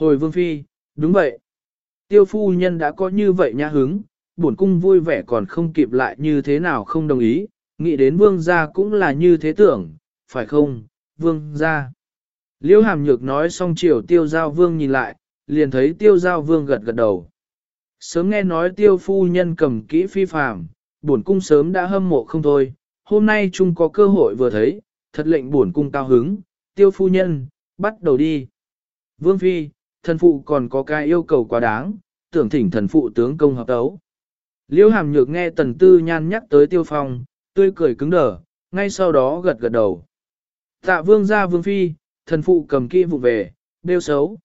Hồi vương phi, đúng vậy. Tiêu phu nhân đã có như vậy nha hứng, bổn cung vui vẻ còn không kịp lại như thế nào không đồng ý, nghĩ đến vương gia cũng là như thế tưởng, phải không, vương gia. Liêu hàm nhược nói xong chiều tiêu giao vương nhìn lại, liền thấy tiêu giao vương gật gật đầu. Sớm nghe nói tiêu phu nhân cầm kỹ phi phàm, bổn cung sớm đã hâm mộ không thôi, hôm nay chung có cơ hội vừa thấy, thật lệnh bổn cung cao hứng, tiêu phu nhân, bắt đầu đi. Vương phi, thần phụ còn có cái yêu cầu quá đáng, tưởng thỉnh thần phụ tướng công hợp tấu. Liêu hàm nhược nghe tần tư nhan nhắc tới tiêu phong, tươi cười cứng đờ, ngay sau đó gật gật đầu. Tạ vương ra vương phi, thần phụ cầm kỹ vụ về, đeo xấu.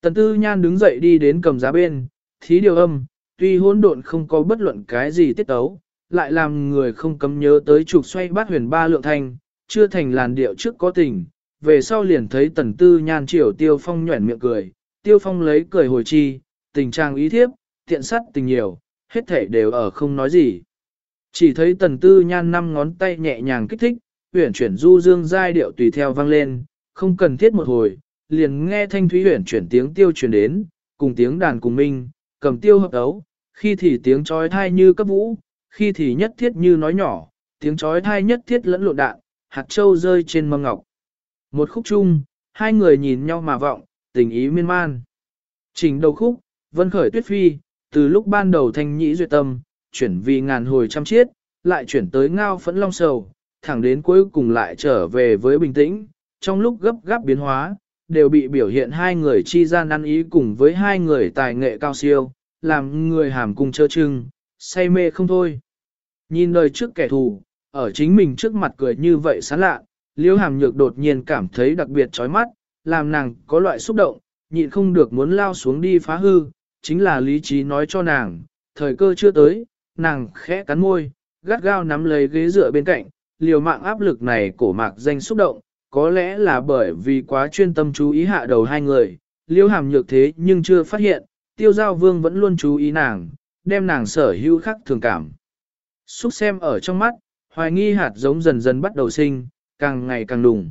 Tần tư nhan đứng dậy đi đến cầm giá bên, thí điều âm, tuy hỗn độn không có bất luận cái gì tiết tấu, lại làm người không cấm nhớ tới trục xoay bát huyền ba lượng thanh, chưa thành làn điệu trước có tình, về sau liền thấy tần tư nhan triều tiêu phong nhuẩn miệng cười, tiêu phong lấy cười hồi chi, tình trạng ý thiếp, tiện sắt tình nhiều, hết thể đều ở không nói gì. Chỉ thấy tần tư nhan năm ngón tay nhẹ nhàng kích thích, huyển chuyển du dương giai điệu tùy theo vang lên, không cần thiết một hồi, liền nghe thanh thúy huyển chuyển tiếng tiêu truyền đến, cùng tiếng đàn cùng minh, cầm tiêu hợp đấu, khi thì tiếng trói thai như cấp vũ, khi thì nhất thiết như nói nhỏ, tiếng trói thai nhất thiết lẫn lộn đạn, hạt châu rơi trên mâm ngọc. Một khúc chung, hai người nhìn nhau mà vọng, tình ý miên man. Trình đầu khúc, vân khởi tuyết phi, từ lúc ban đầu thanh nhĩ duyệt tâm, chuyển vì ngàn hồi trăm chiết, lại chuyển tới ngao phẫn long sầu, thẳng đến cuối cùng lại trở về với bình tĩnh, trong lúc gấp gáp biến hóa, đều bị biểu hiện hai người chi gian ăn ý cùng với hai người tài nghệ cao siêu, làm người hàm cùng chơ chưng, say mê không thôi. Nhìn đời trước kẻ thù, ở chính mình trước mặt cười như vậy sán lạ, liễu hàm nhược đột nhiên cảm thấy đặc biệt chói mắt, làm nàng có loại xúc động, nhịn không được muốn lao xuống đi phá hư, chính là lý trí nói cho nàng, thời cơ chưa tới, nàng khẽ cắn môi, gắt gao nắm lấy ghế dựa bên cạnh, liều mạng áp lực này cổ mạc danh xúc động, có lẽ là bởi vì quá chuyên tâm chú ý hạ đầu hai người, liêu hàm nhược thế nhưng chưa phát hiện, tiêu giao vương vẫn luôn chú ý nàng, đem nàng sở hữu khắc thường cảm. Xúc xem ở trong mắt, hoài nghi hạt giống dần dần bắt đầu sinh, càng ngày càng đùng.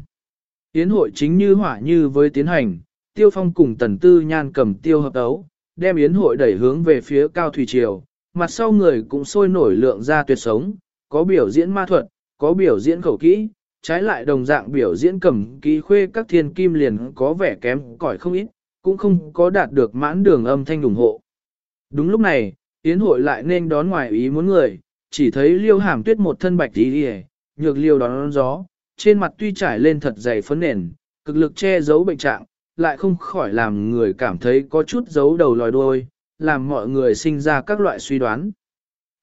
Yến hội chính như hỏa như với tiến hành, tiêu phong cùng tần tư nhan cầm tiêu hợp đấu, đem yến hội đẩy hướng về phía cao thủy triều, mặt sau người cũng sôi nổi lượng ra tuyệt sống, có biểu diễn ma thuật, có biểu diễn khẩu kỹ, trái lại đồng dạng biểu diễn cầm kỹ khuê các thiên kim liền có vẻ kém cỏi không ít, cũng không có đạt được mãn đường âm thanh ủng hộ. Đúng lúc này, yến hội lại nên đón ngoài ý muốn người, chỉ thấy liêu hàm tuyết một thân bạch tí đi nhược liêu đón gió, trên mặt tuy trải lên thật dày phấn nền, cực lực che giấu bệnh trạng, lại không khỏi làm người cảm thấy có chút giấu đầu lòi đuôi, làm mọi người sinh ra các loại suy đoán.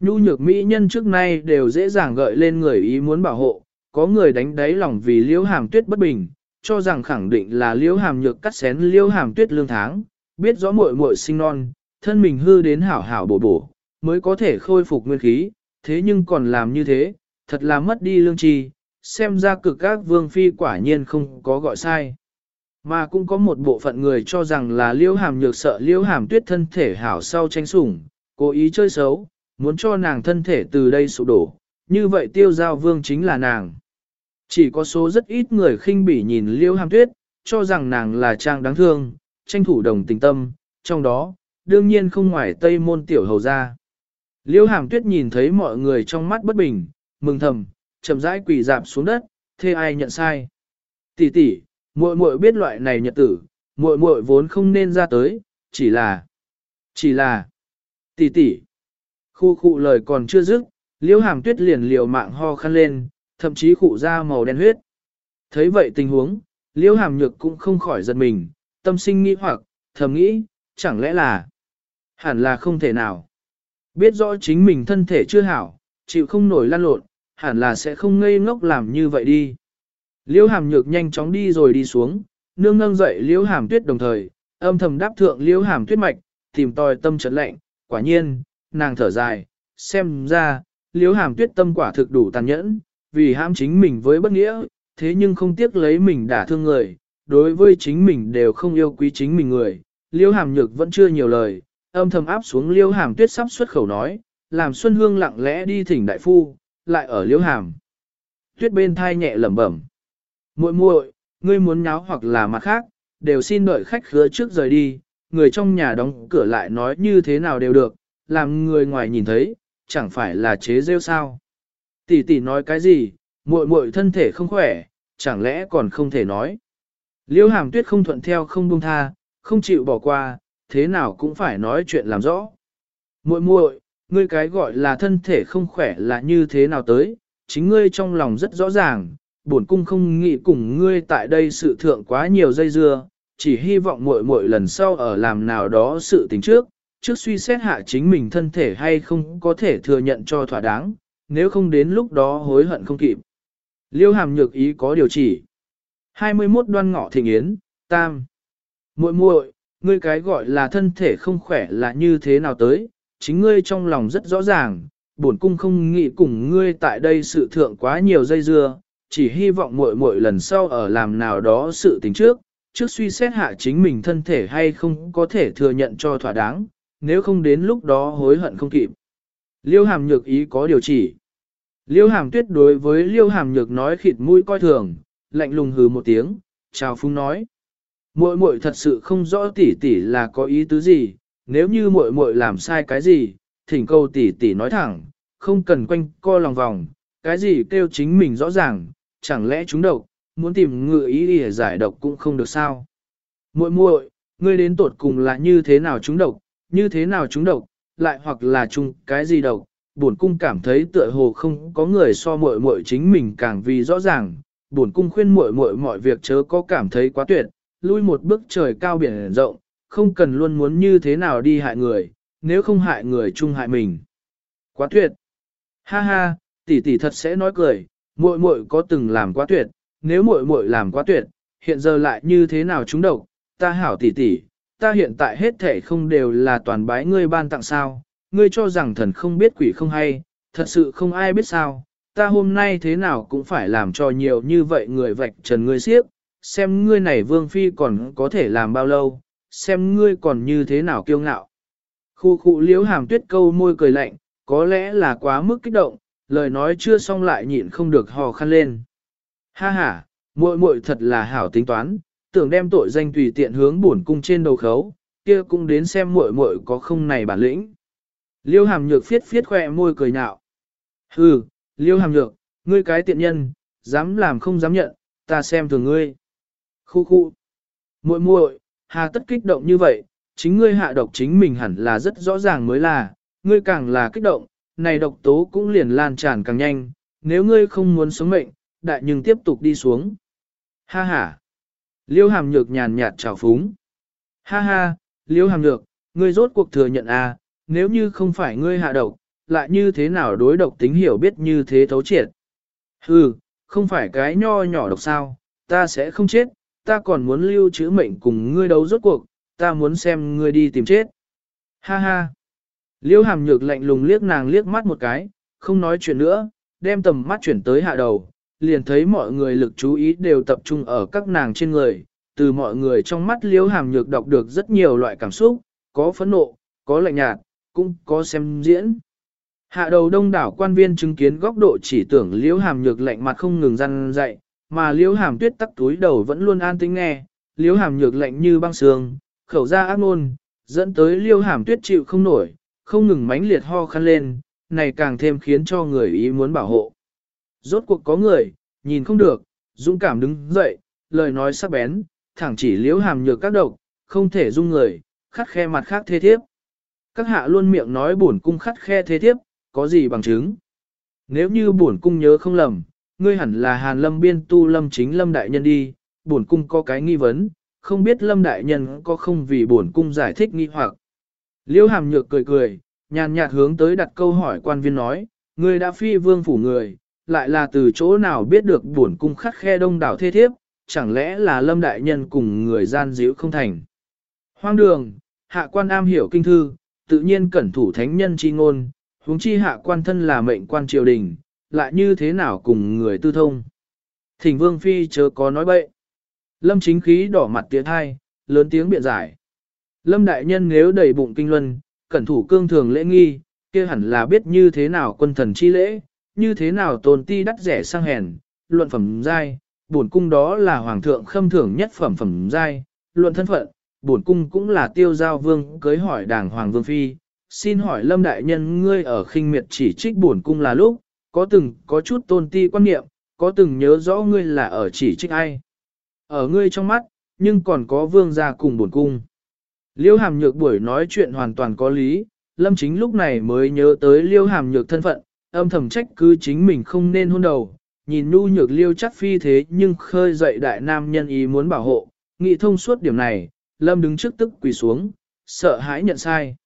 Nhu nhược mỹ nhân trước nay đều dễ dàng gợi lên người ý muốn bảo hộ, có người đánh đáy lòng vì liễu hàm tuyết bất bình, cho rằng khẳng định là liễu hàm nhược cắt xén liễu hàm tuyết lương tháng, biết rõ muội muội sinh non, thân mình hư đến hảo hảo bổ bổ, mới có thể khôi phục nguyên khí, thế nhưng còn làm như thế, thật là mất đi lương tri, xem ra cực các vương phi quả nhiên không có gọi sai. Mà cũng có một bộ phận người cho rằng là liễu hàm nhược sợ liễu hàm tuyết thân thể hảo sau tranh sủng, cố ý chơi xấu, muốn cho nàng thân thể từ đây sụp đổ, như vậy tiêu giao vương chính là nàng. Chỉ có số rất ít người khinh bỉ nhìn liễu hàm tuyết, cho rằng nàng là trang đáng thương, tranh thủ đồng tình tâm, trong đó, đương nhiên không ngoài tây môn tiểu hầu ra. Liễu hàm tuyết nhìn thấy mọi người trong mắt bất bình, mừng thầm, chậm rãi quỳ dạp xuống đất, thê ai nhận sai. Tỷ tỷ, muội muội biết loại này nhật tử, muội muội vốn không nên ra tới, chỉ là, chỉ là, tỷ tỷ. Khu khu lời còn chưa dứt, liễu hàm tuyết liền liều mạng ho khăn lên, thậm chí khụ ra màu đen huyết. Thấy vậy tình huống, liễu hàm nhược cũng không khỏi giật mình, tâm sinh nghĩ hoặc, thầm nghĩ, chẳng lẽ là, hẳn là không thể nào. Biết rõ chính mình thân thể chưa hảo, chịu không nổi lan lộn, hẳn là sẽ không ngây ngốc làm như vậy đi. Liễu hàm nhược nhanh chóng đi rồi đi xuống, nương nâng dậy liễu hàm tuyết đồng thời, âm thầm đáp thượng liễu hàm tuyết mạch, tìm tòi tâm trận lạnh, quả nhiên, nàng thở dài, xem ra, liễu hàm tuyết tâm quả thực đủ tàn nhẫn, vì hãm chính mình với bất nghĩa, thế nhưng không tiếc lấy mình đả thương người, đối với chính mình đều không yêu quý chính mình người, liễu hàm nhược vẫn chưa nhiều lời, âm thầm áp xuống liễu hàm tuyết sắp xuất khẩu nói, làm Xuân Hương lặng lẽ đi thỉnh đại phu, lại ở liễu hàm. Tuyết bên thai nhẹ lẩm bẩm. muội muội, ngươi muốn nháo hoặc là mặt khác, đều xin đợi khách khứa trước rời đi, người trong nhà đóng cửa lại nói như thế nào đều được, làm người ngoài nhìn thấy, chẳng phải là chế rêu sao. Tỷ tỷ nói cái gì, muội muội thân thể không khỏe, chẳng lẽ còn không thể nói. liễu hàm tuyết không thuận theo không buông tha, không chịu bỏ qua, thế nào cũng phải nói chuyện làm rõ. Muội muội, ngươi cái gọi là thân thể không khỏe là như thế nào tới, chính ngươi trong lòng rất rõ ràng, bổn cung không nghĩ cùng ngươi tại đây sự thượng quá nhiều dây dưa, chỉ hy vọng muội muội lần sau ở làm nào đó sự tình trước, trước suy xét hạ chính mình thân thể hay không có thể thừa nhận cho thỏa đáng, nếu không đến lúc đó hối hận không kịp. Liêu hàm nhược ý có điều chỉ. 21 đoan ngọ thịnh yến, tam. muội muội, ngươi cái gọi là thân thể không khỏe là như thế nào tới, chính ngươi trong lòng rất rõ ràng, bổn cung không nghĩ cùng ngươi tại đây sự thượng quá nhiều dây dưa, chỉ hy vọng muội muội lần sau ở làm nào đó sự tình trước, trước suy xét hạ chính mình thân thể hay không có thể thừa nhận cho thỏa đáng, nếu không đến lúc đó hối hận không kịp. Liêu hàm nhược ý có điều chỉ. Liêu hàm tuyết đối với liêu hàm nhược nói khịt mũi coi thường, lạnh lùng hừ một tiếng, chào phung nói. Muội muội thật sự không rõ tỷ tỷ là có ý tứ gì, nếu như muội muội làm sai cái gì, thỉnh câu tỷ tỷ nói thẳng, không cần quanh co lòng vòng, cái gì kêu chính mình rõ ràng, chẳng lẽ chúng độc, muốn tìm ngựa ý để giải độc cũng không được sao. Muội muội, ngươi đến tột cùng là như thế nào chúng độc, như thế nào chúng độc, lại hoặc là chung cái gì độc, bổn cung cảm thấy tựa hồ không có người so muội muội chính mình càng vì rõ ràng, bổn cung khuyên muội muội mọi việc chớ có cảm thấy quá tuyệt, lui một bước trời cao biển rộng, không cần luôn muốn như thế nào đi hại người, nếu không hại người chung hại mình. Quá tuyệt. Ha ha, tỷ tỷ thật sẽ nói cười, muội muội có từng làm quá tuyệt, nếu muội muội làm quá tuyệt, hiện giờ lại như thế nào chúng độc, ta hảo tỷ tỷ, ta hiện tại hết thể không đều là toàn bái ngươi ban tặng sao, ngươi cho rằng thần không biết quỷ không hay, thật sự không ai biết sao, ta hôm nay thế nào cũng phải làm cho nhiều như vậy người vạch trần ngươi siếp, xem ngươi này vương phi còn có thể làm bao lâu, xem ngươi còn như thế nào kiêu ngạo. Khu khu liếu hàm tuyết câu môi cười lạnh, có lẽ là quá mức kích động, lời nói chưa xong lại nhịn không được hò khăn lên. Ha ha, muội muội thật là hảo tính toán, tưởng đem tội danh tùy tiện hướng bổn cung trên đầu khấu, kia cũng đến xem muội muội có không này bản lĩnh. Liêu hàm nhược phiết phiết khoe môi cười nhạo. Hừ, liêu hàm nhược, ngươi cái tiện nhân, dám làm không dám nhận, ta xem thường ngươi. Khu khu. muội muội, hà tất kích động như vậy, chính ngươi hạ độc chính mình hẳn là rất rõ ràng mới là, ngươi càng là kích động, này độc tố cũng liền lan tràn càng nhanh, nếu ngươi không muốn sống mệnh, đại nhưng tiếp tục đi xuống. Ha ha. Liêu hàm nhược nhàn nhạt trào phúng. Ha ha, liêu hàm nhược, ngươi rốt cuộc thừa nhận à, nếu như không phải ngươi hạ độc, lại như thế nào đối độc tính hiểu biết như thế thấu triệt. Hừ, không phải cái nho nhỏ độc sao, ta sẽ không chết, ta còn muốn lưu trữ mệnh cùng ngươi đấu rốt cuộc, ta muốn xem ngươi đi tìm chết. Ha ha. Liêu hàm nhược lạnh lùng liếc nàng liếc mắt một cái, không nói chuyện nữa, đem tầm mắt chuyển tới hạ đầu, liền thấy mọi người lực chú ý đều tập trung ở các nàng trên người, từ mọi người trong mắt liêu hàm nhược đọc được rất nhiều loại cảm xúc, có phẫn nộ, có lạnh nhạt, cũng có xem diễn. Hạ đầu đông đảo quan viên chứng kiến góc độ chỉ tưởng Liễu hàm nhược lạnh mặt không ngừng răn dậy, mà Liễu hàm tuyết tắc túi đầu vẫn luôn an tĩnh nghe, Liễu hàm nhược lạnh như băng sương, khẩu ra ác ngôn, dẫn tới liêu hàm tuyết chịu không nổi, không ngừng mánh liệt ho khăn lên, này càng thêm khiến cho người ý muốn bảo hộ. Rốt cuộc có người, nhìn không được, dũng cảm đứng dậy, lời nói sắc bén, thẳng chỉ liếu hàm nhược các độc, không thể dung người, khắt khe mặt khác thế thiếp. Các hạ luôn miệng nói bổn cung khắt khe thế thiếp, có gì bằng chứng? Nếu như bổn cung nhớ không lầm, ngươi hẳn là Hàn Lâm biên tu Lâm chính Lâm đại nhân đi, bổn cung có cái nghi vấn, không biết Lâm đại nhân có không vì bổn cung giải thích nghi hoặc. Liêu hàm nhược cười cười, nhàn nhạt hướng tới đặt câu hỏi quan viên nói, ngươi đã phi vương phủ người, lại là từ chỗ nào biết được bổn cung khắc khe đông đảo thế thiếp, chẳng lẽ là lâm đại nhân cùng người gian díu không thành. Hoang đường, hạ quan am hiểu kinh thư, tự nhiên cẩn thủ thánh nhân chi ngôn, huống chi hạ quan thân là mệnh quan triều đình, lại như thế nào cùng người tư thông. Thỉnh vương phi chớ có nói bậy. Lâm chính khí đỏ mặt tiếng thai, lớn tiếng biện giải. Lâm đại nhân nếu đầy bụng kinh luân, cẩn thủ cương thường lễ nghi, kia hẳn là biết như thế nào quân thần chi lễ, như thế nào tôn ti đắt rẻ sang hèn, luận phẩm giai, bổn cung đó là hoàng thượng khâm thưởng nhất phẩm phẩm giai, luận thân phận, bổn cung cũng là tiêu giao vương cưới hỏi đảng hoàng vương phi, xin hỏi lâm đại nhân ngươi ở khinh miệt chỉ trích bổn cung là lúc, có từng có chút tôn ti quan niệm, có từng nhớ rõ ngươi là ở chỉ trích ai. Ở ngươi trong mắt, nhưng còn có vương gia cùng bổn cung. Liêu hàm nhược buổi nói chuyện hoàn toàn có lý, lâm chính lúc này mới nhớ tới liêu hàm nhược thân phận, âm thầm trách cứ chính mình không nên hôn đầu, nhìn nu nhược liêu chắc phi thế nhưng khơi dậy đại nam nhân ý muốn bảo hộ, nghị thông suốt điểm này, lâm đứng trước tức quỳ xuống, sợ hãi nhận sai.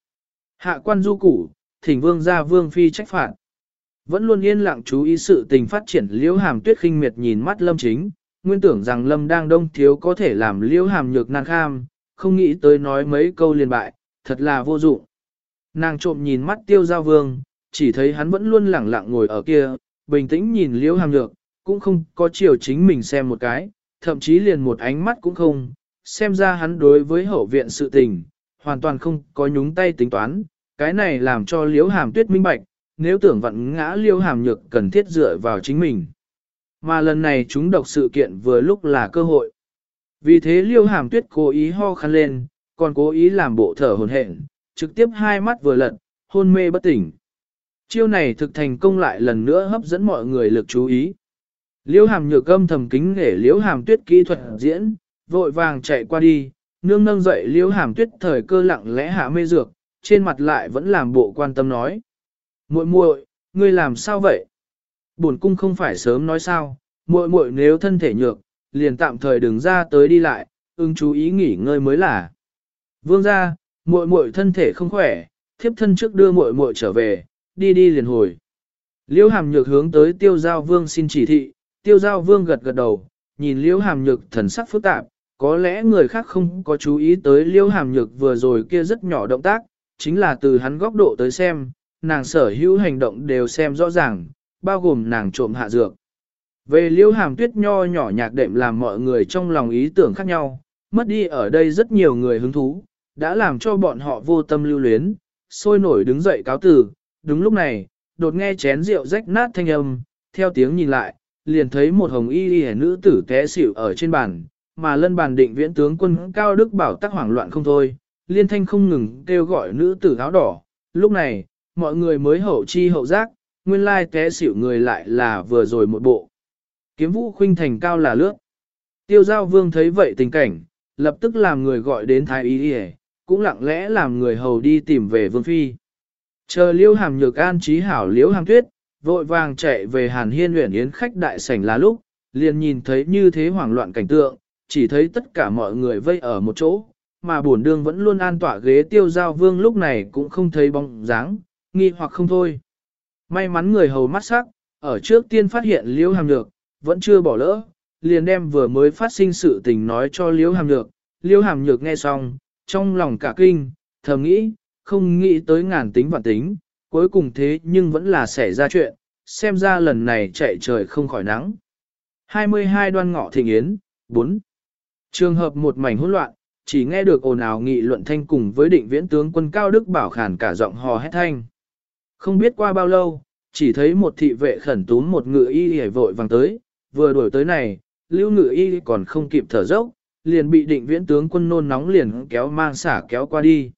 Hạ quan du củ, thỉnh vương ra vương phi trách phạt. Vẫn luôn yên lặng chú ý sự tình phát triển liễu hàm tuyết khinh miệt nhìn mắt lâm chính, nguyên tưởng rằng lâm đang đông thiếu có thể làm liễu hàm nhược nàng kham, không nghĩ tới nói mấy câu liền bại, thật là vô dụng. Nàng trộm nhìn mắt tiêu giao vương, chỉ thấy hắn vẫn luôn lẳng lặng ngồi ở kia, bình tĩnh nhìn liễu hàm nhược, cũng không có chiều chính mình xem một cái, thậm chí liền một ánh mắt cũng không, xem ra hắn đối với hậu viện sự tình, hoàn toàn không có nhúng tay tính toán, cái này làm cho liễu hàm tuyết minh bạch, nếu tưởng vặn ngã liêu hàm nhược cần thiết dựa vào chính mình. Mà lần này chúng độc sự kiện vừa lúc là cơ hội. Vì thế liêu hàm tuyết cố ý ho khăn lên, còn cố ý làm bộ thở hồn hển, trực tiếp hai mắt vừa lật, hôn mê bất tỉnh. Chiêu này thực thành công lại lần nữa hấp dẫn mọi người lực chú ý. Liễu hàm nhược âm thầm kính để liễu hàm tuyết kỹ thuật diễn, vội vàng chạy qua đi, nương nâng dậy liễu hàm tuyết thời cơ lặng lẽ hạ mê dược, trên mặt lại vẫn làm bộ quan tâm nói muội muội, ngươi làm sao vậy? Bổn cung không phải sớm nói sao, muội muội nếu thân thể nhược, liền tạm thời đừng ra tới đi lại, ưng chú ý nghỉ ngơi mới là. Vương gia, muội muội thân thể không khỏe, thiếp thân trước đưa muội muội trở về, đi đi liền hồi. Liễu hàm nhược hướng tới tiêu giao vương xin chỉ thị, tiêu giao vương gật gật đầu, nhìn liễu hàm nhược thần sắc phức tạp, có lẽ người khác không có chú ý tới liễu hàm nhược vừa rồi kia rất nhỏ động tác, chính là từ hắn góc độ tới xem, nàng sở hữu hành động đều xem rõ ràng, bao gồm nàng trộm hạ dược. Về liễu hàm tuyết nho nhỏ nhạc đệm làm mọi người trong lòng ý tưởng khác nhau, mất đi ở đây rất nhiều người hứng thú, đã làm cho bọn họ vô tâm lưu luyến, sôi nổi đứng dậy cáo từ. Đúng lúc này, đột nghe chén rượu rách nát thanh âm, theo tiếng nhìn lại, liền thấy một hồng y y nữ tử té xỉu ở trên bàn, mà lân bàn định viễn tướng quân Cao Đức bảo tắc hoảng loạn không thôi, liên thanh không ngừng kêu gọi nữ tử áo đỏ. Lúc này, mọi người mới hậu chi hậu giác, nguyên lai té xỉu người lại là vừa rồi một bộ. Kiếm vũ khuynh thành cao là lướt. Tiêu giao vương thấy vậy tình cảnh, lập tức làm người gọi đến thái y y cũng lặng lẽ làm người hầu đi tìm về vương phi. Chờ liêu hàm nhược an trí hảo liễu hàm tuyết, vội vàng chạy về hàn hiên luyện yến khách đại sảnh là lúc, liền nhìn thấy như thế hoảng loạn cảnh tượng, chỉ thấy tất cả mọi người vây ở một chỗ, mà buồn đương vẫn luôn an tỏa ghế tiêu giao vương lúc này cũng không thấy bóng dáng, nghi hoặc không thôi. May mắn người hầu mắt sắc, ở trước tiên phát hiện liễu hàm nhược, vẫn chưa bỏ lỡ, liền đem vừa mới phát sinh sự tình nói cho liễu hàm nhược, liễu hàm nhược nghe xong, trong lòng cả kinh, thầm nghĩ, không nghĩ tới ngàn tính vạn tính, cuối cùng thế nhưng vẫn là xảy ra chuyện, xem ra lần này chạy trời không khỏi nắng. 22 đoan ngọ thịnh yến, 4. Trường hợp một mảnh hỗn loạn, chỉ nghe được ồn ào nghị luận thanh cùng với định viễn tướng quân Cao Đức Bảo khản cả giọng hò hét thanh. Không biết qua bao lâu, chỉ thấy một thị vệ khẩn túm một ngựa y hề vội vàng tới, vừa đuổi tới này, lưu ngựa y còn không kịp thở dốc, liền bị định viễn tướng quân nôn nóng liền kéo mang xả kéo qua đi.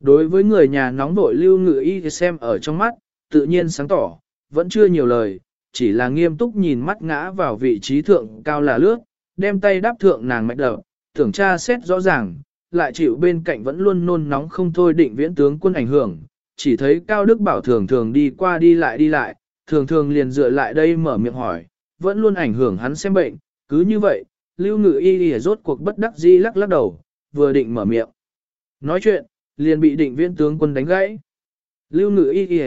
Đối với người nhà nóng vội lưu ngự y thì xem ở trong mắt, tự nhiên sáng tỏ, vẫn chưa nhiều lời, chỉ là nghiêm túc nhìn mắt ngã vào vị trí thượng cao là lướt, đem tay đáp thượng nàng mạch đập, tưởng tra xét rõ ràng, lại chịu bên cạnh vẫn luôn nôn nóng không thôi định viễn tướng quân ảnh hưởng, chỉ thấy Cao Đức Bảo thường thường đi qua đi lại đi lại, thường thường liền dựa lại đây mở miệng hỏi, vẫn luôn ảnh hưởng hắn xem bệnh, cứ như vậy, lưu ngự y y rốt cuộc bất đắc dĩ lắc lắc đầu, vừa định mở miệng. Nói chuyện, liền bị định viên tướng quân đánh gãy. Lưu ngự y y,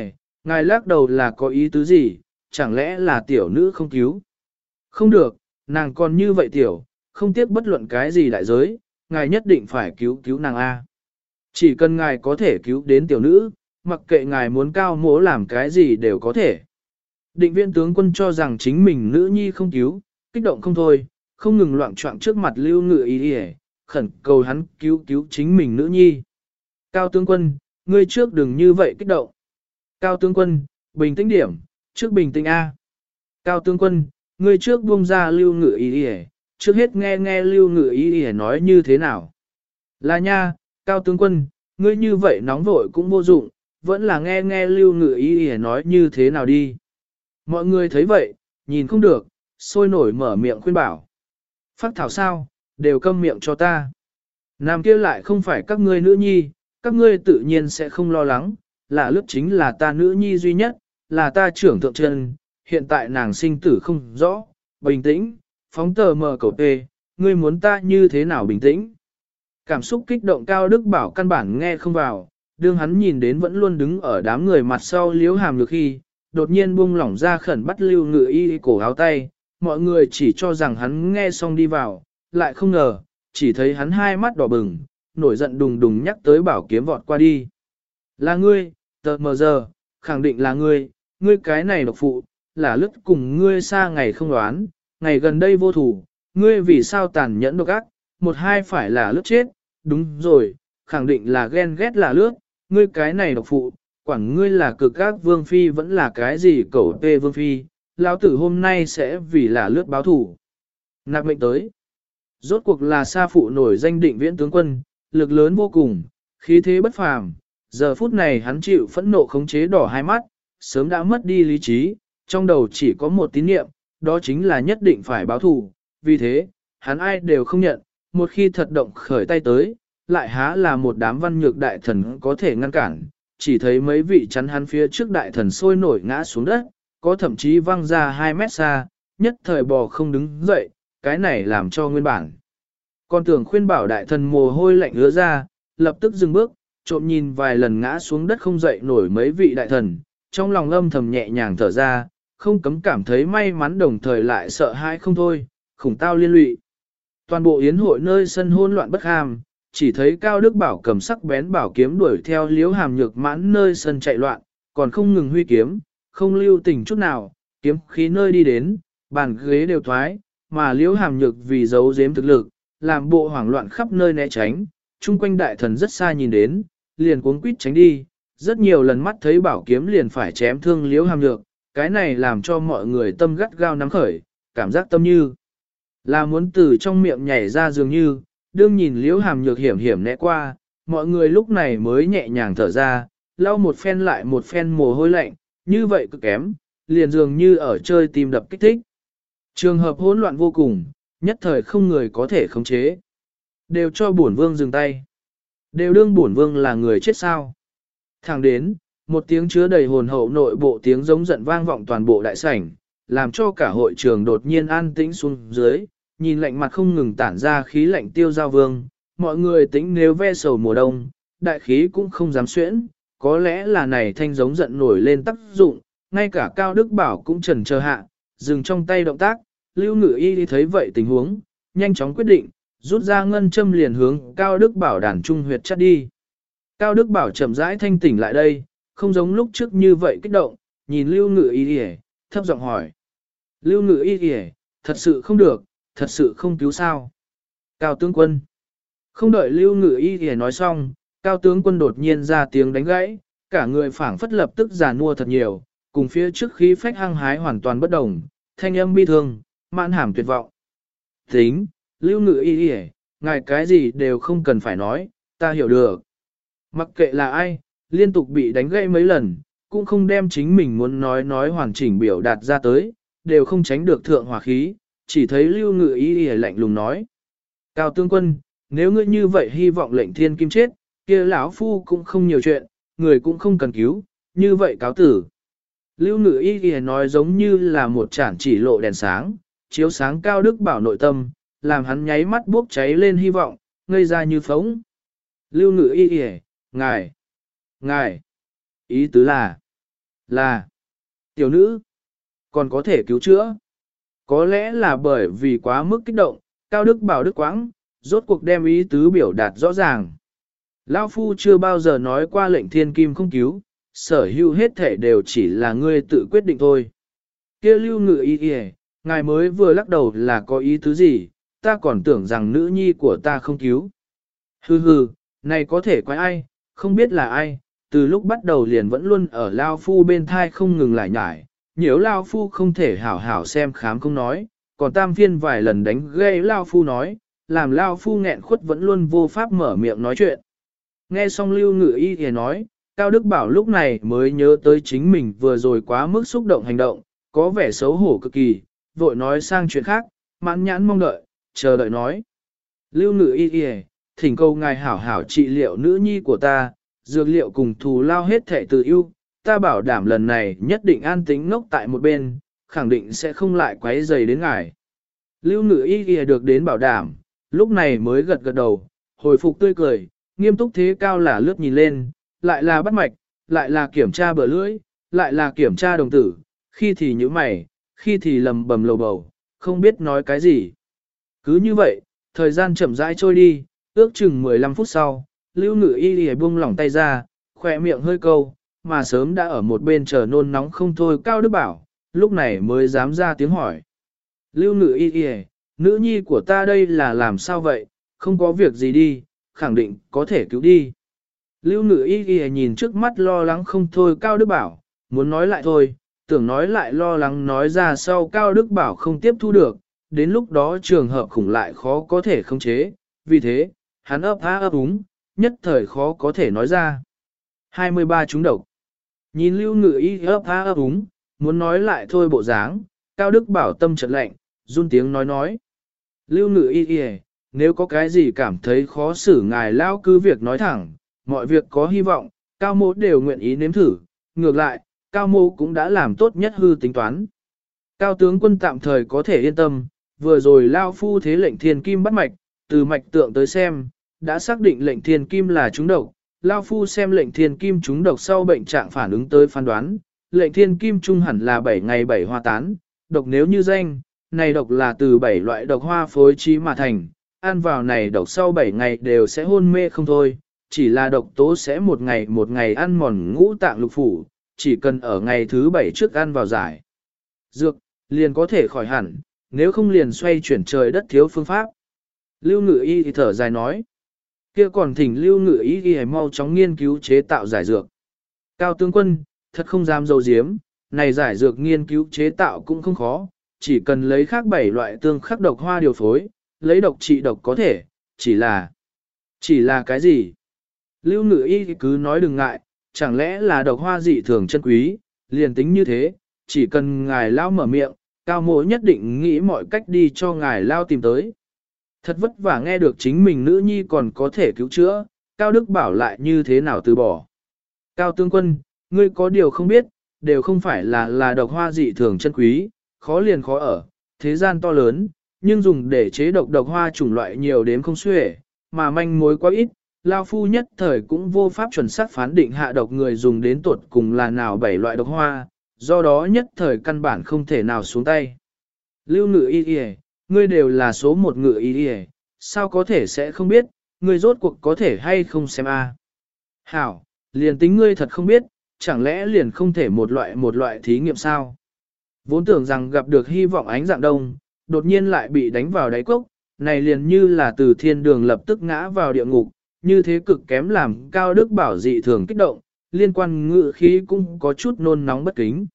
ngài lắc đầu là có ý tứ gì, chẳng lẽ là tiểu nữ không cứu? Không được, nàng còn như vậy tiểu, không tiếc bất luận cái gì đại giới, ngài nhất định phải cứu cứu nàng A. Chỉ cần ngài có thể cứu đến tiểu nữ, mặc kệ ngài muốn cao mỗ làm cái gì đều có thể. Định viên tướng quân cho rằng chính mình nữ nhi không cứu, kích động không thôi, không ngừng loạn trọng trước mặt lưu ngự ý đi khẩn cầu hắn cứu cứu chính mình nữ nhi. Cao tướng quân, ngươi trước đừng như vậy kích động. Cao tướng quân, bình tĩnh điểm, trước bình tĩnh A. Cao tướng quân, ngươi trước buông ra lưu ngự ý đi trước hết nghe nghe lưu ngự ý đi nói như thế nào. Là nha, cao tướng quân, ngươi như vậy nóng vội cũng vô dụng, vẫn là nghe nghe lưu ngự ý ý nói như thế nào đi. Mọi người thấy vậy, nhìn không được, sôi nổi mở miệng khuyên bảo. Phát thảo sao, đều câm miệng cho ta. Nam kia lại không phải các ngươi nữ nhi, các ngươi tự nhiên sẽ không lo lắng, là lớp chính là ta nữ nhi duy nhất, là ta trưởng thượng chân, hiện tại nàng sinh tử không rõ, bình tĩnh, phóng tờ mờ cầu tê, ngươi muốn ta như thế nào bình tĩnh. Cảm xúc kích động cao đức bảo căn bản nghe không vào, đương hắn nhìn đến vẫn luôn đứng ở đám người mặt sau liếu hàm lược khi, đột nhiên buông lỏng ra khẩn bắt lưu ngự y cổ áo tay, mọi người chỉ cho rằng hắn nghe xong đi vào, lại không ngờ, chỉ thấy hắn hai mắt đỏ bừng, nổi giận đùng đùng nhắc tới bảo kiếm vọt qua đi. Là ngươi, tờ mờ giờ, khẳng định là ngươi, ngươi cái này độc phụ, là lướt cùng ngươi xa ngày không đoán, ngày gần đây vô thủ, ngươi vì sao tàn nhẫn độc ác, một hai phải là lướt chết, đúng rồi, khẳng định là ghen ghét là lướt, ngươi cái này độc phụ, quảng ngươi là cực các vương phi vẫn là cái gì cẩu tê vương phi, lão tử hôm nay sẽ vì là lướt báo thủ. Nạp mệnh tới. Rốt cuộc là sa phụ nổi danh định viễn tướng quân, lực lớn vô cùng, khí thế bất phàm. Giờ phút này hắn chịu phẫn nộ khống chế đỏ hai mắt, sớm đã mất đi lý trí, trong đầu chỉ có một tín niệm, đó chính là nhất định phải báo thù. Vì thế, hắn ai đều không nhận, một khi thật động khởi tay tới, lại há là một đám văn nhược đại thần có thể ngăn cản, chỉ thấy mấy vị chắn hắn phía trước đại thần sôi nổi ngã xuống đất, có thậm chí văng ra 2 mét xa, nhất thời bò không đứng dậy, cái này làm cho nguyên bản. Con tưởng khuyên bảo đại thần mồ hôi lạnh ứa ra, lập tức dừng bước, trộm nhìn vài lần ngã xuống đất không dậy nổi mấy vị đại thần, trong lòng âm thầm nhẹ nhàng thở ra, không cấm cảm thấy may mắn đồng thời lại sợ hãi không thôi, khủng tao liên lụy. Toàn bộ yến hội nơi sân hôn loạn bất ham, chỉ thấy Cao Đức Bảo cầm sắc bén bảo kiếm đuổi theo liếu hàm nhược mãn nơi sân chạy loạn, còn không ngừng huy kiếm, không lưu tình chút nào, kiếm khí nơi đi đến, bàn ghế đều thoái, mà liếu hàm nhược vì giấu giếm thực lực, làm bộ hoảng loạn khắp nơi né tránh, chung quanh đại thần rất xa nhìn đến, liền cuống quýt tránh đi, rất nhiều lần mắt thấy bảo kiếm liền phải chém thương liếu hàm nhược, cái này làm cho mọi người tâm gắt gao nắm khởi, cảm giác tâm như là muốn từ trong miệng nhảy ra dường như, đương nhìn liễu hàm nhược hiểm hiểm né qua, mọi người lúc này mới nhẹ nhàng thở ra, lau một phen lại một phen mồ hôi lạnh, như vậy cực kém, liền dường như ở chơi tìm đập kích thích. Trường hợp hỗn loạn vô cùng, nhất thời không người có thể khống chế. Đều cho bổn vương dừng tay. Đều đương bổn vương là người chết sao. Thẳng đến, một tiếng chứa đầy hồn hậu nội bộ tiếng giống giận vang vọng toàn bộ đại sảnh, làm cho cả hội trường đột nhiên an tĩnh xuống dưới, nhìn lạnh mặt không ngừng tản ra khí lạnh tiêu giao vương, mọi người tính nếu ve sầu mùa đông, đại khí cũng không dám xuyễn, có lẽ là này thanh giống giận nổi lên tác dụng, ngay cả Cao Đức Bảo cũng trần chờ hạ, dừng trong tay động tác, Lưu Ngự Y thấy vậy tình huống, nhanh chóng quyết định, rút ra ngân châm liền hướng Cao Đức Bảo đàn trung huyệt chắt đi. Cao Đức Bảo chậm rãi thanh tỉnh lại đây, không giống lúc trước như vậy kích động, nhìn Lưu Ngự Y thấp giọng hỏi. Lưu Ngự Y thật sự không được, thật sự không cứu sao. Cao tướng quân. Không đợi lưu ngự y thì nói xong, cao tướng quân đột nhiên ra tiếng đánh gãy, cả người phảng phất lập tức già nua thật nhiều, cùng phía trước khí phách hăng hái hoàn toàn bất đồng, thanh âm bi thương, mạn hàm tuyệt vọng. Tính, lưu ngự y y ngài cái gì đều không cần phải nói, ta hiểu được. Mặc kệ là ai, liên tục bị đánh gãy mấy lần, cũng không đem chính mình muốn nói nói hoàn chỉnh biểu đạt ra tới, đều không tránh được thượng hòa khí, chỉ thấy lưu ngự ý y lạnh lùng nói. Cao tướng quân, nếu ngươi như vậy hy vọng lệnh thiên kim chết, kia lão phu cũng không nhiều chuyện, người cũng không cần cứu, như vậy cáo tử. Lưu ngự y y nói giống như là một chản chỉ lộ đèn sáng, chiếu sáng cao đức bảo nội tâm, làm hắn nháy mắt bốc cháy lên hy vọng, ngây ra như phóng. Lưu ngự y y, ngài, ngài, ý tứ là, là, tiểu nữ, còn có thể cứu chữa. Có lẽ là bởi vì quá mức kích động, Cao Đức bảo Đức Quãng, rốt cuộc đem ý tứ biểu đạt rõ ràng. Lao Phu chưa bao giờ nói qua lệnh thiên kim không cứu, sở hữu hết thể đều chỉ là ngươi tự quyết định thôi. kia lưu ngự ý ý, ngài mới vừa lắc đầu là có ý tứ gì, ta còn tưởng rằng nữ nhi của ta không cứu. Hừ hừ, này có thể quái ai, không biết là ai, từ lúc bắt đầu liền vẫn luôn ở Lao Phu bên thai không ngừng lại nhải, nhiễu Lao Phu không thể hảo hảo xem khám không nói, còn tam phiên vài lần đánh gây Lao Phu nói, làm Lao Phu nghẹn khuất vẫn luôn vô pháp mở miệng nói chuyện. Nghe xong Lưu Ngự Y thì nói, Cao Đức Bảo lúc này mới nhớ tới chính mình vừa rồi quá mức xúc động hành động, có vẻ xấu hổ cực kỳ, vội nói sang chuyện khác, mãn nhãn mong đợi, chờ đợi nói. Lưu Ngự Y thì, thỉnh cầu ngài hảo hảo trị liệu nữ nhi của ta, dược liệu cùng thù lao hết thệ từ ưu, ta bảo đảm lần này nhất định an tính ngốc tại một bên, khẳng định sẽ không lại quấy dày đến ngài. Lưu ngự y ghi được đến bảo đảm, lúc này mới gật gật đầu, hồi phục tươi cười, nghiêm túc thế cao là lướt nhìn lên, lại là bắt mạch, lại là kiểm tra bờ lưỡi, lại là kiểm tra đồng tử, khi thì nhíu mày, khi thì lầm bầm lầu bầu, không biết nói cái gì. Cứ như vậy, thời gian chậm rãi trôi đi, ước chừng 15 phút sau, lưu ngự y ghi buông lỏng tay ra, khỏe miệng hơi câu, mà sớm đã ở một bên chờ nôn nóng không thôi Cao Đức Bảo, lúc này mới dám ra tiếng hỏi. Lưu ngự y y, nữ nhi của ta đây là làm sao vậy, không có việc gì đi, khẳng định có thể cứu đi. Lưu ngự y y nhìn trước mắt lo lắng không thôi Cao Đức Bảo, muốn nói lại thôi, tưởng nói lại lo lắng nói ra sau Cao Đức Bảo không tiếp thu được, đến lúc đó trường hợp khủng lại khó có thể khống chế, vì thế, hắn ấp há ấp úng, nhất thời khó có thể nói ra. 23 chúng độc Nhìn lưu ngự y ấp há ấp úng, muốn nói lại thôi bộ dáng, Cao Đức bảo tâm trận lạnh, run tiếng nói nói. Lưu ngự y y, nếu có cái gì cảm thấy khó xử ngài lao cứ việc nói thẳng, mọi việc có hy vọng, Cao mô đều nguyện ý nếm thử, ngược lại, Cao mô cũng đã làm tốt nhất hư tính toán. Cao tướng quân tạm thời có thể yên tâm, vừa rồi lao phu thế lệnh thiên kim bắt mạch, từ mạch tượng tới xem, đã xác định lệnh thiên kim là trúng độc, Lao Phu xem lệnh thiên kim trúng độc sau bệnh trạng phản ứng tới phán đoán, lệnh thiên kim trung hẳn là 7 ngày 7 hoa tán, độc nếu như danh, này độc là từ 7 loại độc hoa phối trí mà thành, ăn vào này độc sau 7 ngày đều sẽ hôn mê không thôi, chỉ là độc tố sẽ một ngày một ngày ăn mòn ngũ tạng lục phủ, chỉ cần ở ngày thứ 7 trước ăn vào giải. Dược, liền có thể khỏi hẳn, nếu không liền xoay chuyển trời đất thiếu phương pháp. Lưu ngự y thì thở dài nói kia còn thỉnh lưu ngự ý ghi mau chóng nghiên cứu chế tạo giải dược. Cao tướng quân, thật không dám dầu diếm, này giải dược nghiên cứu chế tạo cũng không khó, chỉ cần lấy khác bảy loại tương khắc độc hoa điều phối, lấy độc trị độc có thể, chỉ là... Chỉ là cái gì? Lưu ngự y cứ nói đừng ngại, chẳng lẽ là độc hoa dị thường chân quý, liền tính như thế, chỉ cần ngài lao mở miệng, cao mộ nhất định nghĩ mọi cách đi cho ngài lao tìm tới. Thật vất vả nghe được chính mình nữ nhi còn có thể cứu chữa, Cao Đức bảo lại như thế nào từ bỏ. Cao Tương Quân, ngươi có điều không biết, đều không phải là là độc hoa dị thường chân quý, khó liền khó ở, thế gian to lớn, nhưng dùng để chế độc độc hoa chủng loại nhiều đến không xuể, mà manh mối quá ít, Lao Phu nhất thời cũng vô pháp chuẩn xác phán định hạ độc người dùng đến tuột cùng là nào bảy loại độc hoa, do đó nhất thời căn bản không thể nào xuống tay. Lưu ngự y y, ngươi đều là số một ngựa ý đi sao có thể sẽ không biết, ngươi rốt cuộc có thể hay không xem a? Hảo, liền tính ngươi thật không biết, chẳng lẽ liền không thể một loại một loại thí nghiệm sao? Vốn tưởng rằng gặp được hy vọng ánh dạng đông, đột nhiên lại bị đánh vào đáy cốc, này liền như là từ thiên đường lập tức ngã vào địa ngục, như thế cực kém làm cao đức bảo dị thường kích động, liên quan ngự khí cũng có chút nôn nóng bất kính.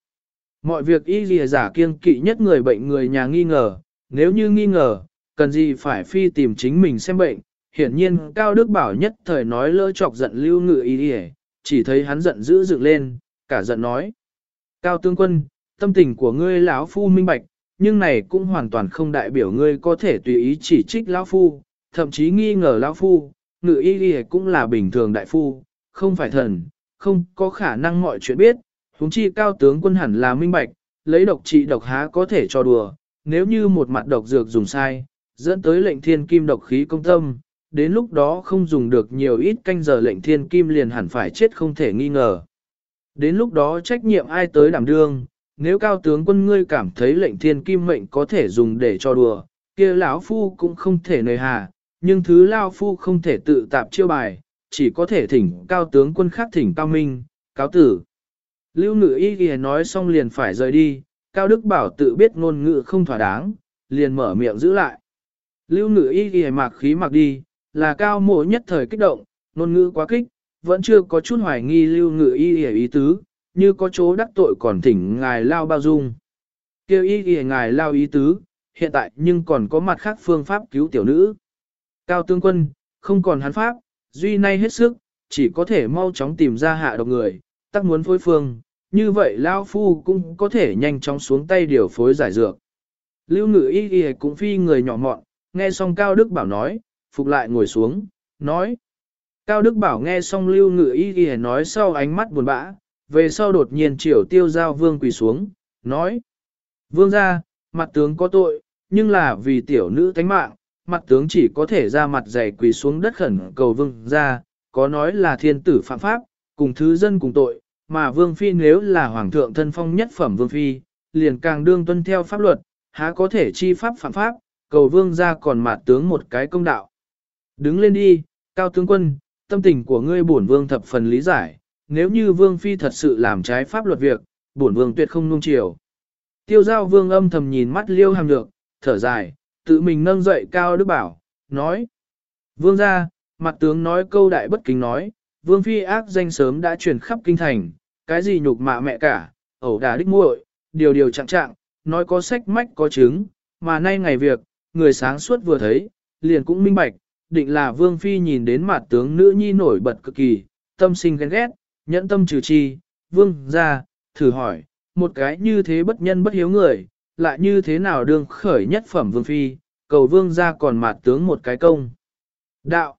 Mọi việc y lìa giả kiêng kỵ nhất người bệnh người nhà nghi ngờ, nếu như nghi ngờ, cần gì phải phi tìm chính mình xem bệnh, hiển nhiên Cao Đức Bảo nhất thời nói lỡ chọc giận lưu ngự ý đi chỉ thấy hắn giận dữ dựng lên, cả giận nói. Cao Tương Quân, tâm tình của ngươi lão phu minh bạch, nhưng này cũng hoàn toàn không đại biểu ngươi có thể tùy ý chỉ trích lão phu, thậm chí nghi ngờ lão phu, ngự ý đi cũng là bình thường đại phu, không phải thần, không có khả năng mọi chuyện biết, huống chi cao tướng quân hẳn là minh bạch, lấy độc trị độc há có thể cho đùa, nếu như một mặt độc dược dùng sai, dẫn tới lệnh thiên kim độc khí công tâm, đến lúc đó không dùng được nhiều ít canh giờ lệnh thiên kim liền hẳn phải chết không thể nghi ngờ. Đến lúc đó trách nhiệm ai tới đảm đương, nếu cao tướng quân ngươi cảm thấy lệnh thiên kim mệnh có thể dùng để cho đùa, kia lão phu cũng không thể nề hà, nhưng thứ lao phu không thể tự tạp chiêu bài, chỉ có thể thỉnh cao tướng quân khác thỉnh cao minh, cáo tử. Lưu ngự y ghi nói xong liền phải rời đi, Cao Đức Bảo tự biết ngôn ngữ không thỏa đáng, liền mở miệng giữ lại. Lưu ngữ y ghi mạc khí mặc đi, là cao mộ nhất thời kích động, ngôn ngữ quá kích, vẫn chưa có chút hoài nghi lưu ngữ y ghi ý tứ, như có chỗ đắc tội còn thỉnh ngài lao bao dung. Kêu y ghi ngài lao ý tứ, hiện tại nhưng còn có mặt khác phương pháp cứu tiểu nữ. Cao tướng quân, không còn hắn pháp, duy nay hết sức, chỉ có thể mau chóng tìm ra hạ độc người, tắc muốn phối phương, như vậy Lao Phu cũng có thể nhanh chóng xuống tay điều phối giải dược. Lưu ngự y y cũng phi người nhỏ mọn, nghe xong Cao Đức Bảo nói, phục lại ngồi xuống, nói. Cao Đức Bảo nghe xong Lưu ngự y y nói sau ánh mắt buồn bã, về sau đột nhiên triều tiêu giao vương quỳ xuống, nói. Vương ra, mặt tướng có tội, nhưng là vì tiểu nữ thánh mạng, mặt tướng chỉ có thể ra mặt dày quỳ xuống đất khẩn cầu vương ra, có nói là thiên tử phạm pháp, cùng thứ dân cùng tội, mà vương phi nếu là hoàng thượng thân phong nhất phẩm vương phi, liền càng đương tuân theo pháp luật, há có thể chi pháp phạm pháp, cầu vương ra còn mặt tướng một cái công đạo. Đứng lên đi, cao tướng quân, tâm tình của ngươi bổn vương thập phần lý giải, nếu như vương phi thật sự làm trái pháp luật việc, bổn vương tuyệt không nung chiều. Tiêu giao vương âm thầm nhìn mắt liêu hàm được, thở dài, tự mình nâng dậy cao đức bảo, nói. Vương ra, mặt tướng nói câu đại bất kính nói, vương phi ác danh sớm đã truyền khắp kinh thành, cái gì nhục mạ mẹ cả, ẩu đả đích muội, điều điều trạng trạng, nói có sách mách có chứng, mà nay ngày việc, người sáng suốt vừa thấy, liền cũng minh bạch, định là vương phi nhìn đến mặt tướng nữ nhi nổi bật cực kỳ, tâm sinh ghen ghét, nhẫn tâm trừ chi, vương ra, thử hỏi, một cái như thế bất nhân bất hiếu người, lại như thế nào đương khởi nhất phẩm vương phi, cầu vương ra còn mặt tướng một cái công. Đạo.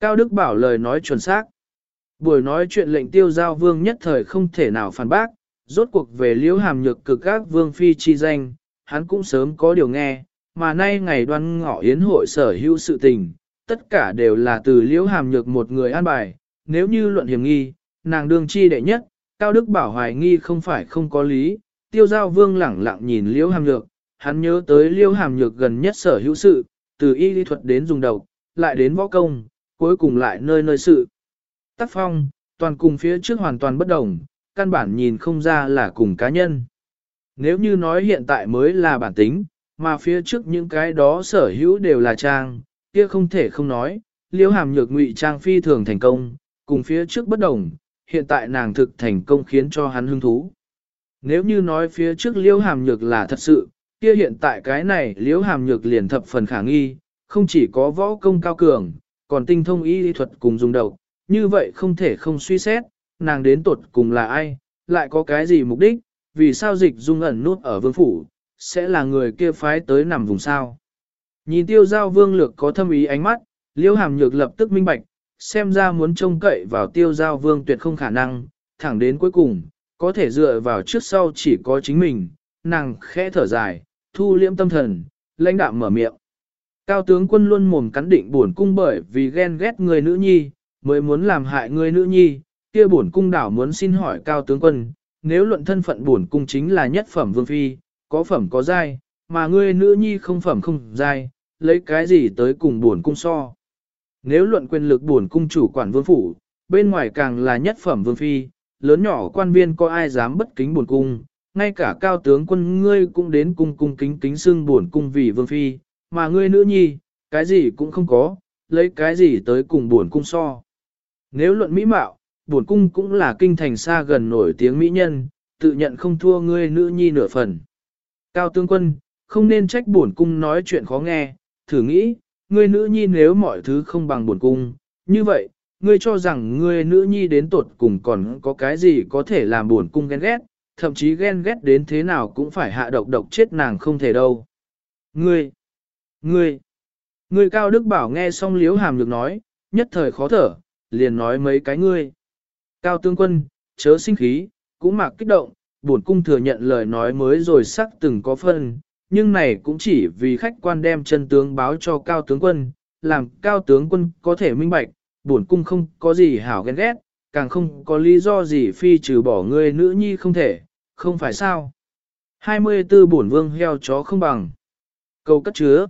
Cao Đức bảo lời nói chuẩn xác. Buổi nói chuyện lệnh tiêu giao vương nhất thời không thể nào phản bác, rốt cuộc về liễu hàm nhược cực các vương phi chi danh, hắn cũng sớm có điều nghe, mà nay ngày đoan ngọ yến hội sở hữu sự tình, tất cả đều là từ liễu hàm nhược một người an bài, nếu như luận hiểm nghi, nàng đương chi đệ nhất, Cao Đức bảo hoài nghi không phải không có lý, tiêu giao vương lẳng lặng nhìn liễu hàm nhược, hắn nhớ tới liễu hàm nhược gần nhất sở hữu sự, từ y lý thuật đến dùng độc, lại đến võ công, cuối cùng lại nơi nơi sự. Tác phong, toàn cùng phía trước hoàn toàn bất đồng, căn bản nhìn không ra là cùng cá nhân. Nếu như nói hiện tại mới là bản tính, mà phía trước những cái đó sở hữu đều là trang, kia không thể không nói, liễu hàm nhược ngụy trang phi thường thành công, cùng phía trước bất đồng, hiện tại nàng thực thành công khiến cho hắn hứng thú. Nếu như nói phía trước liễu hàm nhược là thật sự, kia hiện tại cái này liễu hàm nhược liền thập phần khả nghi, không chỉ có võ công cao cường, còn tinh thông y lý thuật cùng dùng đầu, như vậy không thể không suy xét, nàng đến tuột cùng là ai, lại có cái gì mục đích, vì sao dịch dung ẩn nút ở vương phủ, sẽ là người kia phái tới nằm vùng sao. Nhìn tiêu giao vương lược có thâm ý ánh mắt, liễu hàm nhược lập tức minh bạch, xem ra muốn trông cậy vào tiêu giao vương tuyệt không khả năng, thẳng đến cuối cùng, có thể dựa vào trước sau chỉ có chính mình, nàng khẽ thở dài, thu liễm tâm thần, lãnh đạm mở miệng. Cao tướng quân luôn mồm cắn định buồn cung bởi vì ghen ghét người nữ nhi, mới muốn làm hại ngươi nữ nhi, kia buồn cung đảo muốn xin hỏi cao tướng quân, nếu luận thân phận buồn cung chính là nhất phẩm vương phi, có phẩm có giai, mà ngươi nữ nhi không phẩm không giai, lấy cái gì tới cùng buồn cung so. Nếu luận quyền lực buồn cung chủ quản vương phủ, bên ngoài càng là nhất phẩm vương phi, lớn nhỏ quan viên có ai dám bất kính buồn cung, ngay cả cao tướng quân ngươi cũng đến cung cung kính kính xưng buồn cung vì vương phi, mà ngươi nữ nhi, cái gì cũng không có, lấy cái gì tới cùng buồn cung so. Nếu luận mỹ mạo, buồn cung cũng là kinh thành xa gần nổi tiếng mỹ nhân, tự nhận không thua ngươi nữ nhi nửa phần. Cao tướng quân, không nên trách buồn cung nói chuyện khó nghe, thử nghĩ, ngươi nữ nhi nếu mọi thứ không bằng buồn cung, như vậy, ngươi cho rằng ngươi nữ nhi đến tột cùng còn có cái gì có thể làm buồn cung ghen ghét, thậm chí ghen ghét đến thế nào cũng phải hạ độc độc chết nàng không thể đâu. Ngươi, ngươi, ngươi cao đức bảo nghe xong liếu hàm được nói, nhất thời khó thở, liền nói mấy cái ngươi. Cao tướng quân, chớ sinh khí, cũng mặc kích động, buồn cung thừa nhận lời nói mới rồi sắc từng có phân, nhưng này cũng chỉ vì khách quan đem chân tướng báo cho cao tướng quân, làm cao tướng quân có thể minh bạch, bổn cung không có gì hảo ghen ghét, càng không có lý do gì phi trừ bỏ ngươi nữ nhi không thể, không phải sao. 24 bổn vương heo chó không bằng. Câu cất chứa.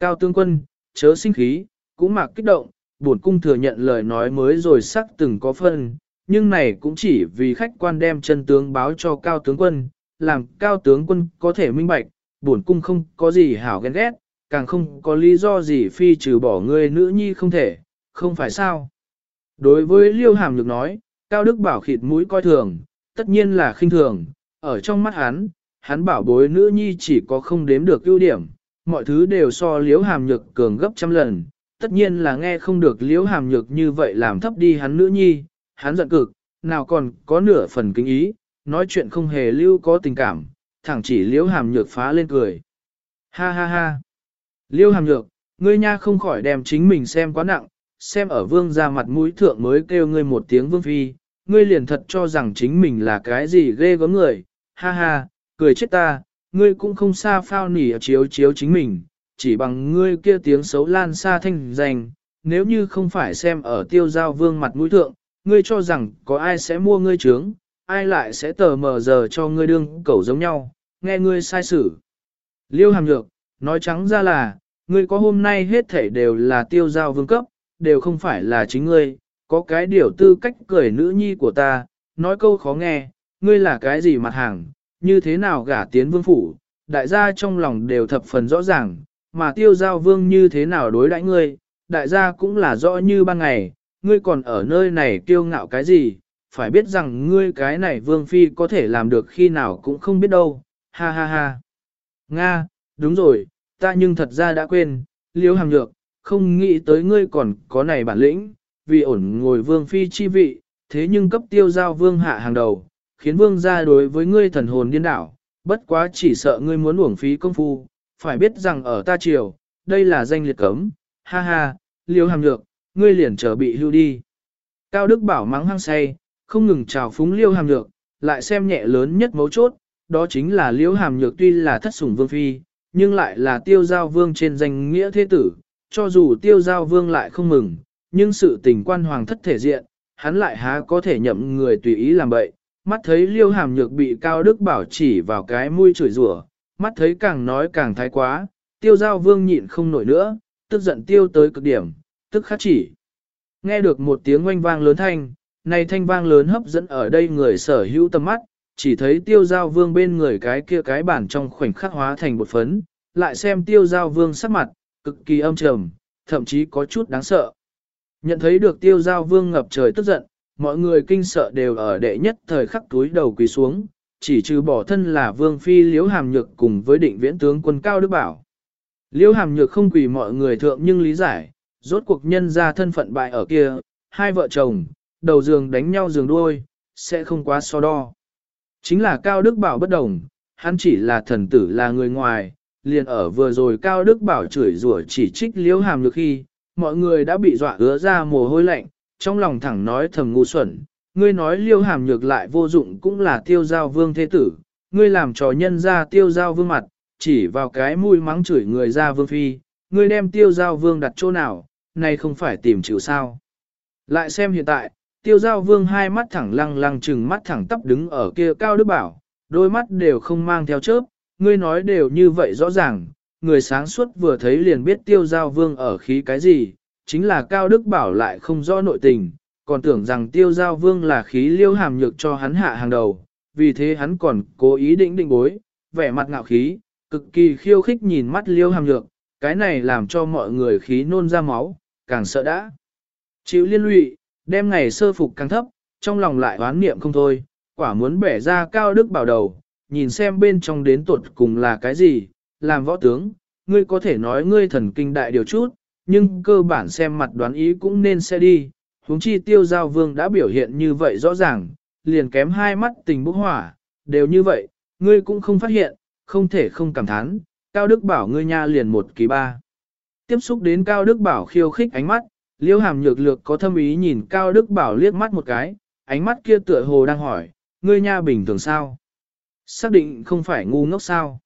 Cao tướng quân, chớ sinh khí, cũng mặc kích động, bổn cung thừa nhận lời nói mới rồi sắc từng có phân, nhưng này cũng chỉ vì khách quan đem chân tướng báo cho cao tướng quân, làm cao tướng quân có thể minh bạch, bổn cung không có gì hảo ghen ghét, càng không có lý do gì phi trừ bỏ người nữ nhi không thể, không phải sao. Đối với Liêu Hàm Nhược nói, Cao Đức Bảo khịt mũi coi thường, tất nhiên là khinh thường, ở trong mắt hắn, hắn bảo bối nữ nhi chỉ có không đếm được ưu điểm, mọi thứ đều so liếu hàm nhược cường gấp trăm lần, tất nhiên là nghe không được liễu hàm nhược như vậy làm thấp đi hắn nữ nhi, hắn giận cực, nào còn có nửa phần kính ý, nói chuyện không hề lưu có tình cảm, thẳng chỉ liễu hàm nhược phá lên cười. Ha ha ha. Liêu hàm nhược, ngươi nha không khỏi đem chính mình xem quá nặng, xem ở vương ra mặt mũi thượng mới kêu ngươi một tiếng vương phi, ngươi liền thật cho rằng chính mình là cái gì ghê gớm người, ha ha, cười chết ta, ngươi cũng không xa phao nỉ chiếu chiếu chính mình, chỉ bằng ngươi kia tiếng xấu lan xa thanh danh, nếu như không phải xem ở tiêu giao vương mặt mũi thượng, ngươi cho rằng có ai sẽ mua ngươi trướng, ai lại sẽ tờ mờ giờ cho ngươi đương cẩu giống nhau, nghe ngươi sai xử. Liêu hàm nhược, nói trắng ra là, ngươi có hôm nay hết thể đều là tiêu giao vương cấp, đều không phải là chính ngươi, có cái điều tư cách cười nữ nhi của ta, nói câu khó nghe, ngươi là cái gì mặt hàng, như thế nào gả tiến vương phủ, đại gia trong lòng đều thập phần rõ ràng, mà tiêu giao vương như thế nào đối đãi ngươi, đại gia cũng là rõ như ban ngày, ngươi còn ở nơi này kiêu ngạo cái gì, phải biết rằng ngươi cái này vương phi có thể làm được khi nào cũng không biết đâu, ha ha ha. Nga, đúng rồi, ta nhưng thật ra đã quên, liếu hàm nhược, không nghĩ tới ngươi còn có này bản lĩnh, vì ổn ngồi vương phi chi vị, thế nhưng cấp tiêu giao vương hạ hàng đầu, khiến vương gia đối với ngươi thần hồn điên đảo, bất quá chỉ sợ ngươi muốn uổng phí công phu, phải biết rằng ở ta triều, đây là danh liệt cấm, ha ha, liêu hàm nhược, ngươi liền trở bị hưu đi. Cao Đức bảo mắng hăng say, không ngừng chào phúng liêu hàm nhược, lại xem nhẹ lớn nhất mấu chốt, đó chính là liêu hàm nhược tuy là thất sủng vương phi, nhưng lại là tiêu giao vương trên danh nghĩa thế tử, cho dù tiêu giao vương lại không mừng, nhưng sự tình quan hoàng thất thể diện, hắn lại há có thể nhậm người tùy ý làm bậy. Mắt thấy liêu hàm nhược bị cao đức bảo chỉ vào cái mũi chửi rủa, mắt thấy càng nói càng thái quá, tiêu giao vương nhịn không nổi nữa, tức giận tiêu tới cực điểm, tức khắc chỉ. Nghe được một tiếng oanh vang lớn thanh, này thanh vang lớn hấp dẫn ở đây người sở hữu tầm mắt, chỉ thấy tiêu giao vương bên người cái kia cái bản trong khoảnh khắc hóa thành một phấn, lại xem tiêu giao vương sắc mặt, cực kỳ âm trầm, thậm chí có chút đáng sợ. Nhận thấy được tiêu giao vương ngập trời tức giận, mọi người kinh sợ đều ở đệ nhất thời khắc túi đầu quỳ xuống, chỉ trừ bỏ thân là vương phi liễu hàm nhược cùng với định viễn tướng quân cao đức bảo. Liễu hàm nhược không quỳ mọi người thượng nhưng lý giải, rốt cuộc nhân ra thân phận bại ở kia, hai vợ chồng, đầu giường đánh nhau giường đuôi, sẽ không quá so đo. Chính là cao đức bảo bất đồng, hắn chỉ là thần tử là người ngoài, liền ở vừa rồi Cao Đức Bảo chửi rủa chỉ trích liễu hàm nhược khi, mọi người đã bị dọa ứa ra mồ hôi lạnh, trong lòng thẳng nói thầm ngu xuẩn, ngươi nói liêu hàm nhược lại vô dụng cũng là tiêu giao vương thế tử, ngươi làm trò nhân ra tiêu giao vương mặt, chỉ vào cái mũi mắng chửi người ra vương phi, ngươi đem tiêu giao vương đặt chỗ nào, này không phải tìm chịu sao. Lại xem hiện tại, tiêu giao vương hai mắt thẳng lăng lăng chừng mắt thẳng tắp đứng ở kia cao đức bảo, đôi mắt đều không mang theo chớp, ngươi nói đều như vậy rõ ràng, người sáng suốt vừa thấy liền biết tiêu giao vương ở khí cái gì, chính là Cao Đức Bảo lại không rõ nội tình, còn tưởng rằng tiêu giao vương là khí liêu hàm nhược cho hắn hạ hàng đầu, vì thế hắn còn cố ý định định bối, vẻ mặt ngạo khí, cực kỳ khiêu khích nhìn mắt liêu hàm nhược, cái này làm cho mọi người khí nôn ra máu, càng sợ đã. Chịu liên lụy, đem ngày sơ phục càng thấp, trong lòng lại oán niệm không thôi, quả muốn bẻ ra Cao Đức Bảo đầu, nhìn xem bên trong đến tuột cùng là cái gì, làm võ tướng, ngươi có thể nói ngươi thần kinh đại điều chút, nhưng cơ bản xem mặt đoán ý cũng nên sẽ đi, huống chi tiêu giao vương đã biểu hiện như vậy rõ ràng, liền kém hai mắt tình bốc hỏa, đều như vậy, ngươi cũng không phát hiện, không thể không cảm thán, Cao Đức Bảo ngươi nha liền một kỳ ba. Tiếp xúc đến Cao Đức Bảo khiêu khích ánh mắt, liêu hàm nhược lược có thâm ý nhìn Cao Đức Bảo liếc mắt một cái, ánh mắt kia tựa hồ đang hỏi, ngươi nha bình thường sao? Xác định không phải ngu ngốc sao.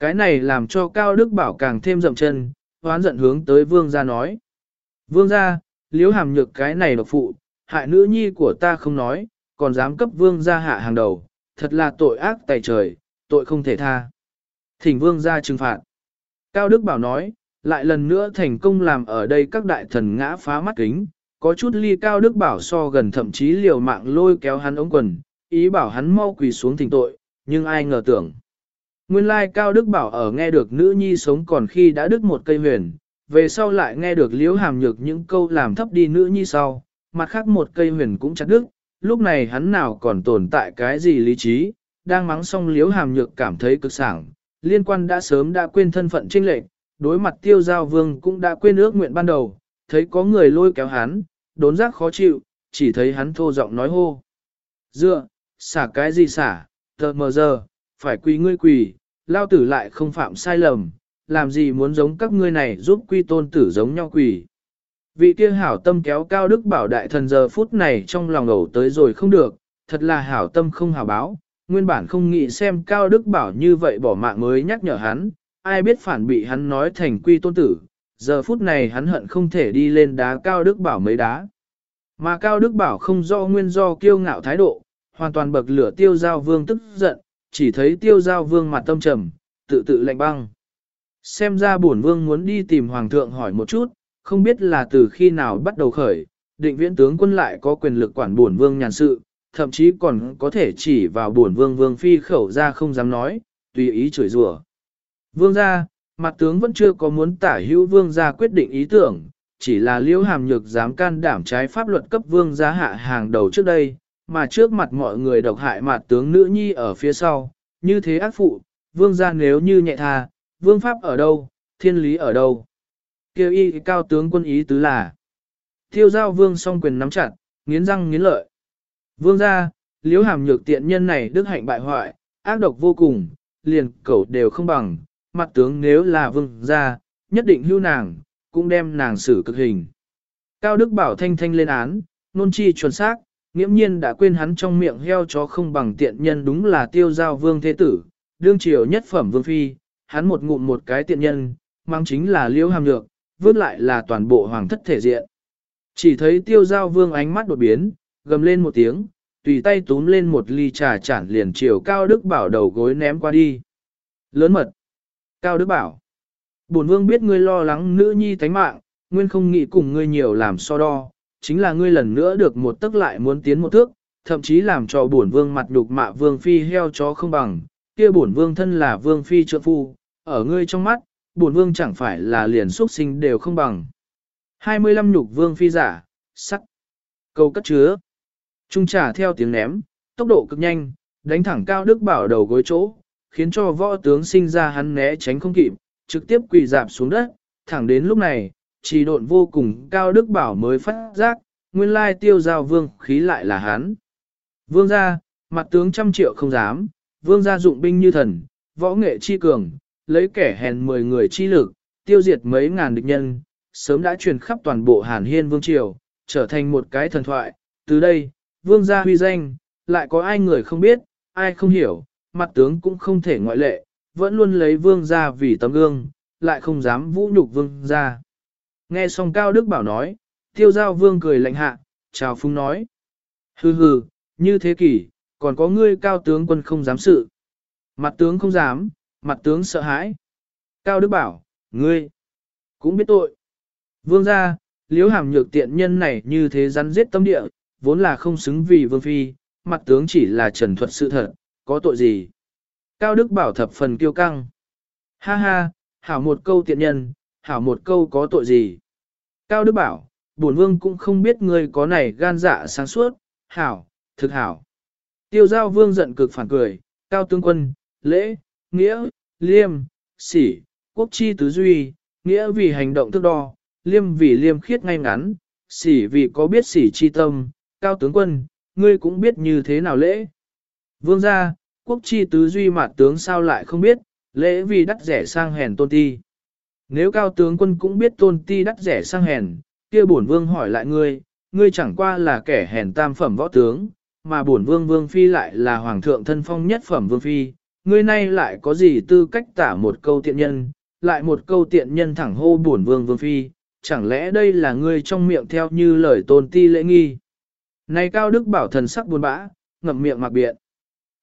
Cái này làm cho Cao Đức Bảo càng thêm dậm chân, hoán giận hướng tới vương gia nói. Vương gia, liếu hàm nhược cái này độc phụ, hại nữ nhi của ta không nói, còn dám cấp vương gia hạ hàng đầu, thật là tội ác tày trời, tội không thể tha. Thỉnh vương gia trừng phạt. Cao Đức Bảo nói, lại lần nữa thành công làm ở đây các đại thần ngã phá mắt kính, có chút ly Cao Đức Bảo so gần thậm chí liều mạng lôi kéo hắn ống quần, ý bảo hắn mau quỳ xuống thỉnh tội, nhưng ai ngờ tưởng. Nguyên lai Cao Đức Bảo ở nghe được nữ nhi sống còn khi đã đứt một cây huyền, về sau lại nghe được liễu hàm nhược những câu làm thấp đi nữ nhi sau, mặt khác một cây huyền cũng chặt đứt, lúc này hắn nào còn tồn tại cái gì lý trí, đang mắng xong liếu hàm nhược cảm thấy cực sảng, liên quan đã sớm đã quên thân phận trinh lệnh, đối mặt tiêu giao vương cũng đã quên ước nguyện ban đầu, thấy có người lôi kéo hắn, đốn giác khó chịu, chỉ thấy hắn thô giọng nói hô. Dựa, xả cái gì xả, tờ mờ giờ, phải quỳ ngươi quỳ, lao tử lại không phạm sai lầm, làm gì muốn giống các ngươi này giúp quy tôn tử giống nhau quỷ? Vị kia hảo tâm kéo cao đức bảo đại thần giờ phút này trong lòng ẩu tới rồi không được, thật là hảo tâm không hảo báo, nguyên bản không nghĩ xem cao đức bảo như vậy bỏ mạng mới nhắc nhở hắn, ai biết phản bị hắn nói thành quy tôn tử, giờ phút này hắn hận không thể đi lên đá cao đức bảo mấy đá. Mà cao đức bảo không do nguyên do kiêu ngạo thái độ, hoàn toàn bậc lửa tiêu giao vương tức giận, chỉ thấy tiêu giao vương mặt tâm trầm, tự tự lạnh băng. Xem ra bổn vương muốn đi tìm hoàng thượng hỏi một chút, không biết là từ khi nào bắt đầu khởi, định viễn tướng quân lại có quyền lực quản bổn vương nhàn sự, thậm chí còn có thể chỉ vào bổn vương vương phi khẩu ra không dám nói, tùy ý chửi rủa. Vương gia, mặt tướng vẫn chưa có muốn tả hữu vương gia quyết định ý tưởng, chỉ là liễu hàm nhược dám can đảm trái pháp luật cấp vương gia hạ hàng đầu trước đây, mà trước mặt mọi người độc hại mặt tướng nữ nhi ở phía sau, như thế ác phụ, vương gia nếu như nhẹ tha, vương pháp ở đâu, thiên lý ở đâu. Kêu y cao tướng quân ý tứ là, tiêu giao vương song quyền nắm chặt, nghiến răng nghiến lợi. Vương gia, liếu hàm nhược tiện nhân này đức hạnh bại hoại, ác độc vô cùng, liền cẩu đều không bằng, mặt tướng nếu là vương gia, nhất định hưu nàng, cũng đem nàng xử cực hình. Cao Đức Bảo thanh thanh lên án, nôn chi chuẩn xác, nghiễm nhiên đã quên hắn trong miệng heo chó không bằng tiện nhân đúng là tiêu giao vương thế tử, đương triều nhất phẩm vương phi, hắn một ngụm một cái tiện nhân, mang chính là liễu hàm nhược, vớt lại là toàn bộ hoàng thất thể diện. Chỉ thấy tiêu giao vương ánh mắt đột biến, gầm lên một tiếng, tùy tay túm lên một ly trà chản liền chiều Cao Đức Bảo đầu gối ném qua đi. Lớn mật. Cao Đức Bảo. Bổn vương biết ngươi lo lắng nữ nhi tánh mạng, nguyên không nghĩ cùng ngươi nhiều làm so đo, chính là ngươi lần nữa được một tức lại muốn tiến một thước, thậm chí làm cho bổn vương mặt đục mạ vương phi heo chó không bằng, kia bổn vương thân là vương phi trợ phu, ở ngươi trong mắt, bổn vương chẳng phải là liền xuất sinh đều không bằng. 25 nhục vương phi giả, sắc, câu cất chứa. Trung trả theo tiếng ném, tốc độ cực nhanh, đánh thẳng cao đức bảo đầu gối chỗ, khiến cho võ tướng sinh ra hắn né tránh không kịp, trực tiếp quỳ dạp xuống đất, thẳng đến lúc này, chỉ độn vô cùng cao đức bảo mới phát giác, nguyên lai tiêu giao vương khí lại là hắn. Vương gia, mặt tướng trăm triệu không dám, vương gia dụng binh như thần, võ nghệ chi cường, lấy kẻ hèn mười người chi lực, tiêu diệt mấy ngàn địch nhân, sớm đã truyền khắp toàn bộ Hàn Hiên Vương Triều, trở thành một cái thần thoại. Từ đây, vương gia huy danh, lại có ai người không biết, ai không hiểu, mặt tướng cũng không thể ngoại lệ, vẫn luôn lấy vương gia vì tấm gương, lại không dám vũ nhục vương gia. Nghe xong Cao Đức Bảo nói, tiêu giao vương cười lạnh hạ, chào phung nói. Hừ hừ, như thế kỷ, còn có ngươi cao tướng quân không dám sự. Mặt tướng không dám, mặt tướng sợ hãi. Cao Đức Bảo, ngươi, cũng biết tội. Vương gia, liếu hàm nhược tiện nhân này như thế rắn giết tâm địa, vốn là không xứng vì vương phi, mặt tướng chỉ là trần thuật sự thật, có tội gì. Cao Đức Bảo thập phần kiêu căng. Ha ha, hảo một câu tiện nhân, hảo một câu có tội gì. Cao Đức Bảo, bổn vương cũng không biết ngươi có này gan dạ sáng suốt, hảo, thực hảo. Tiêu giao vương giận cực phản cười, cao tướng quân, lễ, nghĩa, liêm, sỉ, quốc chi tứ duy, nghĩa vì hành động thức đo, liêm vì liêm khiết ngay ngắn, sỉ vì có biết sỉ chi tâm, cao tướng quân, ngươi cũng biết như thế nào lễ. Vương gia, quốc chi tứ duy mặt tướng sao lại không biết, lễ vì đắt rẻ sang hèn tôn ti. Nếu cao tướng quân cũng biết tôn ti đắt rẻ sang hèn, kia bổn vương hỏi lại ngươi, ngươi chẳng qua là kẻ hèn tam phẩm võ tướng, mà bổn vương vương phi lại là hoàng thượng thân phong nhất phẩm vương phi, ngươi nay lại có gì tư cách tả một câu tiện nhân, lại một câu tiện nhân thẳng hô buồn vương vương phi, chẳng lẽ đây là ngươi trong miệng theo như lời tôn ti lễ nghi. Này Cao Đức Bảo thần sắc buồn bã, ngậm miệng mặc biện.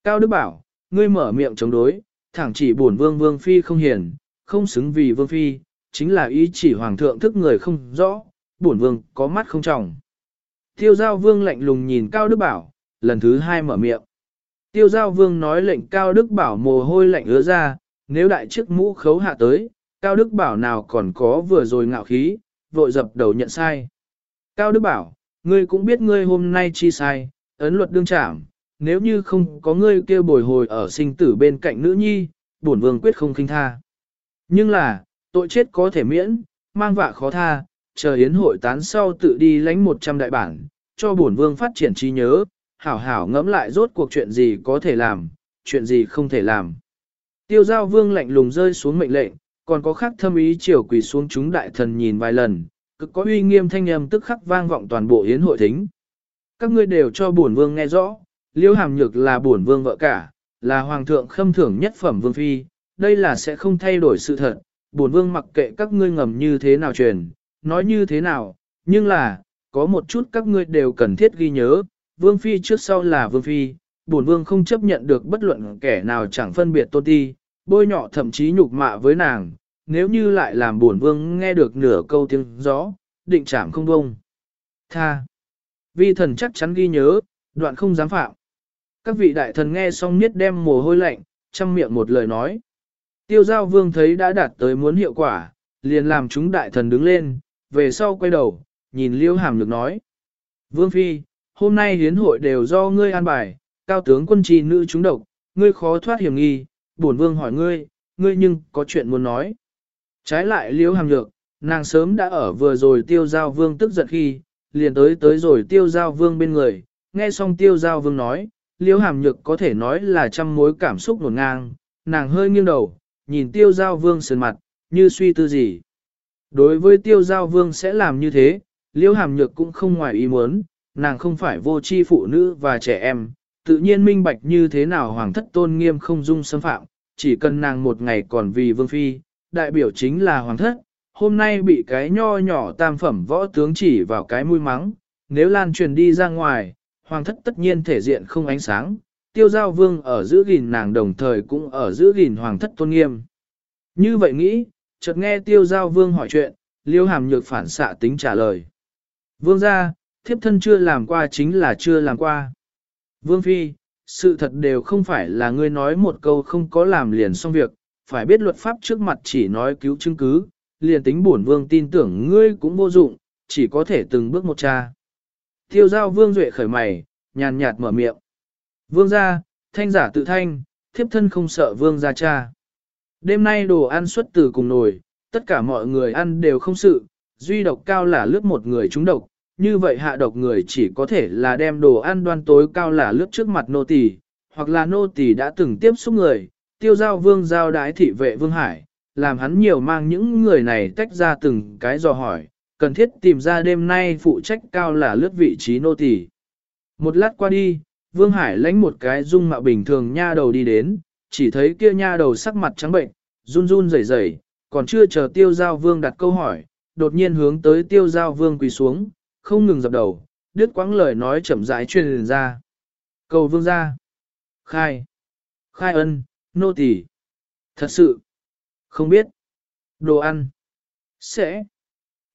Cao Đức Bảo, ngươi mở miệng chống đối, thẳng chỉ buồn vương vương phi không hiền, không xứng vì vương phi, chính là ý chỉ hoàng thượng thức người không rõ, buồn vương có mắt không trọng. Tiêu giao vương lạnh lùng nhìn Cao Đức Bảo, lần thứ hai mở miệng. Tiêu giao vương nói lệnh Cao Đức Bảo mồ hôi lạnh ứa ra, nếu đại chức mũ khấu hạ tới, Cao Đức Bảo nào còn có vừa rồi ngạo khí, vội dập đầu nhận sai. Cao Đức Bảo, ngươi cũng biết ngươi hôm nay chi sai, ấn luật đương trảm, nếu như không có ngươi kêu bồi hồi ở sinh tử bên cạnh nữ nhi, bổn vương quyết không khinh tha. Nhưng là, tội chết có thể miễn, mang vạ khó tha, chờ yến hội tán sau tự đi lãnh 100 đại bản, cho bổn vương phát triển trí nhớ, hảo hảo ngẫm lại rốt cuộc chuyện gì có thể làm, chuyện gì không thể làm. Tiêu giao vương lạnh lùng rơi xuống mệnh lệnh, còn có khắc thâm ý chiều quỳ xuống chúng đại thần nhìn vài lần, cực có uy nghiêm thanh âm tức khắc vang vọng toàn bộ yến hội thính. Các ngươi đều cho bổn vương nghe rõ, liễu hàm nhược là bổn vương vợ cả, là hoàng thượng khâm thưởng nhất phẩm vương phi, đây là sẽ không thay đổi sự thật, bổn vương mặc kệ các ngươi ngầm như thế nào truyền, nói như thế nào, nhưng là, có một chút các ngươi đều cần thiết ghi nhớ, vương phi trước sau là vương phi, bổn vương không chấp nhận được bất luận kẻ nào chẳng phân biệt tôn ti, bôi nhọ thậm chí nhục mạ với nàng, nếu như lại làm bổn vương nghe được nửa câu tiếng gió, định chạm không bông. Tha. Vi thần chắc chắn ghi nhớ, đoạn không dám phạm. Các vị đại thần nghe xong niết đem mồ hôi lạnh, chăm miệng một lời nói. Tiêu giao vương thấy đã đạt tới muốn hiệu quả, liền làm chúng đại thần đứng lên, về sau quay đầu, nhìn liêu hàm lực nói. Vương Phi, hôm nay hiến hội đều do ngươi an bài, cao tướng quân trì nữ chúng độc, ngươi khó thoát hiểm nghi, bổn vương hỏi ngươi, ngươi nhưng có chuyện muốn nói. Trái lại Liễu hàm Nhược, nàng sớm đã ở vừa rồi tiêu giao vương tức giận khi, liền tới tới rồi tiêu giao vương bên người, nghe xong tiêu giao vương nói, Liễu hàm nhược có thể nói là trăm mối cảm xúc nổn ngang, nàng hơi nghiêng đầu, nhìn tiêu giao vương sườn mặt, như suy tư gì. Đối với tiêu giao vương sẽ làm như thế, Liễu hàm nhược cũng không ngoài ý muốn, nàng không phải vô tri phụ nữ và trẻ em, tự nhiên minh bạch như thế nào hoàng thất tôn nghiêm không dung xâm phạm, chỉ cần nàng một ngày còn vì vương phi, đại biểu chính là hoàng thất, hôm nay bị cái nho nhỏ tam phẩm võ tướng chỉ vào cái mũi mắng, nếu lan truyền đi ra ngoài, hoàng thất tất nhiên thể diện không ánh sáng, tiêu giao vương ở giữ gìn nàng đồng thời cũng ở giữ gìn hoàng thất tôn nghiêm. Như vậy nghĩ, chợt nghe tiêu giao vương hỏi chuyện, liêu hàm nhược phản xạ tính trả lời. Vương ra, thiếp thân chưa làm qua chính là chưa làm qua. Vương phi, sự thật đều không phải là ngươi nói một câu không có làm liền xong việc, phải biết luật pháp trước mặt chỉ nói cứu chứng cứ, liền tính bổn vương tin tưởng ngươi cũng vô dụng, chỉ có thể từng bước một cha. Tiêu giao vương duệ khởi mày, nhàn nhạt mở miệng. Vương gia, thanh giả tự thanh, thiếp thân không sợ vương gia cha. Đêm nay đồ ăn xuất từ cùng nồi, tất cả mọi người ăn đều không sự, duy độc cao là lướt một người trúng độc, như vậy hạ độc người chỉ có thể là đem đồ ăn đoan tối cao là lướt trước mặt nô tỳ, hoặc là nô tỳ đã từng tiếp xúc người, tiêu giao vương giao đái thị vệ vương hải, làm hắn nhiều mang những người này tách ra từng cái dò hỏi, cần thiết tìm ra đêm nay phụ trách cao là lướt vị trí nô tỳ. Một lát qua đi, Vương Hải lãnh một cái dung mạo bình thường nha đầu đi đến, chỉ thấy kia nha đầu sắc mặt trắng bệnh, run run rẩy rẩy, còn chưa chờ tiêu giao vương đặt câu hỏi, đột nhiên hướng tới tiêu giao vương quỳ xuống, không ngừng dập đầu, đứt quãng lời nói chậm rãi truyền ra. Cầu vương ra. Khai. Khai ân, nô tỳ. Thật sự. Không biết. Đồ ăn. Sẽ.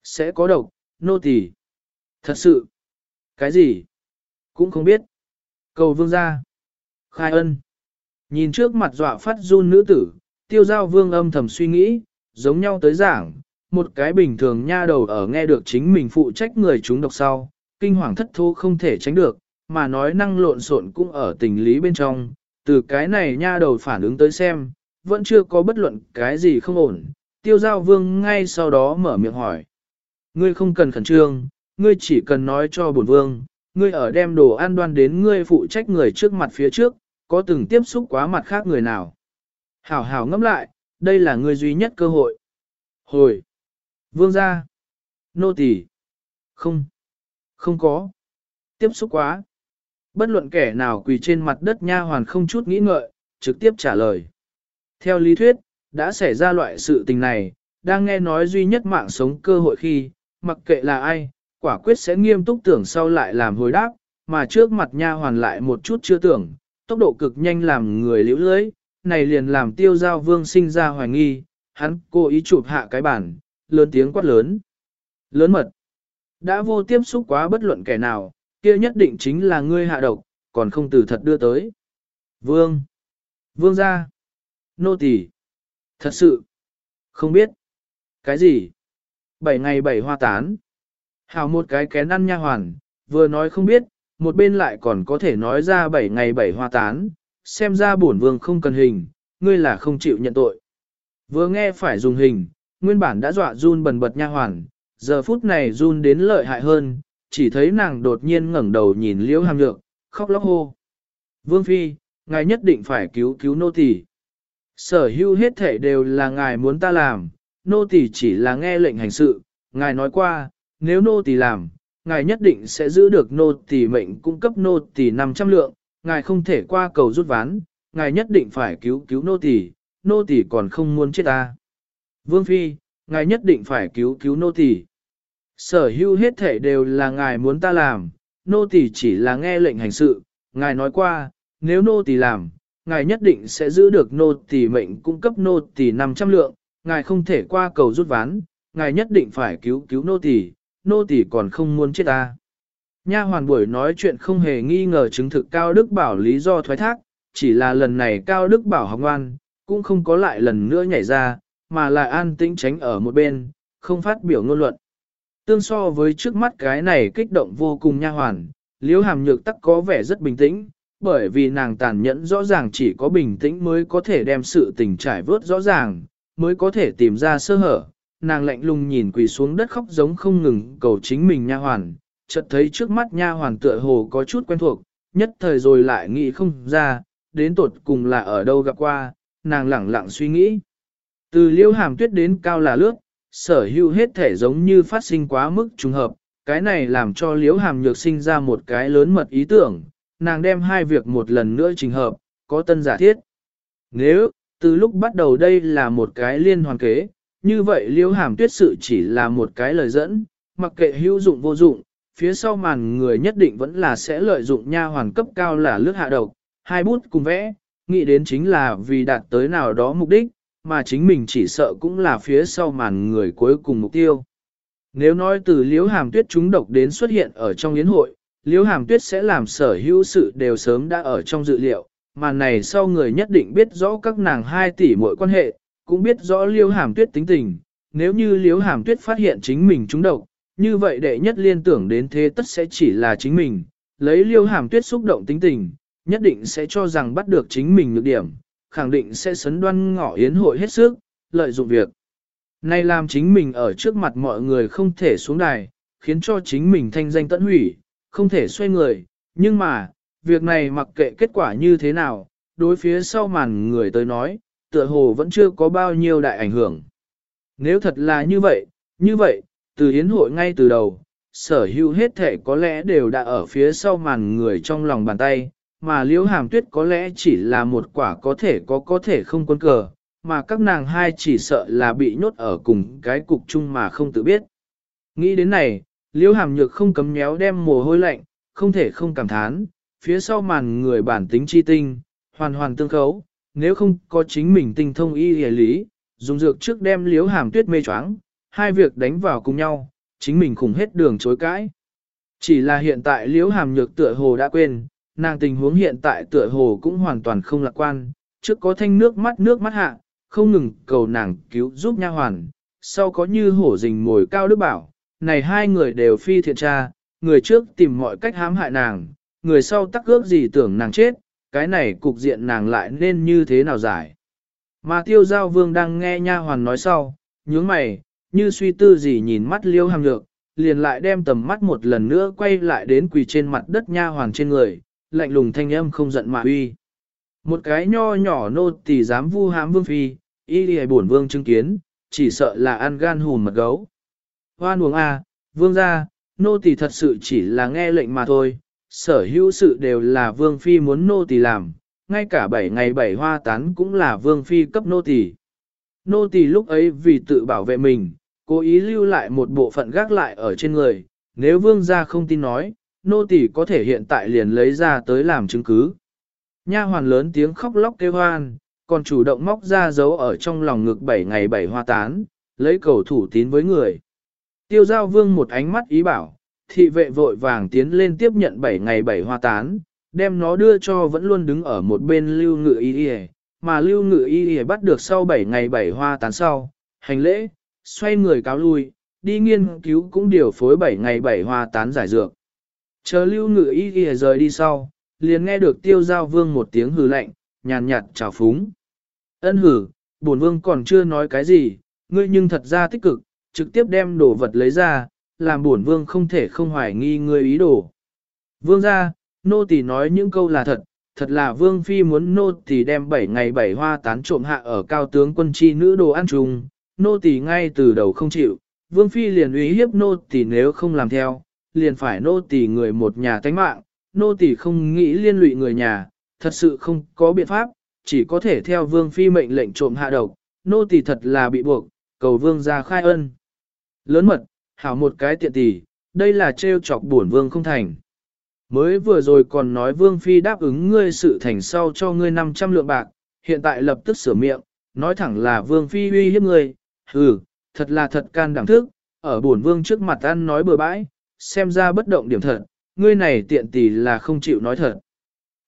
Sẽ có độc, nô tỳ. Thật sự. Cái gì? Cũng không biết. Cầu vương ra. Khai ân. Nhìn trước mặt dọa phát run nữ tử, tiêu giao vương âm thầm suy nghĩ, giống nhau tới giảng, một cái bình thường nha đầu ở nghe được chính mình phụ trách người chúng độc sau, kinh hoàng thất thu không thể tránh được, mà nói năng lộn xộn cũng ở tình lý bên trong, từ cái này nha đầu phản ứng tới xem, vẫn chưa có bất luận cái gì không ổn, tiêu giao vương ngay sau đó mở miệng hỏi. Ngươi không cần khẩn trương, ngươi chỉ cần nói cho bổn vương, ngươi ở đem đồ ăn đoan đến ngươi phụ trách người trước mặt phía trước, có từng tiếp xúc quá mặt khác người nào. Hảo hảo ngẫm lại, đây là ngươi duy nhất cơ hội. Hồi! Vương gia! Nô tỳ, Không! Không có! Tiếp xúc quá! Bất luận kẻ nào quỳ trên mặt đất nha hoàn không chút nghĩ ngợi, trực tiếp trả lời. Theo lý thuyết, đã xảy ra loại sự tình này, đang nghe nói duy nhất mạng sống cơ hội khi, mặc kệ là ai, quả quyết sẽ nghiêm túc tưởng sau lại làm hồi đáp, mà trước mặt nha hoàn lại một chút chưa tưởng, tốc độ cực nhanh làm người liễu lưới, này liền làm tiêu giao vương sinh ra hoài nghi, hắn cố ý chụp hạ cái bản, lớn tiếng quát lớn. Lớn mật, đã vô tiếp xúc quá bất luận kẻ nào, kia nhất định chính là ngươi hạ độc, còn không từ thật đưa tới. Vương, vương ra, nô tỳ, thật sự, không biết, cái gì, bảy ngày bảy hoa tán. Hảo một cái kén ăn nha hoàn, vừa nói không biết, một bên lại còn có thể nói ra bảy ngày bảy hoa tán, xem ra bổn vương không cần hình, ngươi là không chịu nhận tội. Vừa nghe phải dùng hình, nguyên bản đã dọa run bần bật nha hoàn, giờ phút này run đến lợi hại hơn, chỉ thấy nàng đột nhiên ngẩng đầu nhìn liễu hàm nhược, khóc lóc hô. Vương Phi, ngài nhất định phải cứu cứu nô tỳ. Sở hữu hết thể đều là ngài muốn ta làm, nô tỳ chỉ là nghe lệnh hành sự, ngài nói qua, nếu nô tỳ làm, ngài nhất định sẽ giữ được nô tỳ mệnh cung cấp nô tỳ 500 lượng, ngài không thể qua cầu rút ván, ngài nhất định phải cứu cứu nô tỳ, nô tỳ còn không muốn chết ta. Vương Phi, ngài nhất định phải cứu cứu nô tỳ. Sở hữu hết thể đều là ngài muốn ta làm, nô tỳ chỉ là nghe lệnh hành sự, ngài nói qua, nếu nô tỳ làm, ngài nhất định sẽ giữ được nô tỳ mệnh cung cấp nô tỳ 500 lượng, ngài không thể qua cầu rút ván, ngài nhất định phải cứu cứu nô tỳ, nô tỳ còn không muốn chết ta. Nha hoàn buổi nói chuyện không hề nghi ngờ chứng thực Cao Đức Bảo lý do thoái thác, chỉ là lần này Cao Đức Bảo học ngoan, cũng không có lại lần nữa nhảy ra, mà là an tĩnh tránh ở một bên, không phát biểu ngôn luận. Tương so với trước mắt cái này kích động vô cùng nha hoàn, liễu hàm nhược tắc có vẻ rất bình tĩnh, bởi vì nàng tàn nhẫn rõ ràng chỉ có bình tĩnh mới có thể đem sự tình trải vớt rõ ràng, mới có thể tìm ra sơ hở. Nàng lạnh lùng nhìn quỳ xuống đất khóc giống không ngừng cầu chính mình nha hoàn, chợt thấy trước mắt nha hoàn tựa hồ có chút quen thuộc, nhất thời rồi lại nghĩ không ra, đến tột cùng là ở đâu gặp qua, nàng lẳng lặng suy nghĩ. Từ liêu hàm tuyết đến cao là lướt, sở hữu hết thể giống như phát sinh quá mức trùng hợp, cái này làm cho liễu hàm nhược sinh ra một cái lớn mật ý tưởng, nàng đem hai việc một lần nữa trình hợp, có tân giả thiết. Nếu, từ lúc bắt đầu đây là một cái liên hoàn kế, như vậy liễu hàm tuyết sự chỉ là một cái lời dẫn, mặc kệ hữu dụng vô dụng, phía sau màn người nhất định vẫn là sẽ lợi dụng nha hoàn cấp cao là lướt hạ độc, hai bút cùng vẽ, nghĩ đến chính là vì đạt tới nào đó mục đích, mà chính mình chỉ sợ cũng là phía sau màn người cuối cùng mục tiêu. Nếu nói từ liễu hàm tuyết chúng độc đến xuất hiện ở trong yến hội, liễu hàm tuyết sẽ làm sở hữu sự đều sớm đã ở trong dự liệu, mà này sau người nhất định biết rõ các nàng hai tỷ mỗi quan hệ, cũng biết rõ liễu hàm tuyết tính tình, nếu như liễu hàm tuyết phát hiện chính mình chúng độc, như vậy đệ nhất liên tưởng đến thế tất sẽ chỉ là chính mình, lấy liễu hàm tuyết xúc động tính tình, nhất định sẽ cho rằng bắt được chính mình nhược điểm, khẳng định sẽ sấn đoan ngỏ yến hội hết sức, lợi dụng việc. Này làm chính mình ở trước mặt mọi người không thể xuống đài, khiến cho chính mình thanh danh tận hủy, không thể xoay người, nhưng mà, việc này mặc kệ kết quả như thế nào, đối phía sau màn người tới nói, tựa hồ vẫn chưa có bao nhiêu đại ảnh hưởng. Nếu thật là như vậy, như vậy, từ yến hội ngay từ đầu, sở hữu hết thể có lẽ đều đã ở phía sau màn người trong lòng bàn tay, mà liễu hàm tuyết có lẽ chỉ là một quả có thể có có thể không quân cờ, mà các nàng hai chỉ sợ là bị nhốt ở cùng cái cục chung mà không tự biết. Nghĩ đến này, liễu hàm nhược không cấm nhéo đem mồ hôi lạnh, không thể không cảm thán, phía sau màn người bản tính chi tinh, hoàn hoàn tương khấu, nếu không có chính mình tinh thông y hề lý, dùng dược trước đem liễu hàm tuyết mê choáng, hai việc đánh vào cùng nhau, chính mình khủng hết đường chối cãi. Chỉ là hiện tại liễu hàm nhược tựa hồ đã quên, nàng tình huống hiện tại tựa hồ cũng hoàn toàn không lạc quan, trước có thanh nước mắt nước mắt hạ, không ngừng cầu nàng cứu giúp nha hoàn, sau có như hổ rình mồi cao đức bảo, này hai người đều phi thiện tra, người trước tìm mọi cách hãm hại nàng, người sau tắc ước gì tưởng nàng chết, cái này cục diện nàng lại nên như thế nào giải. Mà tiêu giao vương đang nghe nha hoàn nói sau, nhướng mày, như suy tư gì nhìn mắt liêu hàm lược, liền lại đem tầm mắt một lần nữa quay lại đến quỳ trên mặt đất nha hoàn trên người, lạnh lùng thanh âm không giận mà uy. Một cái nho nhỏ nô tỳ dám vu hãm vương phi, y lì bổn vương chứng kiến, chỉ sợ là ăn gan hùn mật gấu. Hoan uống a, vương gia, nô tỳ thật sự chỉ là nghe lệnh mà thôi, sở hữu sự đều là vương phi muốn nô tỳ làm, ngay cả bảy ngày bảy hoa tán cũng là vương phi cấp nô tỳ. Nô tỳ lúc ấy vì tự bảo vệ mình, cố ý lưu lại một bộ phận gác lại ở trên người, nếu vương gia không tin nói, nô tỳ có thể hiện tại liền lấy ra tới làm chứng cứ. Nha hoàn lớn tiếng khóc lóc kêu hoan, còn chủ động móc ra dấu ở trong lòng ngực bảy ngày bảy hoa tán, lấy cầu thủ tín với người. Tiêu giao vương một ánh mắt ý bảo, thị vệ vội vàng tiến lên tiếp nhận bảy ngày bảy hoa tán, đem nó đưa cho vẫn luôn đứng ở một bên lưu ngự y y, mà lưu ngự y y bắt được sau bảy ngày bảy hoa tán sau, hành lễ, xoay người cáo lui, đi nghiên cứu cũng điều phối bảy ngày bảy hoa tán giải dược. Chờ lưu ngự y y rời đi sau, liền nghe được tiêu giao vương một tiếng hừ lạnh, nhàn nhạt chào phúng. Ân hử, bổn vương còn chưa nói cái gì, ngươi nhưng thật ra tích cực, trực tiếp đem đồ vật lấy ra, làm bổn vương không thể không hoài nghi ngươi ý đồ. Vương ra, nô tỳ nói những câu là thật, thật là vương phi muốn nô tỳ đem 7 ngày 7 hoa tán trộm hạ ở cao tướng quân chi nữ đồ ăn trùng, nô tỳ ngay từ đầu không chịu, vương phi liền uy hiếp nô tỳ nếu không làm theo, liền phải nô tỳ người một nhà tánh mạng, nô tỳ không nghĩ liên lụy người nhà, thật sự không có biện pháp, chỉ có thể theo vương phi mệnh lệnh trộm hạ độc, nô tỳ thật là bị buộc, cầu vương ra khai ân. Lớn mật, hảo một cái tiện tỷ, đây là trêu chọc bổn vương không thành. Mới vừa rồi còn nói vương phi đáp ứng ngươi sự thành sau cho ngươi 500 lượng bạc, hiện tại lập tức sửa miệng, nói thẳng là vương phi uy hiếp ngươi, hừ, thật là thật can đảm thức, ở bổn vương trước mặt ăn nói bừa bãi, xem ra bất động điểm thật, ngươi này tiện tỷ là không chịu nói thật.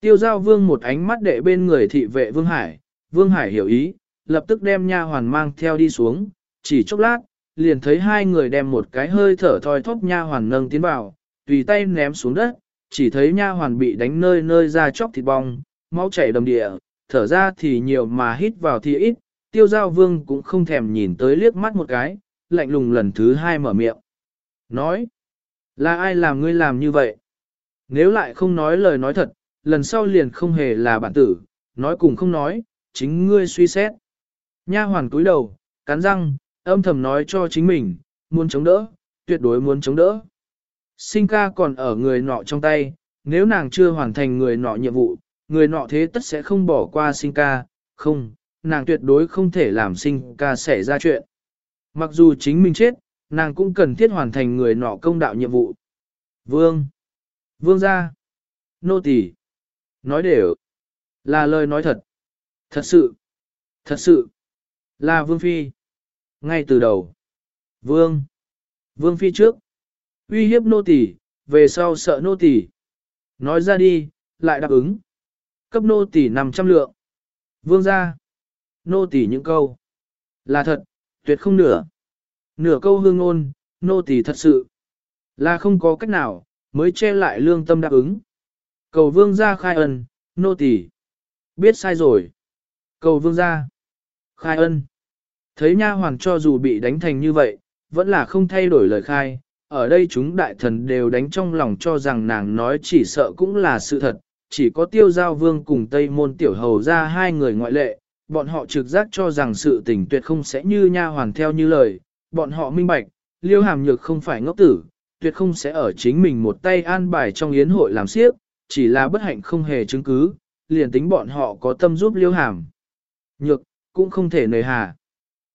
Tiêu giao vương một ánh mắt đệ bên người thị vệ vương hải, vương hải hiểu ý, lập tức đem nha hoàn mang theo đi xuống, chỉ chốc lát, liền thấy hai người đem một cái hơi thở thoi thóp nha hoàn nâng tiến vào, tùy tay ném xuống đất, chỉ thấy nha hoàn bị đánh nơi nơi ra chóc thịt bong, máu chảy đầm địa, thở ra thì nhiều mà hít vào thì ít, tiêu giao vương cũng không thèm nhìn tới liếc mắt một cái, lạnh lùng lần thứ hai mở miệng. Nói, là ai làm ngươi làm như vậy? Nếu lại không nói lời nói thật, lần sau liền không hề là bản tử, nói cùng không nói, chính ngươi suy xét. Nha hoàn cúi đầu, cắn răng, âm thầm nói cho chính mình, muốn chống đỡ, tuyệt đối muốn chống đỡ. Sinh ca còn ở người nọ trong tay, nếu nàng chưa hoàn thành người nọ nhiệm vụ, người nọ thế tất sẽ không bỏ qua sinh ca, không, nàng tuyệt đối không thể làm sinh ca xảy ra chuyện. Mặc dù chính mình chết, nàng cũng cần thiết hoàn thành người nọ công đạo nhiệm vụ. Vương. Vương gia. Nô tỳ. Nói đều. Là lời nói thật. Thật sự. Thật sự. Là Vương Phi. Ngay từ đầu. Vương. Vương Phi trước. Uy hiếp nô tỳ, về sau sợ nô tỳ. Nói ra đi, lại đáp ứng. Cấp nô tỳ 500 lượng. Vương gia. Nô tỳ những câu. Là thật, tuyệt không nửa. Nửa câu hương ngôn, nô tỳ thật sự. Là không có cách nào, mới che lại lương tâm đáp ứng. Cầu vương gia khai ân, nô tỳ Biết sai rồi. Cầu vương gia. Khai ân. Thấy nha hoàng cho dù bị đánh thành như vậy, vẫn là không thay đổi lời khai. Ở đây chúng đại thần đều đánh trong lòng cho rằng nàng nói chỉ sợ cũng là sự thật. Chỉ có tiêu giao vương cùng Tây môn tiểu hầu ra hai người ngoại lệ, bọn họ trực giác cho rằng sự tình tuyệt không sẽ như nha hoàn theo như lời, bọn họ minh bạch, liêu hàm nhược không phải ngốc tử, tuyệt không sẽ ở chính mình một tay an bài trong yến hội làm siếp, chỉ là bất hạnh không hề chứng cứ, liền tính bọn họ có tâm giúp liêu hàm. Nhược, cũng không thể nề hà.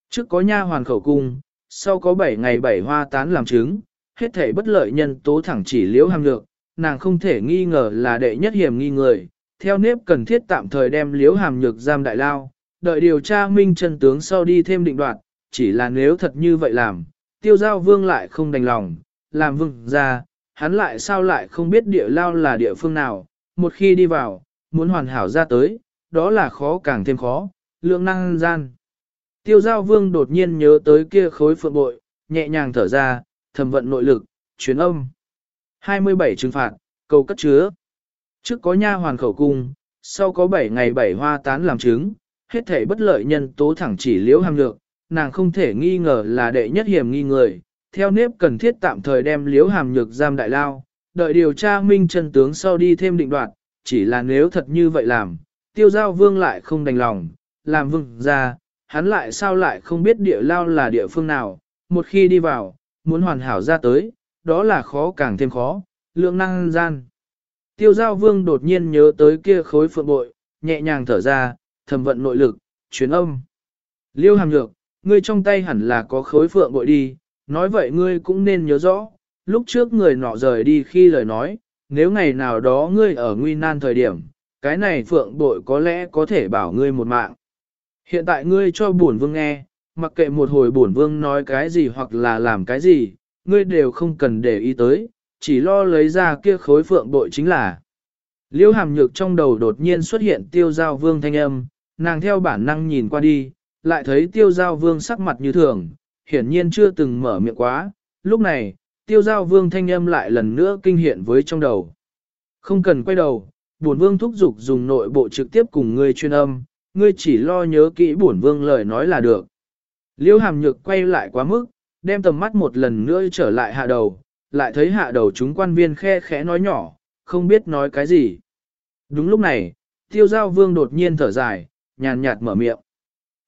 Trước có nha hoàn khẩu cung, sau có 7 ngày 7 hoa tán làm chứng, hết thể bất lợi nhân tố thẳng chỉ liễu hàm nhược, nàng không thể nghi ngờ là đệ nhất hiểm nghi người, theo nếp cần thiết tạm thời đem liễu hàm nhược giam đại lao, đợi điều tra minh chân tướng sau đi thêm định đoạt, chỉ là nếu thật như vậy làm, tiêu giao vương lại không đành lòng, làm vương ra, hắn lại sao lại không biết địa lao là địa phương nào, một khi đi vào, muốn hoàn hảo ra tới, đó là khó càng thêm khó, lượng năng gian. Tiêu giao vương đột nhiên nhớ tới kia khối phượng bội, nhẹ nhàng thở ra, thầm vận nội lực, chuyến âm. 27 trừng phạt, cầu cất chứa. Trước có nha hoàn khẩu cung, sau có 7 ngày 7 hoa tán làm chứng, hết thể bất lợi nhân tố thẳng chỉ liễu hàm lượng, nàng không thể nghi ngờ là đệ nhất hiểm nghi người, theo nếp cần thiết tạm thời đem liếu hàm nhược giam đại lao, đợi điều tra minh chân tướng sau đi thêm định đoạt, chỉ là nếu thật như vậy làm, tiêu giao vương lại không đành lòng, làm vương ra, hắn lại sao lại không biết địa lao là địa phương nào, một khi đi vào, muốn hoàn hảo ra tới, đó là khó càng thêm khó, lượng năng gian. Tiêu giao vương đột nhiên nhớ tới kia khối phượng bội, nhẹ nhàng thở ra, thầm vận nội lực, chuyến âm. Liêu hàm nhược, ngươi trong tay hẳn là có khối phượng bội đi, nói vậy ngươi cũng nên nhớ rõ, lúc trước người nọ rời đi khi lời nói, nếu ngày nào đó ngươi ở nguy nan thời điểm, cái này phượng bội có lẽ có thể bảo ngươi một mạng. Hiện tại ngươi cho bổn vương nghe, mặc kệ một hồi bổn vương nói cái gì hoặc là làm cái gì, ngươi đều không cần để ý tới, chỉ lo lấy ra kia khối phượng bội chính là. Liêu hàm nhược trong đầu đột nhiên xuất hiện tiêu giao vương thanh âm, nàng theo bản năng nhìn qua đi, lại thấy tiêu giao vương sắc mặt như thường, hiển nhiên chưa từng mở miệng quá, lúc này, tiêu giao vương thanh âm lại lần nữa kinh hiện với trong đầu. Không cần quay đầu, bổn vương thúc giục dùng nội bộ trực tiếp cùng ngươi chuyên âm, ngươi chỉ lo nhớ kỹ bổn vương lời nói là được. Liêu hàm nhược quay lại quá mức, đem tầm mắt một lần nữa trở lại hạ đầu, lại thấy hạ đầu chúng quan viên khe khẽ nói nhỏ, không biết nói cái gì. Đúng lúc này, tiêu giao vương đột nhiên thở dài, nhàn nhạt mở miệng.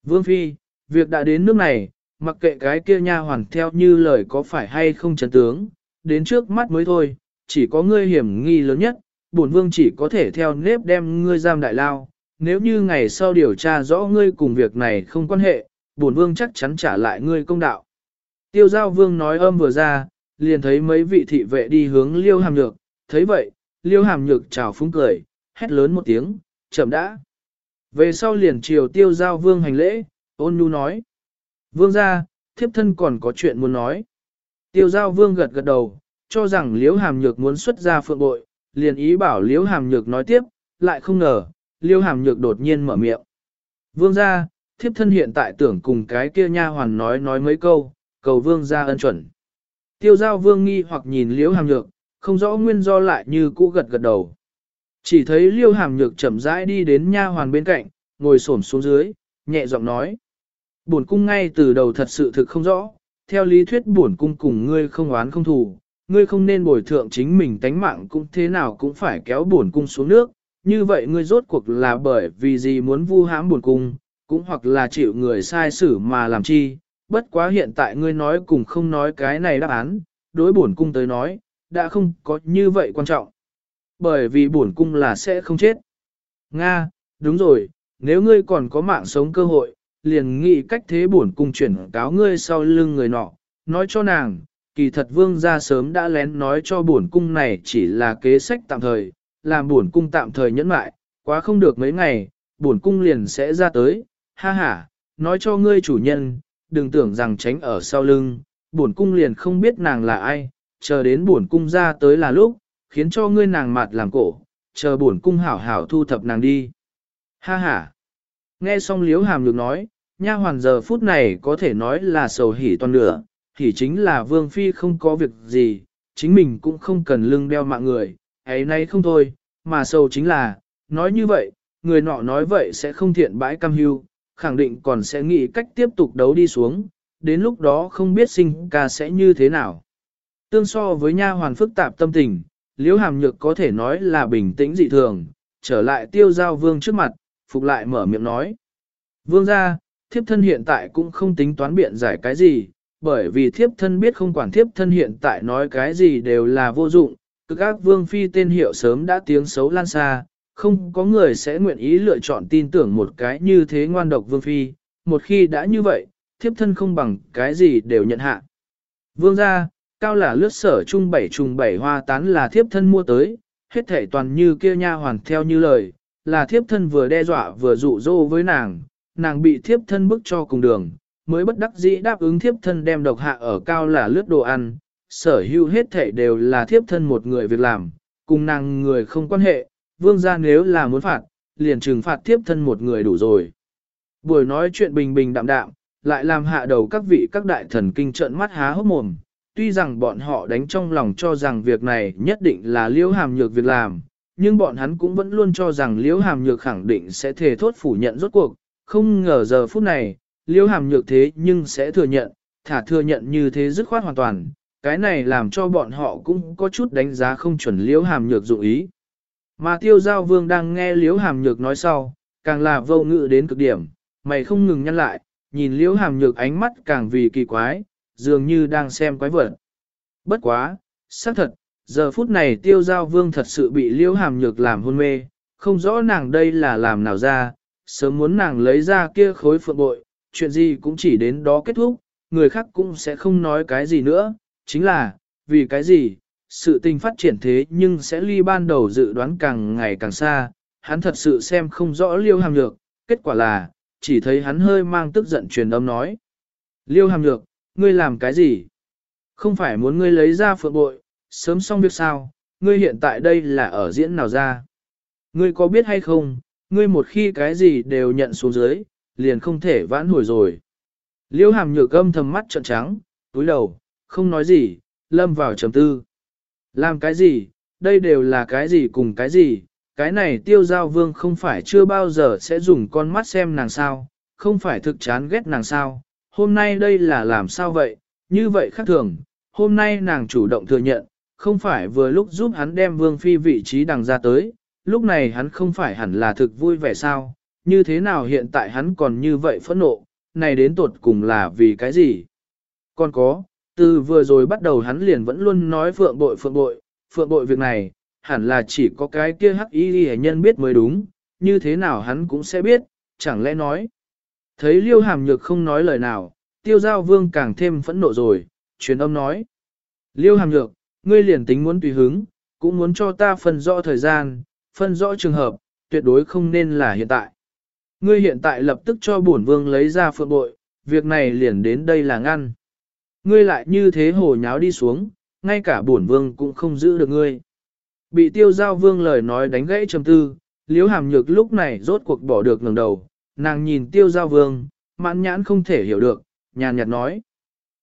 Vương Phi, việc đã đến nước này, mặc kệ cái kia nha hoàn theo như lời có phải hay không chấn tướng, đến trước mắt mới thôi, chỉ có ngươi hiểm nghi lớn nhất, bổn vương chỉ có thể theo nếp đem ngươi giam đại lao, nếu như ngày sau điều tra rõ ngươi cùng việc này không quan hệ, bổn vương chắc chắn trả lại ngươi công đạo. Tiêu giao vương nói âm vừa ra, liền thấy mấy vị thị vệ đi hướng liêu hàm nhược, thấy vậy, liêu hàm nhược chào phúng cười, hét lớn một tiếng, chậm đã. Về sau liền chiều tiêu giao vương hành lễ, ôn nhu nói. Vương ra, thiếp thân còn có chuyện muốn nói. Tiêu giao vương gật gật đầu, cho rằng liễu hàm nhược muốn xuất ra phượng bội, liền ý bảo liễu hàm nhược nói tiếp, lại không ngờ, liễu hàm nhược đột nhiên mở miệng. Vương ra, thiếp thân hiện tại tưởng cùng cái kia nha hoàn nói nói mấy câu, cầu vương ra ân chuẩn. Tiêu giao vương nghi hoặc nhìn liễu hàm nhược, không rõ nguyên do lại như cũ gật gật đầu. Chỉ thấy liêu hàm nhược chậm rãi đi đến nha hoàn bên cạnh, ngồi xổm xuống dưới, nhẹ giọng nói. Bổn cung ngay từ đầu thật sự thực không rõ, theo lý thuyết bổn cung cùng ngươi không oán không thù, ngươi không nên bồi thượng chính mình tánh mạng cũng thế nào cũng phải kéo bổn cung xuống nước, như vậy ngươi rốt cuộc là bởi vì gì muốn vu hãm bổn cung, cũng hoặc là chịu người sai xử mà làm chi, bất quá hiện tại ngươi nói cùng không nói cái này đáp án, đối bổn cung tới nói, đã không có như vậy quan trọng. Bởi vì bổn cung là sẽ không chết. Nga, đúng rồi, nếu ngươi còn có mạng sống cơ hội, liền nghĩ cách thế bổn cung chuyển cáo ngươi sau lưng người nọ, nói cho nàng, kỳ thật vương gia sớm đã lén nói cho bổn cung này chỉ là kế sách tạm thời, làm bổn cung tạm thời nhẫn mại, quá không được mấy ngày, bổn cung liền sẽ ra tới, ha ha, nói cho ngươi chủ nhân, đừng tưởng rằng tránh ở sau lưng, bổn cung liền không biết nàng là ai, chờ đến bổn cung ra tới là lúc, khiến cho ngươi nàng mặt làm cổ, chờ bổn cung hảo hảo thu thập nàng đi. Ha ha. Nghe xong liếu hàm nhược nói, nha hoàn giờ phút này có thể nói là sầu hỉ toàn nửa, thì chính là vương phi không có việc gì, chính mình cũng không cần lưng đeo mạng người, ấy nay không thôi, mà sầu chính là, nói như vậy, người nọ nói vậy sẽ không thiện bãi cam hưu, khẳng định còn sẽ nghĩ cách tiếp tục đấu đi xuống, đến lúc đó không biết sinh ca sẽ như thế nào. Tương so với nha hoàn phức tạp tâm tình, liễu hàm nhược có thể nói là bình tĩnh dị thường, trở lại tiêu giao vương trước mặt, phục lại mở miệng nói. Vương ra, thiếp thân hiện tại cũng không tính toán biện giải cái gì, bởi vì thiếp thân biết không quản thiếp thân hiện tại nói cái gì đều là vô dụng, cực ác vương phi tên hiệu sớm đã tiếng xấu lan xa, không có người sẽ nguyện ý lựa chọn tin tưởng một cái như thế ngoan độc vương phi, một khi đã như vậy, thiếp thân không bằng cái gì đều nhận hạ. Vương ra, cao là lướt sở trung bảy trùng bảy hoa tán là thiếp thân mua tới, hết thể toàn như kia nha hoàn theo như lời, là thiếp thân vừa đe dọa vừa dụ dỗ với nàng, nàng bị thiếp thân bức cho cùng đường, mới bất đắc dĩ đáp ứng thiếp thân đem độc hạ ở cao là lướt đồ ăn, sở hữu hết thể đều là thiếp thân một người việc làm, cùng nàng người không quan hệ, vương gia nếu là muốn phạt, liền trừng phạt thiếp thân một người đủ rồi. Buổi nói chuyện bình bình đạm đạm, lại làm hạ đầu các vị các đại thần kinh trợn mắt há hốc mồm, tuy rằng bọn họ đánh trong lòng cho rằng việc này nhất định là liễu hàm nhược việc làm, nhưng bọn hắn cũng vẫn luôn cho rằng liễu hàm nhược khẳng định sẽ thề thốt phủ nhận rốt cuộc, không ngờ giờ phút này, liễu hàm nhược thế nhưng sẽ thừa nhận, thả thừa nhận như thế dứt khoát hoàn toàn, cái này làm cho bọn họ cũng có chút đánh giá không chuẩn liễu hàm nhược dụng ý. Mà tiêu giao vương đang nghe liễu hàm nhược nói sau, càng là vô ngự đến cực điểm, mày không ngừng nhăn lại, nhìn liễu hàm nhược ánh mắt càng vì kỳ quái, dường như đang xem quái vật. Bất quá, xác thật, giờ phút này tiêu giao vương thật sự bị liễu hàm nhược làm hôn mê, không rõ nàng đây là làm nào ra, sớm muốn nàng lấy ra kia khối phượng bội, chuyện gì cũng chỉ đến đó kết thúc, người khác cũng sẽ không nói cái gì nữa, chính là, vì cái gì, sự tình phát triển thế nhưng sẽ ly ban đầu dự đoán càng ngày càng xa, hắn thật sự xem không rõ liêu hàm nhược, kết quả là, chỉ thấy hắn hơi mang tức giận truyền âm nói. Liêu hàm nhược, ngươi làm cái gì? Không phải muốn ngươi lấy ra phượng bội, sớm xong việc sao, ngươi hiện tại đây là ở diễn nào ra? Ngươi có biết hay không, ngươi một khi cái gì đều nhận xuống dưới, liền không thể vãn hồi rồi. Liêu hàm nhược âm thầm mắt trợn trắng, túi đầu, không nói gì, lâm vào trầm tư. Làm cái gì, đây đều là cái gì cùng cái gì, cái này tiêu giao vương không phải chưa bao giờ sẽ dùng con mắt xem nàng sao, không phải thực chán ghét nàng sao, hôm nay đây là làm sao vậy, như vậy khác thường, hôm nay nàng chủ động thừa nhận, không phải vừa lúc giúp hắn đem vương phi vị trí đằng ra tới, lúc này hắn không phải hẳn là thực vui vẻ sao, như thế nào hiện tại hắn còn như vậy phẫn nộ, này đến tột cùng là vì cái gì? Còn có, từ vừa rồi bắt đầu hắn liền vẫn luôn nói phượng bội phượng bội, phượng bội việc này, hẳn là chỉ có cái kia hắc y hệ nhân biết mới đúng, như thế nào hắn cũng sẽ biết, chẳng lẽ nói. Thấy liêu hàm nhược không nói lời nào, tiêu giao vương càng thêm phẫn nộ rồi, truyền âm nói. Liêu hàm nhược, ngươi liền tính muốn tùy hứng, cũng muốn cho ta phân rõ thời gian, phân rõ trường hợp, tuyệt đối không nên là hiện tại. Ngươi hiện tại lập tức cho bổn vương lấy ra phượng bội, việc này liền đến đây là ngăn. Ngươi lại như thế hồ nháo đi xuống, ngay cả bổn vương cũng không giữ được ngươi. Bị tiêu giao vương lời nói đánh gãy trầm tư, liếu hàm nhược lúc này rốt cuộc bỏ được ngẩng đầu, nàng nhìn tiêu giao vương, mãn nhãn không thể hiểu được, nhàn nhạt nói.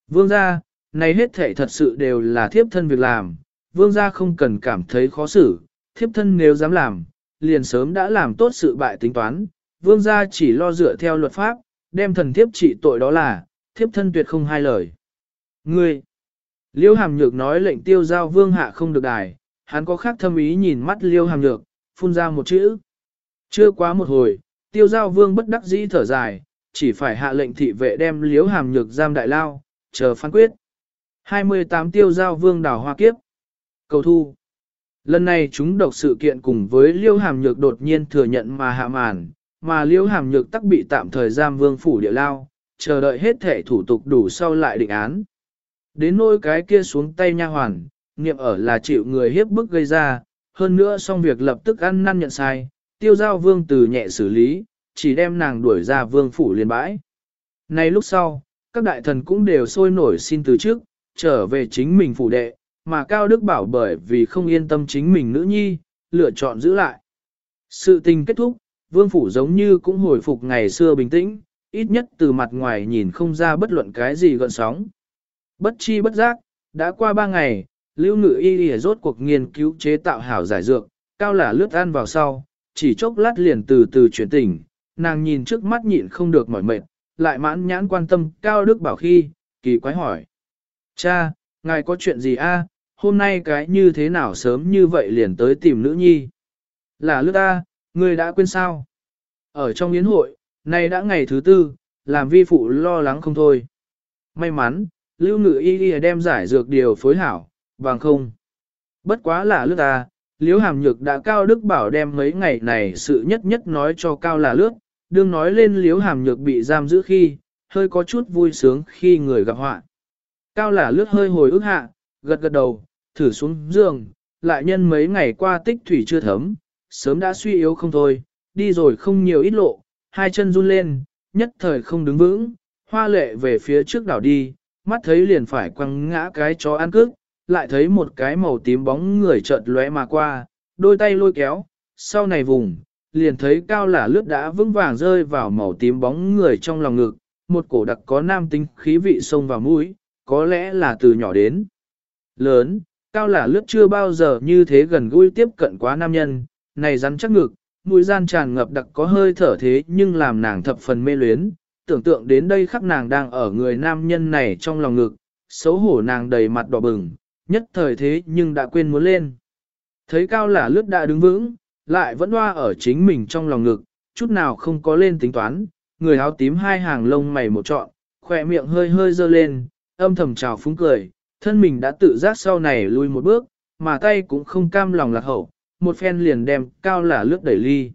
Vương gia, này hết thể thật sự đều là thiếp thân việc làm, vương gia không cần cảm thấy khó xử, thiếp thân nếu dám làm, liền sớm đã làm tốt sự bại tính toán, vương gia chỉ lo dựa theo luật pháp, đem thần thiếp trị tội đó là, thiếp thân tuyệt không hai lời. Ngươi, liêu hàm nhược nói lệnh tiêu giao vương hạ không được đài, hắn có khác thâm ý nhìn mắt liêu hàm nhược, phun ra một chữ. Chưa quá một hồi, tiêu giao vương bất đắc dĩ thở dài, chỉ phải hạ lệnh thị vệ đem liếu hàm nhược giam đại lao, chờ phán quyết. 28 tiêu giao vương đảo hoa kiếp. Cầu thu. Lần này chúng độc sự kiện cùng với liêu hàm nhược đột nhiên thừa nhận mà hạ màn, mà liêu hàm nhược tắc bị tạm thời giam vương phủ địa lao, chờ đợi hết thể thủ tục đủ sau lại định án. Đến nỗi cái kia xuống tay nha hoàn, niệm ở là chịu người hiếp bức gây ra, hơn nữa xong việc lập tức ăn năn nhận sai, tiêu giao vương từ nhẹ xử lý, chỉ đem nàng đuổi ra vương phủ liền bãi. Nay lúc sau, các đại thần cũng đều sôi nổi xin từ trước, trở về chính mình phủ đệ, mà Cao Đức Bảo bởi vì không yên tâm chính mình nữ nhi, lựa chọn giữ lại. Sự tình kết thúc, vương phủ giống như cũng hồi phục ngày xưa bình tĩnh, ít nhất từ mặt ngoài nhìn không ra bất luận cái gì gợn sóng. Bất chi bất giác, đã qua ba ngày, lưu ngự y y rốt cuộc nghiên cứu chế tạo hảo giải dược, cao là lướt ăn vào sau, chỉ chốc lát liền từ từ chuyển tỉnh, nàng nhìn trước mắt nhịn không được mỏi mệt, lại mãn nhãn quan tâm cao đức bảo khi, kỳ quái hỏi. Cha, ngài có chuyện gì a? hôm nay cái như thế nào sớm như vậy liền tới tìm nữ nhi? Là lướt ta, ngươi đã quên sao? Ở trong yến hội, nay đã ngày thứ tư, làm vi phụ lo lắng không thôi. May mắn, lưu ngự y y đem giải dược điều phối hảo, bằng không. Bất quá là lướt ta, Liễu hàm nhược đã cao đức bảo đem mấy ngày này sự nhất nhất nói cho cao là lướt, đương nói lên Liễu hàm nhược bị giam giữ khi, hơi có chút vui sướng khi người gặp họa. Cao là lướt hơi hồi ức hạ, gật gật đầu, thử xuống giường, lại nhân mấy ngày qua tích thủy chưa thấm, sớm đã suy yếu không thôi, đi rồi không nhiều ít lộ, hai chân run lên, nhất thời không đứng vững, hoa lệ về phía trước đảo đi, mắt thấy liền phải quăng ngã cái chó ăn cước, lại thấy một cái màu tím bóng người chợt lóe mà qua, đôi tay lôi kéo, sau này vùng, liền thấy cao là lướt đã vững vàng rơi vào màu tím bóng người trong lòng ngực, một cổ đặc có nam tính khí vị sông vào mũi, có lẽ là từ nhỏ đến lớn, cao là lướt chưa bao giờ như thế gần gũi tiếp cận quá nam nhân, này rắn chắc ngực, mũi gian tràn ngập đặc có hơi thở thế nhưng làm nàng thập phần mê luyến, tưởng tượng đến đây khắc nàng đang ở người nam nhân này trong lòng ngực, xấu hổ nàng đầy mặt đỏ bừng, nhất thời thế nhưng đã quên muốn lên. Thấy cao là lướt đã đứng vững, lại vẫn hoa ở chính mình trong lòng ngực, chút nào không có lên tính toán, người áo tím hai hàng lông mày một trọn, khỏe miệng hơi hơi dơ lên, âm thầm chào phúng cười, thân mình đã tự giác sau này lui một bước, mà tay cũng không cam lòng lạc hậu, một phen liền đem cao là lướt đẩy ly.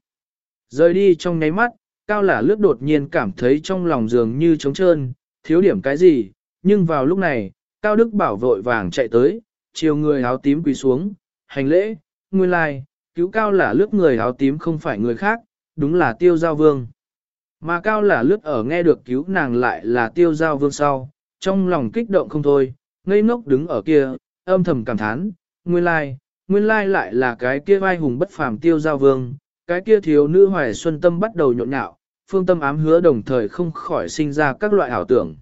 Rời đi trong nháy mắt, cao là lướt đột nhiên cảm thấy trong lòng dường như trống trơn, thiếu điểm cái gì, nhưng vào lúc này, cao đức bảo vội vàng chạy tới, chiều người áo tím quỳ xuống, hành lễ, nguyên lai, cứu cao là lướt người áo tím không phải người khác, đúng là tiêu giao vương. Mà cao là lướt ở nghe được cứu nàng lại là tiêu giao vương sau, trong lòng kích động không thôi, ngây ngốc đứng ở kia, âm thầm cảm thán, nguyên lai, nguyên lai lại là cái kia vai hùng bất phàm tiêu giao vương, cái kia thiếu nữ hoài xuân tâm bắt đầu nhộn nhạo, phương tâm ám hứa đồng thời không khỏi sinh ra các loại ảo tưởng.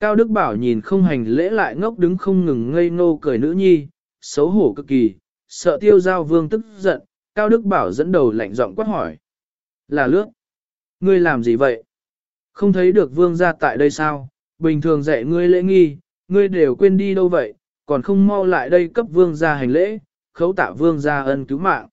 Cao Đức Bảo nhìn không hành lễ lại ngốc đứng không ngừng ngây ngô cười nữ nhi, xấu hổ cực kỳ, sợ tiêu giao vương tức giận, Cao Đức Bảo dẫn đầu lạnh giọng quát hỏi. Là lướt. Ngươi làm gì vậy? Không thấy được vương ra tại đây sao? Bình thường dạy ngươi lễ nghi, ngươi đều quên đi đâu vậy, còn không mau lại đây cấp vương ra hành lễ, khấu tạ vương ra ân cứu mạng.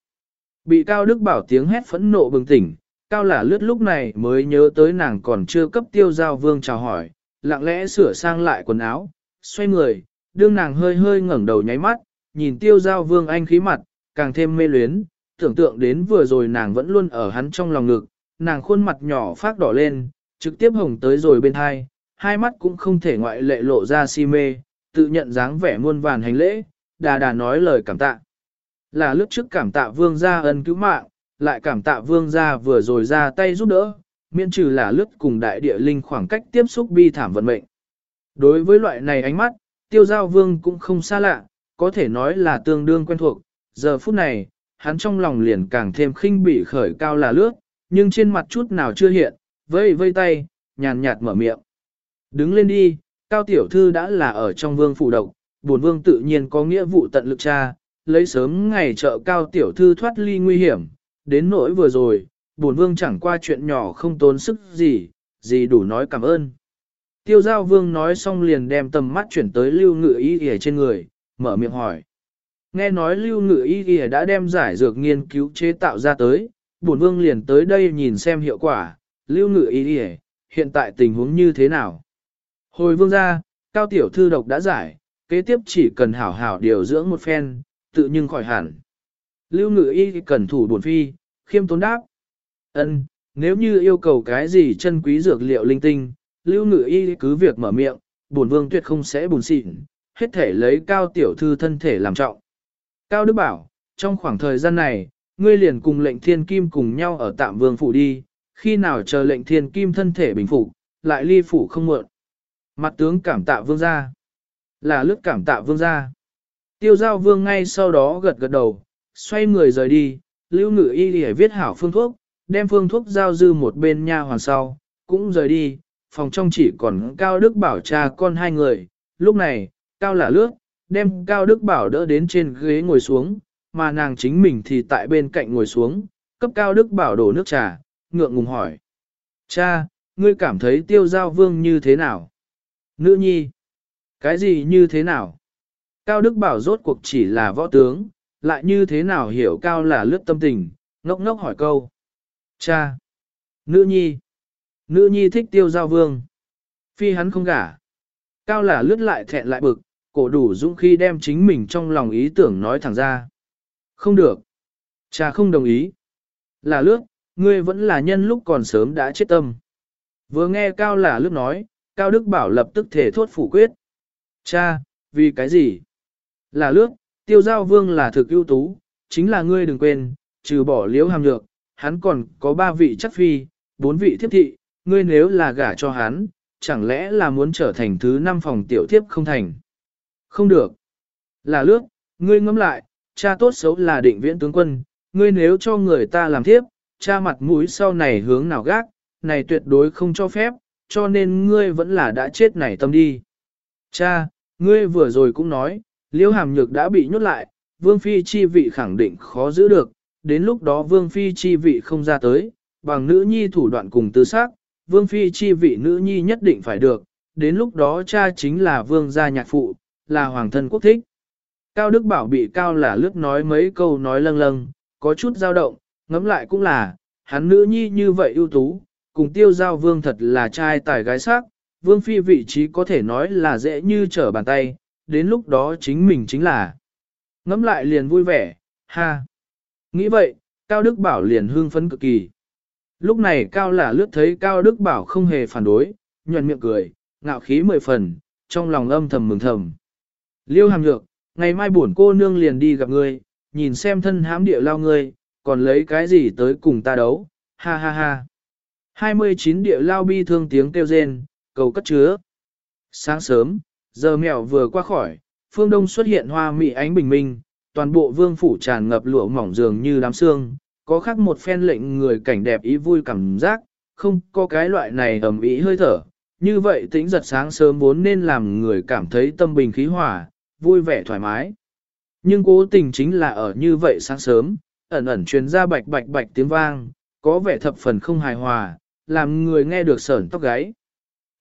Bị Cao Đức Bảo tiếng hét phẫn nộ bừng tỉnh, Cao là lướt lúc này mới nhớ tới nàng còn chưa cấp tiêu giao vương chào hỏi, lặng lẽ sửa sang lại quần áo, xoay người, đương nàng hơi hơi ngẩng đầu nháy mắt, nhìn tiêu giao vương anh khí mặt, càng thêm mê luyến, tưởng tượng đến vừa rồi nàng vẫn luôn ở hắn trong lòng ngực, nàng khuôn mặt nhỏ phát đỏ lên, trực tiếp hồng tới rồi bên hai, hai mắt cũng không thể ngoại lệ lộ ra si mê, tự nhận dáng vẻ muôn vàn hành lễ, đà đà nói lời cảm tạ. Là lúc trước cảm tạ vương gia ân cứu mạng, lại cảm tạ vương gia vừa rồi ra tay giúp đỡ, miễn trừ là lướt cùng đại địa linh khoảng cách tiếp xúc bi thảm vận mệnh. Đối với loại này ánh mắt, tiêu giao vương cũng không xa lạ, có thể nói là tương đương quen thuộc, giờ phút này, hắn trong lòng liền càng thêm khinh bị khởi cao là lướt, nhưng trên mặt chút nào chưa hiện, vây vây tay, nhàn nhạt mở miệng. Đứng lên đi, cao tiểu thư đã là ở trong vương phủ độc, buồn vương tự nhiên có nghĩa vụ tận lực tra, lấy sớm ngày trợ cao tiểu thư thoát ly nguy hiểm, đến nỗi vừa rồi, bổn vương chẳng qua chuyện nhỏ không tốn sức gì, gì đủ nói cảm ơn. Tiêu giao vương nói xong liền đem tầm mắt chuyển tới lưu ngự y ghề trên người, mở miệng hỏi. Nghe nói lưu ngự y ghề đã đem giải dược nghiên cứu chế tạo ra tới, bổn vương liền tới đây nhìn xem hiệu quả, lưu ngự y ghề, hiện tại tình huống như thế nào. Hồi vương ra, cao tiểu thư độc đã giải, kế tiếp chỉ cần hảo hảo điều dưỡng một phen, tự nhưng khỏi hẳn. Lưu ngự y cần thủ bổn phi, khiêm tốn đáp ân nếu như yêu cầu cái gì chân quý dược liệu linh tinh, lưu ngự y cứ việc mở miệng, bổn vương tuyệt không sẽ buồn xịn, hết thể lấy cao tiểu thư thân thể làm trọng. Cao Đức bảo, trong khoảng thời gian này, ngươi liền cùng lệnh thiên kim cùng nhau ở tạm vương phủ đi, khi nào chờ lệnh thiên kim thân thể bình phục, lại ly phủ không muộn. Mặt tướng cảm tạ vương gia. Là lướt cảm tạ vương gia. Tiêu giao vương ngay sau đó gật gật đầu, xoay người rời đi, lưu ngự y để viết hảo phương thuốc, đem phương thuốc giao dư một bên nha hoàn sau, cũng rời đi, phòng trong chỉ còn Cao Đức Bảo cha con hai người, lúc này, Cao là lướt, đem Cao Đức Bảo đỡ đến trên ghế ngồi xuống, mà nàng chính mình thì tại bên cạnh ngồi xuống, cấp Cao Đức Bảo đổ nước trà, ngượng ngùng hỏi. Cha, ngươi cảm thấy tiêu giao vương như thế nào? Nữ nhi, cái gì như thế nào? Cao Đức Bảo rốt cuộc chỉ là võ tướng, lại như thế nào hiểu Cao là lướt tâm tình, ngốc ngốc hỏi câu. Cha, nữ nhi, nữ nhi thích tiêu giao vương. Phi hắn không gả. Cao là lướt lại thẹn lại bực, cổ đủ dũng khi đem chính mình trong lòng ý tưởng nói thẳng ra. Không được. Cha không đồng ý. Là lướt, ngươi vẫn là nhân lúc còn sớm đã chết tâm. Vừa nghe Cao là lướt nói, Cao Đức Bảo lập tức thể thốt phủ quyết. Cha, vì cái gì? Là lướt, tiêu giao vương là thực ưu tú, chính là ngươi đừng quên, trừ bỏ liễu hàm nhược, hắn còn có ba vị chắc phi, bốn vị thiếp thị, ngươi nếu là gả cho hắn, chẳng lẽ là muốn trở thành thứ năm phòng tiểu thiếp không thành? Không được. Là lước, ngươi ngẫm lại, cha tốt xấu là định viễn tướng quân, ngươi nếu cho người ta làm thiếp, cha mặt mũi sau này hướng nào gác, này tuyệt đối không cho phép, cho nên ngươi vẫn là đã chết nảy tâm đi. Cha, ngươi vừa rồi cũng nói, liễu hàm nhược đã bị nhốt lại, vương phi chi vị khẳng định khó giữ được, đến lúc đó vương phi chi vị không ra tới, bằng nữ nhi thủ đoạn cùng tư xác, vương phi chi vị nữ nhi nhất định phải được, đến lúc đó cha chính là vương gia nhạc phụ, là hoàng thân quốc thích. Cao Đức Bảo bị Cao là lướt nói mấy câu nói lâng lâng, có chút dao động, ngẫm lại cũng là, hắn nữ nhi như vậy ưu tú, cùng tiêu giao vương thật là trai tài gái sắc, vương phi vị trí có thể nói là dễ như trở bàn tay, đến lúc đó chính mình chính là. Ngẫm lại liền vui vẻ, ha. Nghĩ vậy, Cao Đức Bảo liền hương phấn cực kỳ. Lúc này Cao là lướt thấy Cao Đức Bảo không hề phản đối, nhuận miệng cười, ngạo khí mười phần, trong lòng âm thầm mừng thầm. Liêu hàm nhược, ngày mai buồn cô nương liền đi gặp ngươi, nhìn xem thân hám địa lao ngươi, còn lấy cái gì tới cùng ta đấu, ha ha ha. 29 địa lao bi thương tiếng kêu rên, cầu cất chứa. Sáng sớm, giờ mèo vừa qua khỏi, phương đông xuất hiện hoa mị ánh bình minh, toàn bộ vương phủ tràn ngập lụa mỏng dường như đám xương, có khác một phen lệnh người cảnh đẹp ý vui cảm giác, không có cái loại này ẩm ý hơi thở, Như vậy tĩnh giật sáng sớm vốn nên làm người cảm thấy tâm bình khí hòa, vui vẻ thoải mái. Nhưng cố tình chính là ở như vậy sáng sớm, ẩn ẩn truyền ra bạch bạch bạch tiếng vang, có vẻ thập phần không hài hòa, làm người nghe được sởn tóc gáy.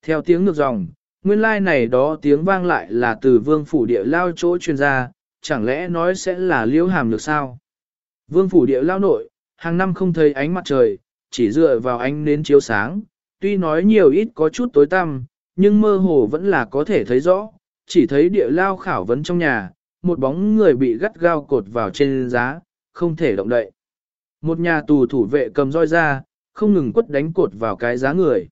Theo tiếng ngược dòng, nguyên lai like này đó tiếng vang lại là từ vương phủ địa lao chỗ truyền ra, chẳng lẽ nói sẽ là liễu hàm được sao? Vương phủ địa lao nội, hàng năm không thấy ánh mặt trời, chỉ dựa vào ánh nến chiếu sáng, tuy nói nhiều ít có chút tối tăm, nhưng mơ hồ vẫn là có thể thấy rõ, chỉ thấy địa lao khảo vấn trong nhà, một bóng người bị gắt gao cột vào trên giá, không thể động đậy. Một nhà tù thủ vệ cầm roi ra, không ngừng quất đánh cột vào cái giá người.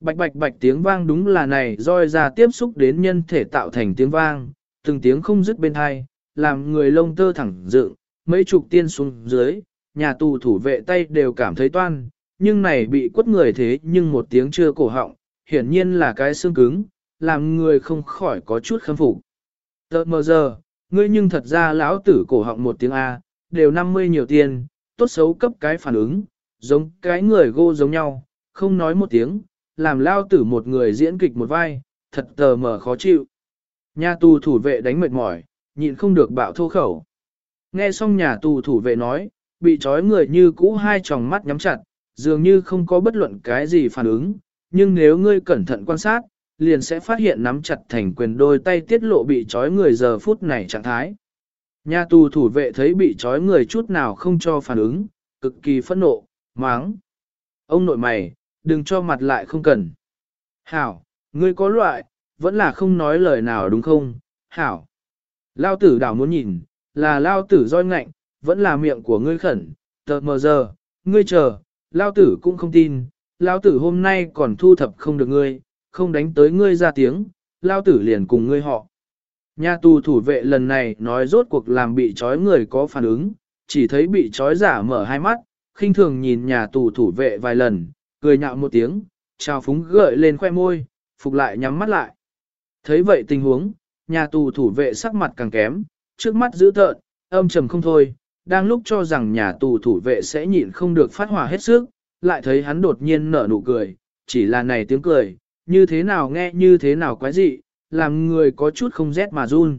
Bạch bạch bạch tiếng vang đúng là này roi ra tiếp xúc đến nhân thể tạo thành tiếng vang, từng tiếng không dứt bên hai, làm người lông tơ thẳng dựng, mấy chục tiên xuống dưới, nhà tù thủ vệ tay đều cảm thấy toan, nhưng này bị quất người thế nhưng một tiếng chưa cổ họng, hiển nhiên là cái xương cứng, làm người không khỏi có chút khâm phục. Tờ mờ giờ, ngươi nhưng thật ra lão tử cổ họng một tiếng A, đều 50 nhiều tiền, tốt xấu cấp cái phản ứng, giống cái người gô giống nhau, không nói một tiếng, làm lao tử một người diễn kịch một vai, thật tờ mờ khó chịu. Nhà tù thủ vệ đánh mệt mỏi, nhịn không được bạo thô khẩu. Nghe xong nhà tù thủ vệ nói, bị trói người như cũ hai tròng mắt nhắm chặt, dường như không có bất luận cái gì phản ứng, nhưng nếu ngươi cẩn thận quan sát, liền sẽ phát hiện nắm chặt thành quyền đôi tay tiết lộ bị trói người giờ phút này trạng thái. Nhà tù thủ vệ thấy bị trói người chút nào không cho phản ứng, cực kỳ phẫn nộ, máng. Ông nội mày, đừng cho mặt lại không cần. Hảo, ngươi có loại, vẫn là không nói lời nào đúng không? Hảo. Lao tử đảo muốn nhìn, là lao tử roi ngạnh, vẫn là miệng của ngươi khẩn, tờ mờ giờ, ngươi chờ, lao tử cũng không tin, lao tử hôm nay còn thu thập không được ngươi, không đánh tới ngươi ra tiếng, lao tử liền cùng ngươi họ. Nhà tù thủ vệ lần này nói rốt cuộc làm bị trói người có phản ứng, chỉ thấy bị trói giả mở hai mắt, khinh thường nhìn nhà tù thủ vệ vài lần, cười nhạo một tiếng, trao phúng gợi lên khoe môi, phục lại nhắm mắt lại. Thấy vậy tình huống, nhà tù thủ vệ sắc mặt càng kém, trước mắt giữ tợn, âm trầm không thôi, đang lúc cho rằng nhà tù thủ vệ sẽ nhịn không được phát hỏa hết sức, lại thấy hắn đột nhiên nở nụ cười, chỉ là này tiếng cười, như thế nào nghe như thế nào quái dị, làm người có chút không rét mà run.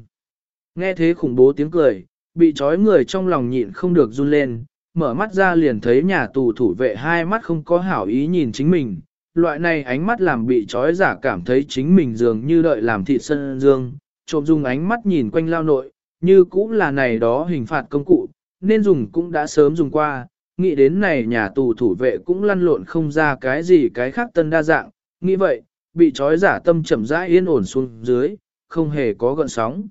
Nghe thế khủng bố tiếng cười, bị trói người trong lòng nhịn không được run lên, mở mắt ra liền thấy nhà tù thủ vệ hai mắt không có hảo ý nhìn chính mình. Loại này ánh mắt làm bị trói giả cảm thấy chính mình dường như đợi làm thị sân dương, trộm dùng ánh mắt nhìn quanh lao nội, như cũng là này đó hình phạt công cụ, nên dùng cũng đã sớm dùng qua, nghĩ đến này nhà tù thủ vệ cũng lăn lộn không ra cái gì cái khác tân đa dạng, nghĩ vậy, bị trói giả tâm chậm rãi yên ổn xuống dưới, không hề có gợn sóng.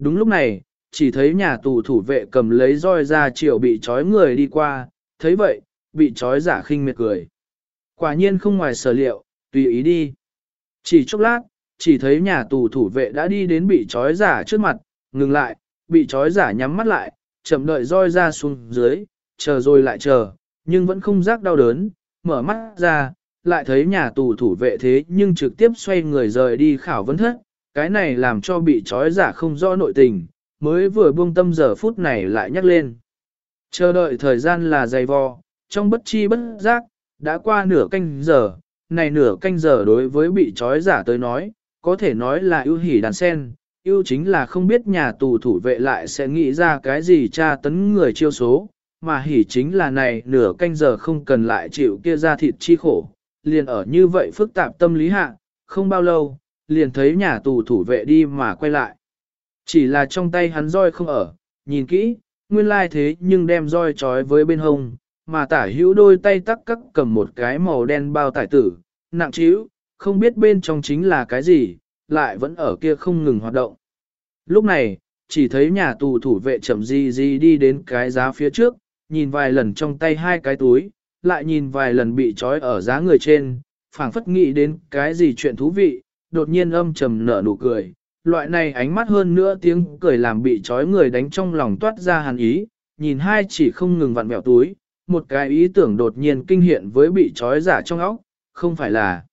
Đúng lúc này, chỉ thấy nhà tù thủ vệ cầm lấy roi ra chiều bị trói người đi qua, thấy vậy, bị trói giả khinh miệt cười. Quả nhiên không ngoài sở liệu, tùy ý đi. Chỉ chốc lát, chỉ thấy nhà tù thủ vệ đã đi đến bị trói giả trước mặt, ngừng lại, bị trói giả nhắm mắt lại, chậm đợi roi ra xuống dưới, chờ rồi lại chờ, nhưng vẫn không giác đau đớn, mở mắt ra, lại thấy nhà tù thủ vệ thế nhưng trực tiếp xoay người rời đi khảo vấn thất, cái này làm cho bị trói giả không rõ nội tình, mới vừa buông tâm giờ phút này lại nhắc lên. Chờ đợi thời gian là dày vò, trong bất chi bất giác, đã qua nửa canh giờ, này nửa canh giờ đối với bị trói giả tới nói, có thể nói là ưu hỉ đàn sen, ưu chính là không biết nhà tù thủ vệ lại sẽ nghĩ ra cái gì tra tấn người chiêu số, mà hỉ chính là này nửa canh giờ không cần lại chịu kia ra thịt chi khổ, liền ở như vậy phức tạp tâm lý hạ, không bao lâu, liền thấy nhà tù thủ vệ đi mà quay lại. Chỉ là trong tay hắn roi không ở, nhìn kỹ, nguyên lai thế nhưng đem roi trói với bên hông, mà tả hữu đôi tay tắc cắt cầm một cái màu đen bao tải tử, nặng trĩu, không biết bên trong chính là cái gì, lại vẫn ở kia không ngừng hoạt động. Lúc này, chỉ thấy nhà tù thủ vệ chậm di di đi đến cái giá phía trước, nhìn vài lần trong tay hai cái túi, lại nhìn vài lần bị trói ở giá người trên, phảng phất nghĩ đến cái gì chuyện thú vị, đột nhiên âm trầm nở nụ cười. Loại này ánh mắt hơn nữa tiếng cười làm bị trói người đánh trong lòng toát ra hàn ý, nhìn hai chỉ không ngừng vặn vẹo túi, một cái ý tưởng đột nhiên kinh hiện với bị trói giả trong óc, không phải là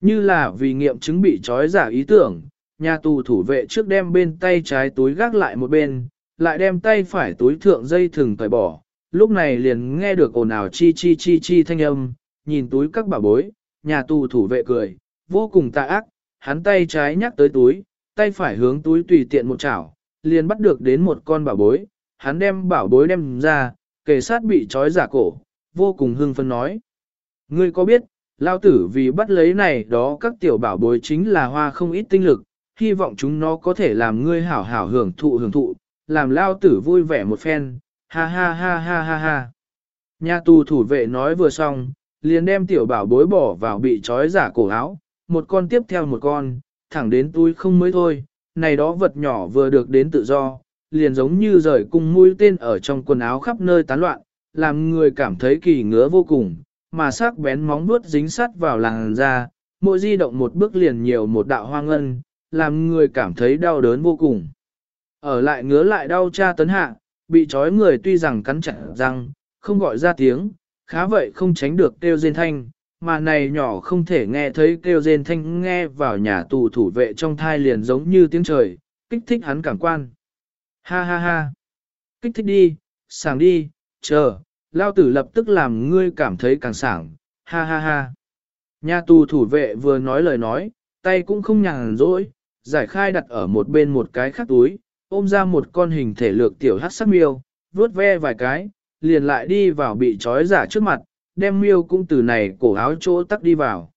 như là vì nghiệm chứng bị trói giả ý tưởng, nhà tù thủ vệ trước đem bên tay trái túi gác lại một bên, lại đem tay phải túi thượng dây thừng cởi bỏ, lúc này liền nghe được ồn ào chi chi chi chi thanh âm, nhìn túi các bà bối, nhà tù thủ vệ cười, vô cùng tà ác, hắn tay trái nhắc tới túi, tay phải hướng túi tùy tiện một chảo, liền bắt được đến một con bảo bối, hắn đem bảo bối đem ra, kề sát bị trói giả cổ, vô cùng hưng phấn nói. Ngươi có biết, lao tử vì bắt lấy này đó các tiểu bảo bối chính là hoa không ít tinh lực, hy vọng chúng nó có thể làm ngươi hảo hảo hưởng thụ hưởng thụ, làm lao tử vui vẻ một phen, ha ha ha ha ha ha. Nhà tù thủ vệ nói vừa xong, liền đem tiểu bảo bối bỏ vào bị trói giả cổ áo, một con tiếp theo một con, thẳng đến túi không mới thôi, này đó vật nhỏ vừa được đến tự do, liền giống như rời cung mũi tên ở trong quần áo khắp nơi tán loạn, làm người cảm thấy kỳ ngứa vô cùng, mà sắc bén móng vuốt dính sắt vào làn da, mỗi di động một bước liền nhiều một đạo hoang ngân, làm người cảm thấy đau đớn vô cùng. Ở lại ngứa lại đau cha tấn hạ, bị trói người tuy rằng cắn chặt răng, không gọi ra tiếng, khá vậy không tránh được kêu rên thanh, mà này nhỏ không thể nghe thấy kêu rên thanh nghe vào nhà tù thủ vệ trong thai liền giống như tiếng trời, kích thích hắn cảm quan. Ha ha ha, kích thích đi, sảng đi, chờ, lao tử lập tức làm ngươi cảm thấy càng sảng, ha ha ha. Nhà tù thủ vệ vừa nói lời nói, tay cũng không nhàn rỗi, giải khai đặt ở một bên một cái khác túi, ôm ra một con hình thể lược tiểu hát sắc miêu, vuốt ve vài cái, liền lại đi vào bị trói giả trước mặt, đem miêu cũng từ này cổ áo chỗ tắt đi vào.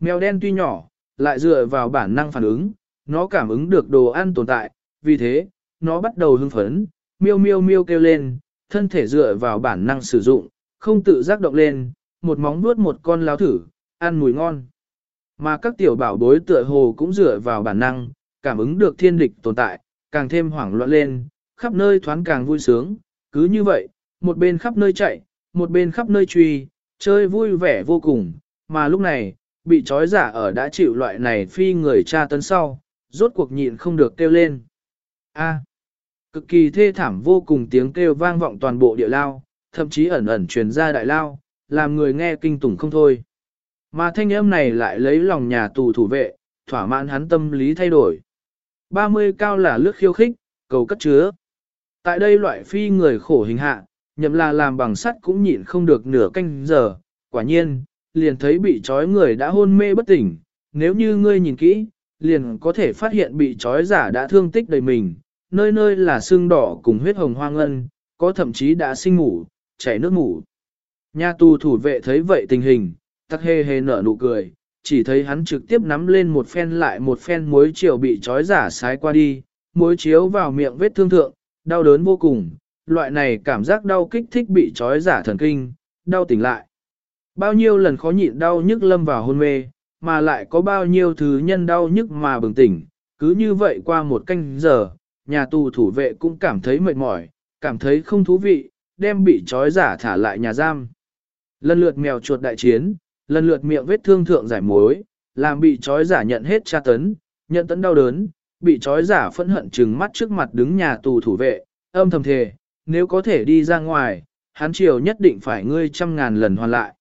Mèo đen tuy nhỏ, lại dựa vào bản năng phản ứng, nó cảm ứng được đồ ăn tồn tại, vì thế, nó bắt đầu hưng phấn, miêu miêu miêu kêu lên, thân thể dựa vào bản năng sử dụng, không tự giác động lên, một móng nuốt một con lao thử, ăn mùi ngon. Mà các tiểu bảo bối tựa hồ cũng dựa vào bản năng, cảm ứng được thiên địch tồn tại, càng thêm hoảng loạn lên, khắp nơi thoáng càng vui sướng, cứ như vậy, một bên khắp nơi chạy, một bên khắp nơi truy, chơi vui vẻ vô cùng, mà lúc này, bị trói giả ở đã chịu loại này phi người cha tấn sau, rốt cuộc nhịn không được kêu lên. A cực kỳ thê thảm vô cùng tiếng kêu vang vọng toàn bộ địa lao, thậm chí ẩn ẩn truyền ra đại lao, làm người nghe kinh tủng không thôi. Mà thanh âm này lại lấy lòng nhà tù thủ vệ, thỏa mãn hắn tâm lý thay đổi. 30 cao là lướt khiêu khích, cầu cất chứa. Tại đây loại phi người khổ hình hạ, nhậm là làm bằng sắt cũng nhịn không được nửa canh giờ, quả nhiên, liền thấy bị trói người đã hôn mê bất tỉnh, nếu như ngươi nhìn kỹ, liền có thể phát hiện bị trói giả đã thương tích đầy mình, nơi nơi là xương đỏ cùng huyết hồng hoang ngân, có thậm chí đã sinh ngủ, chảy nước ngủ. Nhà tù thủ vệ thấy vậy tình hình, tắc hê hê nở nụ cười, chỉ thấy hắn trực tiếp nắm lên một phen lại một phen muối chiều bị trói giả sái qua đi, muối chiếu vào miệng vết thương thượng, đau đớn vô cùng, loại này cảm giác đau kích thích bị trói giả thần kinh, đau tỉnh lại. Bao nhiêu lần khó nhịn đau nhức lâm vào hôn mê, mà lại có bao nhiêu thứ nhân đau nhức mà bừng tỉnh, cứ như vậy qua một canh giờ, nhà tù thủ vệ cũng cảm thấy mệt mỏi, cảm thấy không thú vị, đem bị trói giả thả lại nhà giam. Lần lượt mèo chuột đại chiến, lần lượt miệng vết thương thượng giải mối, làm bị trói giả nhận hết tra tấn, nhận tấn đau đớn, bị trói giả phẫn hận trừng mắt trước mặt đứng nhà tù thủ vệ, âm thầm thề, nếu có thể đi ra ngoài, hắn chiều nhất định phải ngươi trăm ngàn lần hoàn lại.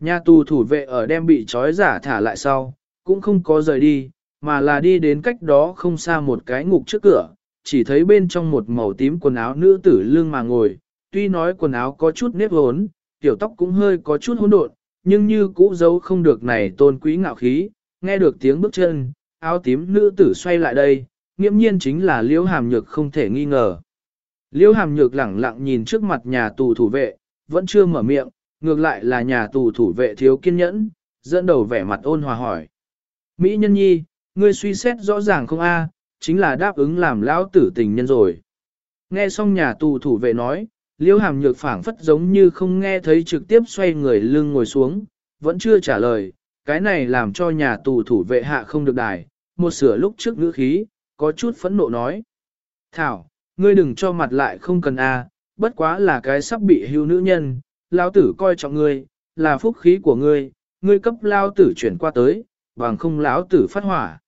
Nhà tù thủ vệ ở đem bị trói giả thả lại sau, cũng không có rời đi, mà là đi đến cách đó không xa một cái ngục trước cửa, chỉ thấy bên trong một màu tím quần áo nữ tử lương mà ngồi, tuy nói quần áo có chút nếp hốn, tiểu tóc cũng hơi có chút hỗn độn, nhưng như cũ giấu không được này tôn quý ngạo khí, nghe được tiếng bước chân, áo tím nữ tử xoay lại đây, nghiễm nhiên chính là liễu hàm nhược không thể nghi ngờ. Liễu hàm nhược lẳng lặng nhìn trước mặt nhà tù thủ vệ, vẫn chưa mở miệng, ngược lại là nhà tù thủ vệ thiếu kiên nhẫn, dẫn đầu vẻ mặt ôn hòa hỏi. Mỹ nhân nhi, ngươi suy xét rõ ràng không a, chính là đáp ứng làm lão tử tình nhân rồi. Nghe xong nhà tù thủ vệ nói, liễu hàm nhược phảng phất giống như không nghe thấy trực tiếp xoay người lưng ngồi xuống, vẫn chưa trả lời, cái này làm cho nhà tù thủ vệ hạ không được đài, một sửa lúc trước ngữ khí, có chút phẫn nộ nói. Thảo, ngươi đừng cho mặt lại không cần a, bất quá là cái sắp bị hưu nữ nhân, lao tử coi trọng ngươi, là phúc khí của ngươi, ngươi cấp lao tử chuyển qua tới, bằng không lão tử phát hỏa.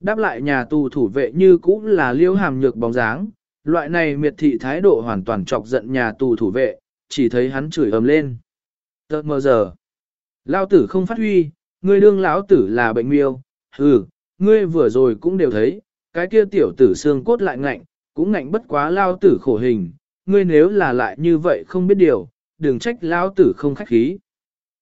Đáp lại nhà tù thủ vệ như cũng là liêu hàm nhược bóng dáng, loại này miệt thị thái độ hoàn toàn chọc giận nhà tù thủ vệ, chỉ thấy hắn chửi ầm lên. Tợt mờ giờ, lao tử không phát huy, ngươi đương lão tử là bệnh miêu, hừ, ngươi vừa rồi cũng đều thấy, cái kia tiểu tử xương cốt lại ngạnh, cũng ngạnh bất quá lao tử khổ hình, ngươi nếu là lại như vậy không biết điều, đừng trách lao tử không khách khí.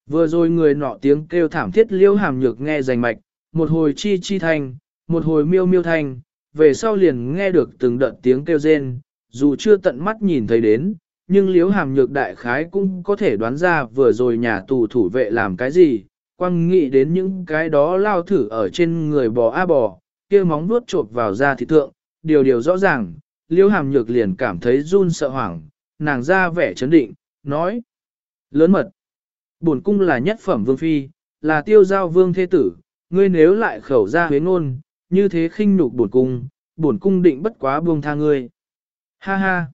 Vừa rồi người nọ tiếng kêu thảm thiết liêu hàm nhược nghe rành mạch, một hồi chi chi thanh, một hồi miêu miêu thanh, về sau liền nghe được từng đợt tiếng kêu rên, dù chưa tận mắt nhìn thấy đến, nhưng liếu hàm nhược đại khái cũng có thể đoán ra vừa rồi nhà tù thủ vệ làm cái gì, quăng nghĩ đến những cái đó lao thử ở trên người bò a bò, kia móng vuốt chộp vào da thịt thượng, điều điều rõ ràng, liếu hàm nhược liền cảm thấy run sợ hoảng, nàng ra vẻ chấn định, nói, lớn mật, bổn cung là nhất phẩm vương phi, là tiêu giao vương thế tử, ngươi nếu lại khẩu ra huế ngôn, như thế khinh nhục bổn cung, bổn cung định bất quá buông tha ngươi. Ha ha!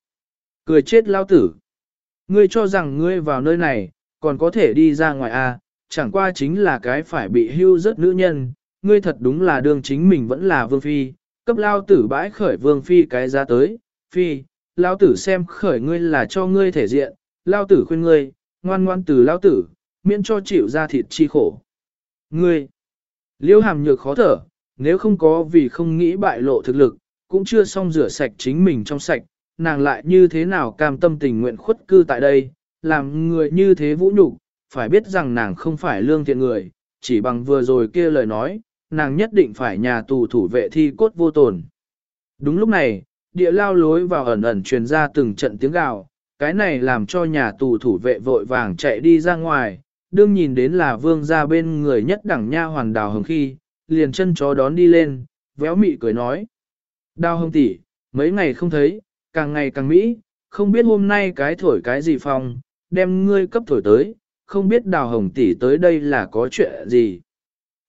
Cười chết lao tử! Ngươi cho rằng ngươi vào nơi này, còn có thể đi ra ngoài à, chẳng qua chính là cái phải bị hưu rất nữ nhân, ngươi thật đúng là đương chính mình vẫn là vương phi, cấp lao tử bãi khởi vương phi cái ra tới, phi, lao tử xem khởi ngươi là cho ngươi thể diện, lao tử khuyên ngươi, ngoan ngoan từ lao tử, miễn cho chịu ra thịt chi khổ. Ngươi, liêu hàm nhược khó thở, nếu không có vì không nghĩ bại lộ thực lực, cũng chưa xong rửa sạch chính mình trong sạch, nàng lại như thế nào cam tâm tình nguyện khuất cư tại đây, làm người như thế vũ nhục, phải biết rằng nàng không phải lương thiện người, chỉ bằng vừa rồi kia lời nói, nàng nhất định phải nhà tù thủ vệ thi cốt vô tồn. Đúng lúc này, địa lao lối vào ẩn ẩn truyền ra từng trận tiếng gào, cái này làm cho nhà tù thủ vệ vội vàng chạy đi ra ngoài, đương nhìn đến là vương ra bên người nhất đẳng nha hoàn đào hồng khi, liền chân chó đón đi lên, véo mị cười nói. Đào hồng tỷ, mấy ngày không thấy, càng ngày càng mỹ, không biết hôm nay cái thổi cái gì phong, đem ngươi cấp thổi tới, không biết đào hồng tỷ tới đây là có chuyện gì.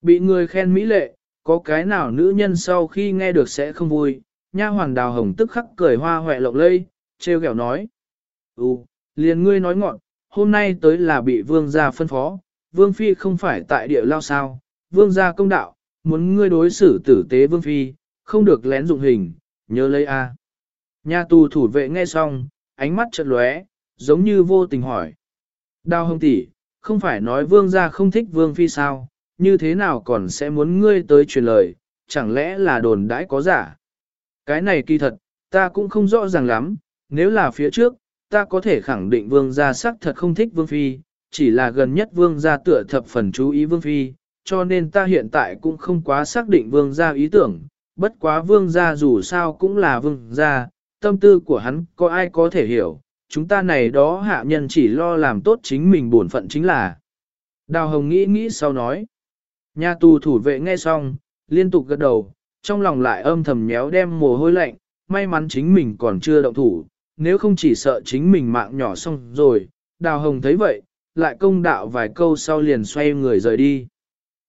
Bị người khen mỹ lệ, có cái nào nữ nhân sau khi nghe được sẽ không vui, nha hoàn đào hồng tức khắc cười hoa hoẹ lộng lây, treo kẹo nói. Ừ, liền ngươi nói ngọn, hôm nay tới là bị vương gia phân phó, vương phi không phải tại địa lao sao, vương gia công đạo, muốn ngươi đối xử tử tế vương phi, không được lén dụng hình, nhớ lấy a. Nhà tù thủ vệ nghe xong, ánh mắt chợt lóe, giống như vô tình hỏi. Đào hồng tỷ, không phải nói vương gia không thích vương phi sao, như thế nào còn sẽ muốn ngươi tới truyền lời, chẳng lẽ là đồn đãi có giả. Cái này kỳ thật, ta cũng không rõ ràng lắm, nếu là phía trước, ta có thể khẳng định vương gia sắc thật không thích vương phi, chỉ là gần nhất vương gia tựa thập phần chú ý vương phi, cho nên ta hiện tại cũng không quá xác định vương gia ý tưởng, bất quá vương gia dù sao cũng là vương gia, tâm tư của hắn có ai có thể hiểu, chúng ta này đó hạ nhân chỉ lo làm tốt chính mình bổn phận chính là. Đào Hồng nghĩ nghĩ sau nói, nhà tù thủ vệ nghe xong, liên tục gật đầu, trong lòng lại âm thầm nhéo đem mồ hôi lạnh, may mắn chính mình còn chưa động thủ, nếu không chỉ sợ chính mình mạng nhỏ xong rồi, Đào Hồng thấy vậy, lại công đạo vài câu sau liền xoay người rời đi.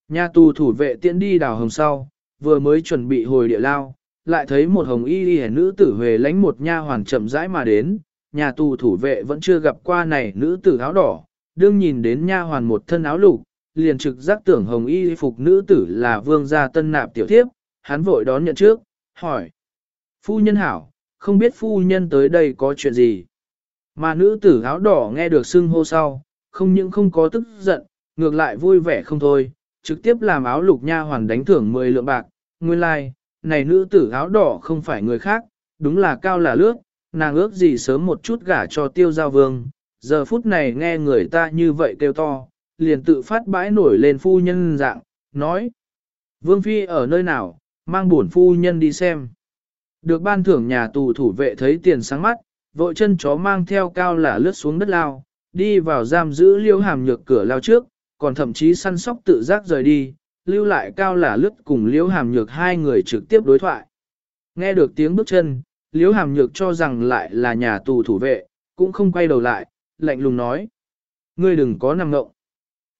Nhà tù thủ vệ tiễn đi Đào Hồng sau, vừa mới chuẩn bị hồi địa lao, lại thấy một hồng y y nữ tử huề lánh một nha hoàn chậm rãi mà đến, nhà tù thủ vệ vẫn chưa gặp qua này nữ tử áo đỏ, đương nhìn đến nha hoàn một thân áo lục, liền trực giác tưởng hồng y phục nữ tử là vương gia tân nạp tiểu thiếp, hắn vội đón nhận trước, hỏi. Phu nhân hảo, không biết phu nhân tới đây có chuyện gì. Mà nữ tử áo đỏ nghe được xưng hô sau, không những không có tức giận, ngược lại vui vẻ không thôi, trực tiếp làm áo lục nha hoàn đánh thưởng 10 lượng bạc, nguyên lai, like, này nữ tử áo đỏ không phải người khác, đúng là cao là lướt, nàng ước gì sớm một chút gả cho tiêu giao vương, giờ phút này nghe người ta như vậy kêu to, liền tự phát bãi nổi lên phu nhân dạng, nói. Vương Phi ở nơi nào, mang bổn phu nhân đi xem. Được ban thưởng nhà tù thủ vệ thấy tiền sáng mắt, vội chân chó mang theo cao là lướt xuống đất lao, đi vào giam giữ liêu hàm nhược cửa lao trước, còn thậm chí săn sóc tự giác rời đi, lưu lại cao là lướt cùng liễu hàm nhược hai người trực tiếp đối thoại. Nghe được tiếng bước chân, liễu hàm nhược cho rằng lại là nhà tù thủ vệ, cũng không quay đầu lại, lạnh lùng nói. Ngươi đừng có nằm ngộng.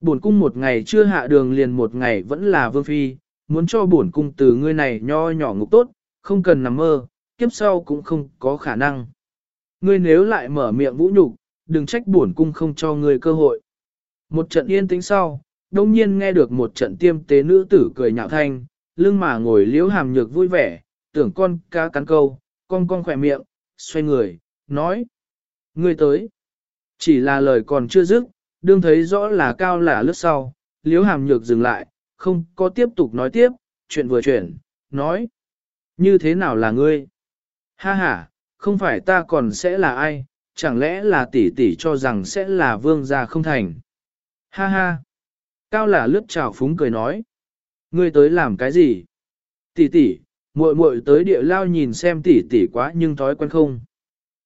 Bổn cung một ngày chưa hạ đường liền một ngày vẫn là vương phi, muốn cho bổn cung từ ngươi này nho nhỏ ngục tốt, không cần nằm mơ, kiếp sau cũng không có khả năng. Ngươi nếu lại mở miệng vũ nhục, đừng trách bổn cung không cho ngươi cơ hội. Một trận yên tĩnh sau, đông nhiên nghe được một trận tiêm tế nữ tử cười nhạo thanh, lưng mà ngồi liễu hàm nhược vui vẻ, tưởng con cá cắn câu, con con khỏe miệng, xoay người, nói. Ngươi tới. Chỉ là lời còn chưa dứt, đương thấy rõ là cao là lướt sau, liễu hàm nhược dừng lại, không có tiếp tục nói tiếp, chuyện vừa chuyển, nói. Như thế nào là ngươi? Ha ha, không phải ta còn sẽ là ai, chẳng lẽ là tỷ tỷ cho rằng sẽ là vương gia không thành. Ha ha. Cao là lướt trào phúng cười nói. Ngươi tới làm cái gì? Tỷ tỷ, muội muội tới địa lao nhìn xem tỷ tỷ quá nhưng thói quen không.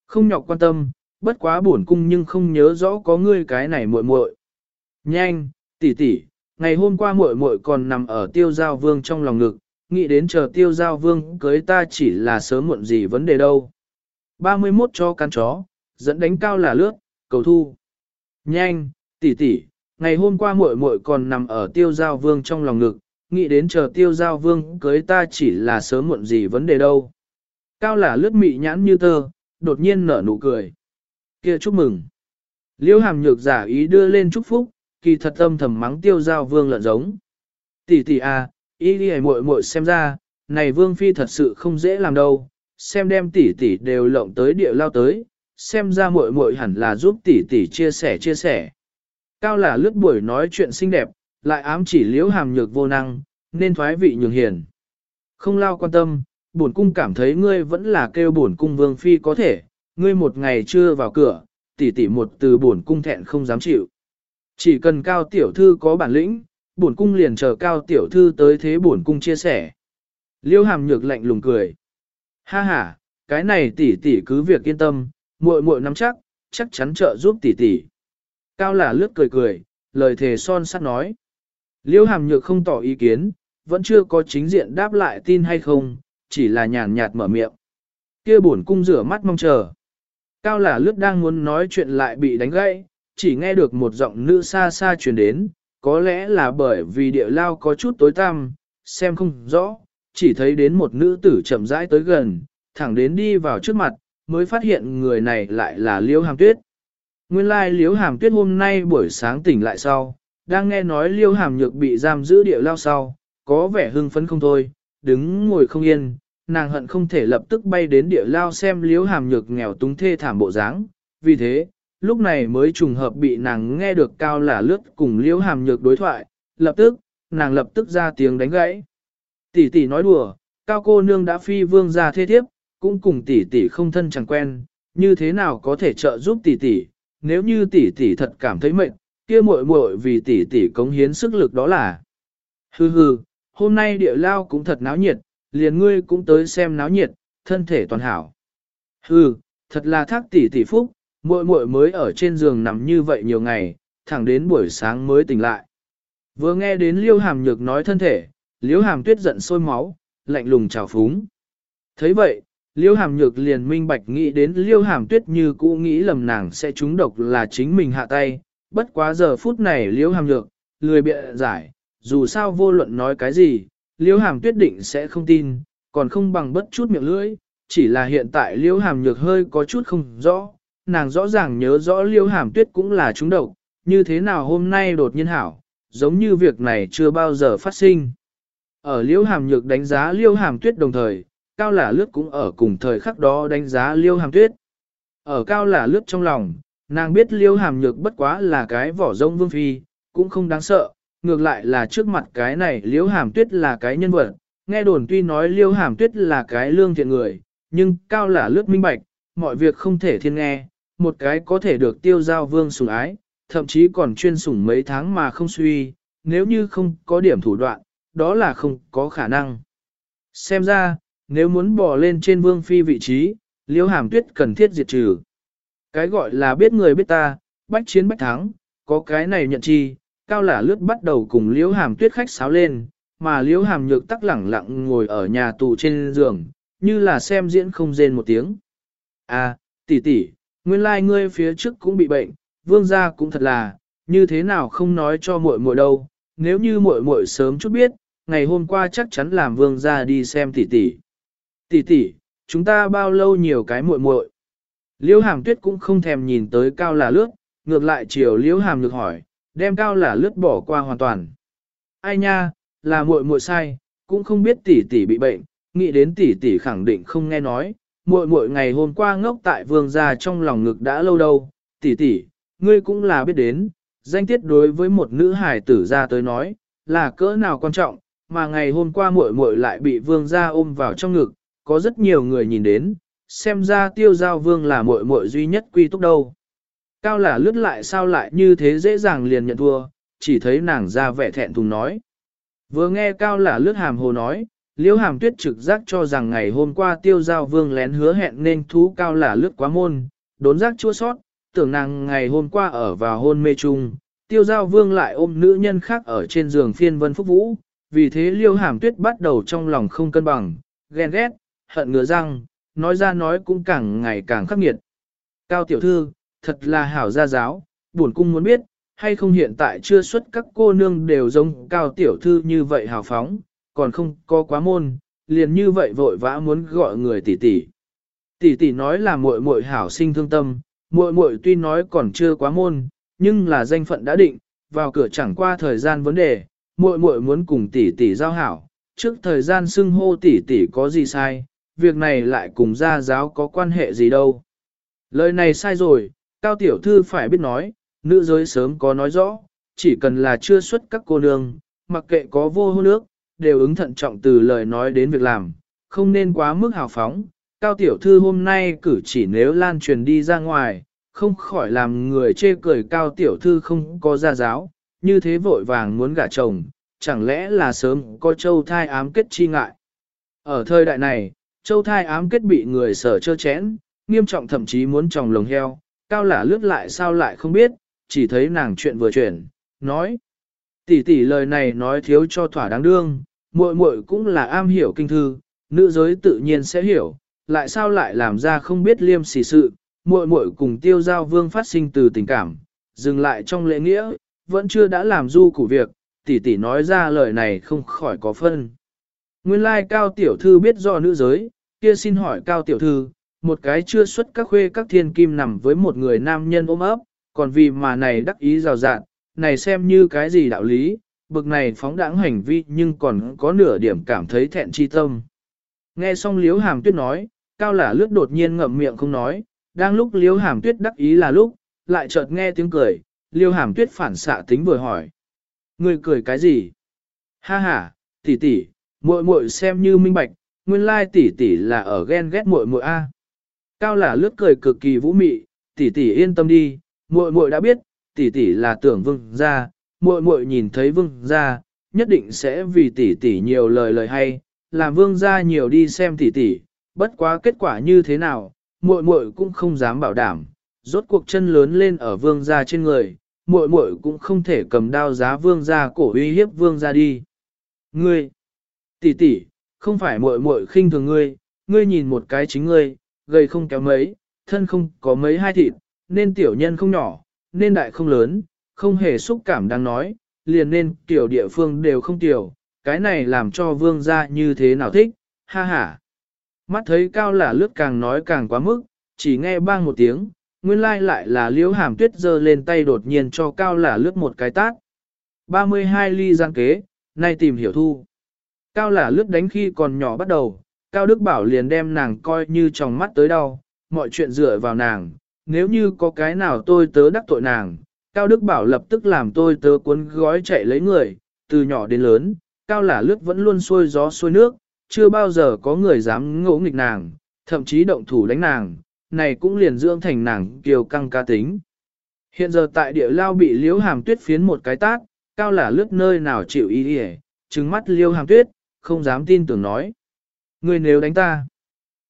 Không nhọc quan tâm, bất quá buồn cung nhưng không nhớ rõ có ngươi cái này muội muội. Nhanh, tỷ tỷ, ngày hôm qua muội muội còn nằm ở tiêu giao vương trong lòng ngực, nghĩ đến chờ tiêu giao vương cưới ta chỉ là sớm muộn gì vấn đề đâu. 31 cho căn chó, dẫn đánh cao là lướt, cầu thu. Nhanh, tỷ tỷ, ngày hôm qua muội muội còn nằm ở tiêu giao vương trong lòng ngực, nghĩ đến chờ tiêu giao vương cưới ta chỉ là sớm muộn gì vấn đề đâu. Cao là lướt mị nhãn như tơ, đột nhiên nở nụ cười. kia chúc mừng. Liêu hàm nhược giả ý đưa lên chúc phúc, kỳ thật âm thầm mắng tiêu giao vương lợn giống. Tỷ tỷ à, ý đi muội muội xem ra, này vương phi thật sự không dễ làm đâu, xem đem tỷ tỷ đều lộng tới địa lao tới, xem ra muội muội hẳn là giúp tỷ tỷ chia sẻ chia sẻ. Cao là lướt buổi nói chuyện xinh đẹp, lại ám chỉ liễu hàm nhược vô năng, nên thoái vị nhường hiền. Không lao quan tâm, bổn cung cảm thấy ngươi vẫn là kêu bổn cung vương phi có thể, ngươi một ngày chưa vào cửa, tỷ tỷ một từ bổn cung thẹn không dám chịu. Chỉ cần cao tiểu thư có bản lĩnh, bổn cung liền chờ cao tiểu thư tới thế bổn cung chia sẻ. Liêu hàm nhược lạnh lùng cười. Ha ha, cái này tỷ tỷ cứ việc yên tâm, muội muội nắm chắc, chắc chắn trợ giúp tỷ tỷ. Cao là lướt cười cười, lời thề son sắt nói. Liêu hàm nhược không tỏ ý kiến, vẫn chưa có chính diện đáp lại tin hay không, chỉ là nhàn nhạt mở miệng. kia bổn cung rửa mắt mong chờ. Cao là lướt đang muốn nói chuyện lại bị đánh gãy, chỉ nghe được một giọng nữ xa xa truyền đến, có lẽ là bởi vì địa lao có chút tối tăm, xem không rõ, chỉ thấy đến một nữ tử chậm rãi tới gần, thẳng đến đi vào trước mặt, mới phát hiện người này lại là Liễu Hàm Tuyết. Nguyên lai like, Liễu Hàm Tuyết hôm nay buổi sáng tỉnh lại sau, đang nghe nói Liễu Hàm Nhược bị giam giữ địa lao sau, có vẻ hưng phấn không thôi, đứng ngồi không yên, nàng hận không thể lập tức bay đến địa lao xem Liễu Hàm Nhược nghèo túng thê thảm bộ dáng, vì thế, lúc này mới trùng hợp bị nàng nghe được cao là lướt cùng Liễu Hàm Nhược đối thoại, lập tức, nàng lập tức ra tiếng đánh gãy. Tỷ tỷ nói đùa, cao cô nương đã phi vương ra thế thiếp, cũng cùng tỷ tỷ không thân chẳng quen, như thế nào có thể trợ giúp tỷ tỷ, nếu như tỷ tỷ thật cảm thấy mệt, kia muội muội vì tỷ tỷ cống hiến sức lực đó là. Hừ hừ, hôm nay địa lao cũng thật náo nhiệt, liền ngươi cũng tới xem náo nhiệt, thân thể toàn hảo. Hừ, thật là thác tỷ tỷ phúc, muội muội mới ở trên giường nằm như vậy nhiều ngày, thẳng đến buổi sáng mới tỉnh lại. Vừa nghe đến Liêu Hàm Nhược nói thân thể, Liêu Hàm Tuyết giận sôi máu, lạnh lùng chào phúng. thấy vậy, Liêu hàm nhược liền minh bạch nghĩ đến liêu hàm tuyết như cũ nghĩ lầm nàng sẽ trúng độc là chính mình hạ tay, bất quá giờ phút này liêu hàm nhược, lười bịa giải, dù sao vô luận nói cái gì, liêu hàm tuyết định sẽ không tin, còn không bằng bất chút miệng lưỡi, chỉ là hiện tại liêu hàm nhược hơi có chút không rõ, nàng rõ ràng nhớ rõ liêu hàm tuyết cũng là trúng độc, như thế nào hôm nay đột nhiên hảo, giống như việc này chưa bao giờ phát sinh. Ở liêu hàm nhược đánh giá liêu hàm tuyết đồng thời, Cao Lả lướt cũng ở cùng thời khắc đó đánh giá liêu hàm tuyết. Ở cao Lả lướt trong lòng, nàng biết liêu hàm nhược bất quá là cái vỏ rông vương phi, cũng không đáng sợ, ngược lại là trước mặt cái này liêu hàm tuyết là cái nhân vật. Nghe đồn tuy nói liêu hàm tuyết là cái lương thiện người, nhưng cao Lả lướt minh bạch, mọi việc không thể thiên nghe, một cái có thể được tiêu giao vương sủng ái, thậm chí còn chuyên sủng mấy tháng mà không suy, nếu như không có điểm thủ đoạn, đó là không có khả năng. Xem ra, nếu muốn bỏ lên trên vương phi vị trí, liễu hàm tuyết cần thiết diệt trừ. Cái gọi là biết người biết ta, bách chiến bách thắng, có cái này nhận chi, cao là lướt bắt đầu cùng liễu hàm tuyết khách sáo lên, mà liễu hàm nhược tắc lẳng lặng ngồi ở nhà tù trên giường, như là xem diễn không rên một tiếng. À, tỷ tỷ, nguyên lai like ngươi phía trước cũng bị bệnh, vương gia cũng thật là, như thế nào không nói cho muội muội đâu, nếu như muội muội sớm chút biết, ngày hôm qua chắc chắn làm vương gia đi xem tỷ tỷ. Tỷ tỷ, chúng ta bao lâu nhiều cái muội muội? Liễu hàm tuyết cũng không thèm nhìn tới cao là lướt, ngược lại chiều liễu hàm được hỏi, đem cao là lướt bỏ qua hoàn toàn. Ai nha, là muội muội sai, cũng không biết tỷ tỷ bị bệnh, nghĩ đến tỷ tỷ khẳng định không nghe nói, muội muội ngày hôm qua ngốc tại vương gia trong lòng ngực đã lâu đâu, tỷ tỷ, ngươi cũng là biết đến, danh tiết đối với một nữ hài tử ra tới nói, là cỡ nào quan trọng, mà ngày hôm qua muội muội lại bị vương gia ôm vào trong ngực, có rất nhiều người nhìn đến, xem ra tiêu giao vương là muội muội duy nhất quy túc đâu. Cao là lướt lại sao lại như thế dễ dàng liền nhận thua, chỉ thấy nàng ra vẻ thẹn thùng nói. Vừa nghe cao là lướt hàm hồ nói, liễu hàm tuyết trực giác cho rằng ngày hôm qua tiêu giao vương lén hứa hẹn nên thú cao là lướt quá môn, đốn giác chua sót, tưởng nàng ngày hôm qua ở vào hôn mê chung, tiêu giao vương lại ôm nữ nhân khác ở trên giường phiên vân phúc vũ, vì thế liêu hàm tuyết bắt đầu trong lòng không cân bằng, ghen ghét, hận ngứa răng, nói ra nói cũng càng ngày càng khắc nghiệt. Cao tiểu thư, thật là hảo gia giáo, buồn cung muốn biết, hay không hiện tại chưa xuất các cô nương đều giống cao tiểu thư như vậy hào phóng, còn không có quá môn, liền như vậy vội vã muốn gọi người tỷ tỷ. Tỷ tỷ nói là muội muội hảo sinh thương tâm, muội muội tuy nói còn chưa quá môn, nhưng là danh phận đã định, vào cửa chẳng qua thời gian vấn đề, muội muội muốn cùng tỷ tỷ giao hảo, trước thời gian xưng hô tỷ tỷ có gì sai, việc này lại cùng gia giáo có quan hệ gì đâu. Lời này sai rồi, cao tiểu thư phải biết nói, nữ giới sớm có nói rõ, chỉ cần là chưa xuất các cô nương, mặc kệ có vô hôn nước, đều ứng thận trọng từ lời nói đến việc làm, không nên quá mức hào phóng. Cao tiểu thư hôm nay cử chỉ nếu lan truyền đi ra ngoài, không khỏi làm người chê cười cao tiểu thư không có gia giáo, như thế vội vàng muốn gả chồng, chẳng lẽ là sớm có châu thai ám kết chi ngại. Ở thời đại này, châu thai ám kết bị người sở chơ chén, nghiêm trọng thậm chí muốn tròng lồng heo, cao là lướt lại sao lại không biết, chỉ thấy nàng chuyện vừa chuyển, nói. Tỷ tỷ lời này nói thiếu cho thỏa đáng đương, muội muội cũng là am hiểu kinh thư, nữ giới tự nhiên sẽ hiểu, lại sao lại làm ra không biết liêm sỉ sự, muội muội cùng tiêu giao vương phát sinh từ tình cảm, dừng lại trong lễ nghĩa, vẫn chưa đã làm du củ việc, tỷ tỷ nói ra lời này không khỏi có phân. Nguyên lai cao tiểu thư biết do nữ giới, kia xin hỏi cao tiểu thư, một cái chưa xuất các khuê các thiên kim nằm với một người nam nhân ôm ấp, còn vì mà này đắc ý rào rạt, này xem như cái gì đạo lý, bực này phóng đãng hành vi nhưng còn có nửa điểm cảm thấy thẹn chi tâm. Nghe xong liếu hàm tuyết nói, cao là lướt đột nhiên ngậm miệng không nói, đang lúc liếu hàm tuyết đắc ý là lúc, lại chợt nghe tiếng cười, liêu hàm tuyết phản xạ tính vừa hỏi. Người cười cái gì? Ha ha, tỷ tỷ, muội muội xem như minh bạch, nguyên lai tỷ tỷ là ở ghen ghét muội muội a. Cao là lướt cười cực kỳ vũ mị, tỷ tỷ yên tâm đi, muội muội đã biết, tỷ tỷ là tưởng vương gia, muội muội nhìn thấy vương gia, nhất định sẽ vì tỷ tỷ nhiều lời lời hay, làm vương gia nhiều đi xem tỷ tỷ, bất quá kết quả như thế nào, muội muội cũng không dám bảo đảm, rốt cuộc chân lớn lên ở vương gia trên người, muội muội cũng không thể cầm đao giá vương gia cổ uy hiếp vương gia đi. Ngươi, tỷ tỷ, không phải muội muội khinh thường ngươi, ngươi nhìn một cái chính ngươi, gầy không kéo mấy, thân không có mấy hai thịt, nên tiểu nhân không nhỏ, nên đại không lớn, không hề xúc cảm đang nói, liền nên tiểu địa phương đều không tiểu, cái này làm cho vương gia như thế nào thích, ha ha. Mắt thấy cao là lướt càng nói càng quá mức, chỉ nghe bang một tiếng, nguyên lai lại là liễu hàm tuyết giơ lên tay đột nhiên cho cao là lướt một cái tát. 32 ly giang kế, nay tìm hiểu thu. Cao là lướt đánh khi còn nhỏ bắt đầu, Cao Đức Bảo liền đem nàng coi như trong mắt tới đau, mọi chuyện dựa vào nàng, nếu như có cái nào tôi tớ đắc tội nàng, Cao Đức Bảo lập tức làm tôi tớ cuốn gói chạy lấy người, từ nhỏ đến lớn, Cao là lướt vẫn luôn xuôi gió xuôi nước, chưa bao giờ có người dám ngỗ nghịch nàng, thậm chí động thủ đánh nàng, này cũng liền dưỡng thành nàng kiều căng ca tính. Hiện giờ tại địa lao bị liễu hàm tuyết phiến một cái tát, cao là lướt nơi nào chịu ý đi trừng mắt liễu hàm tuyết, không dám tin tưởng nói. Người nếu đánh ta,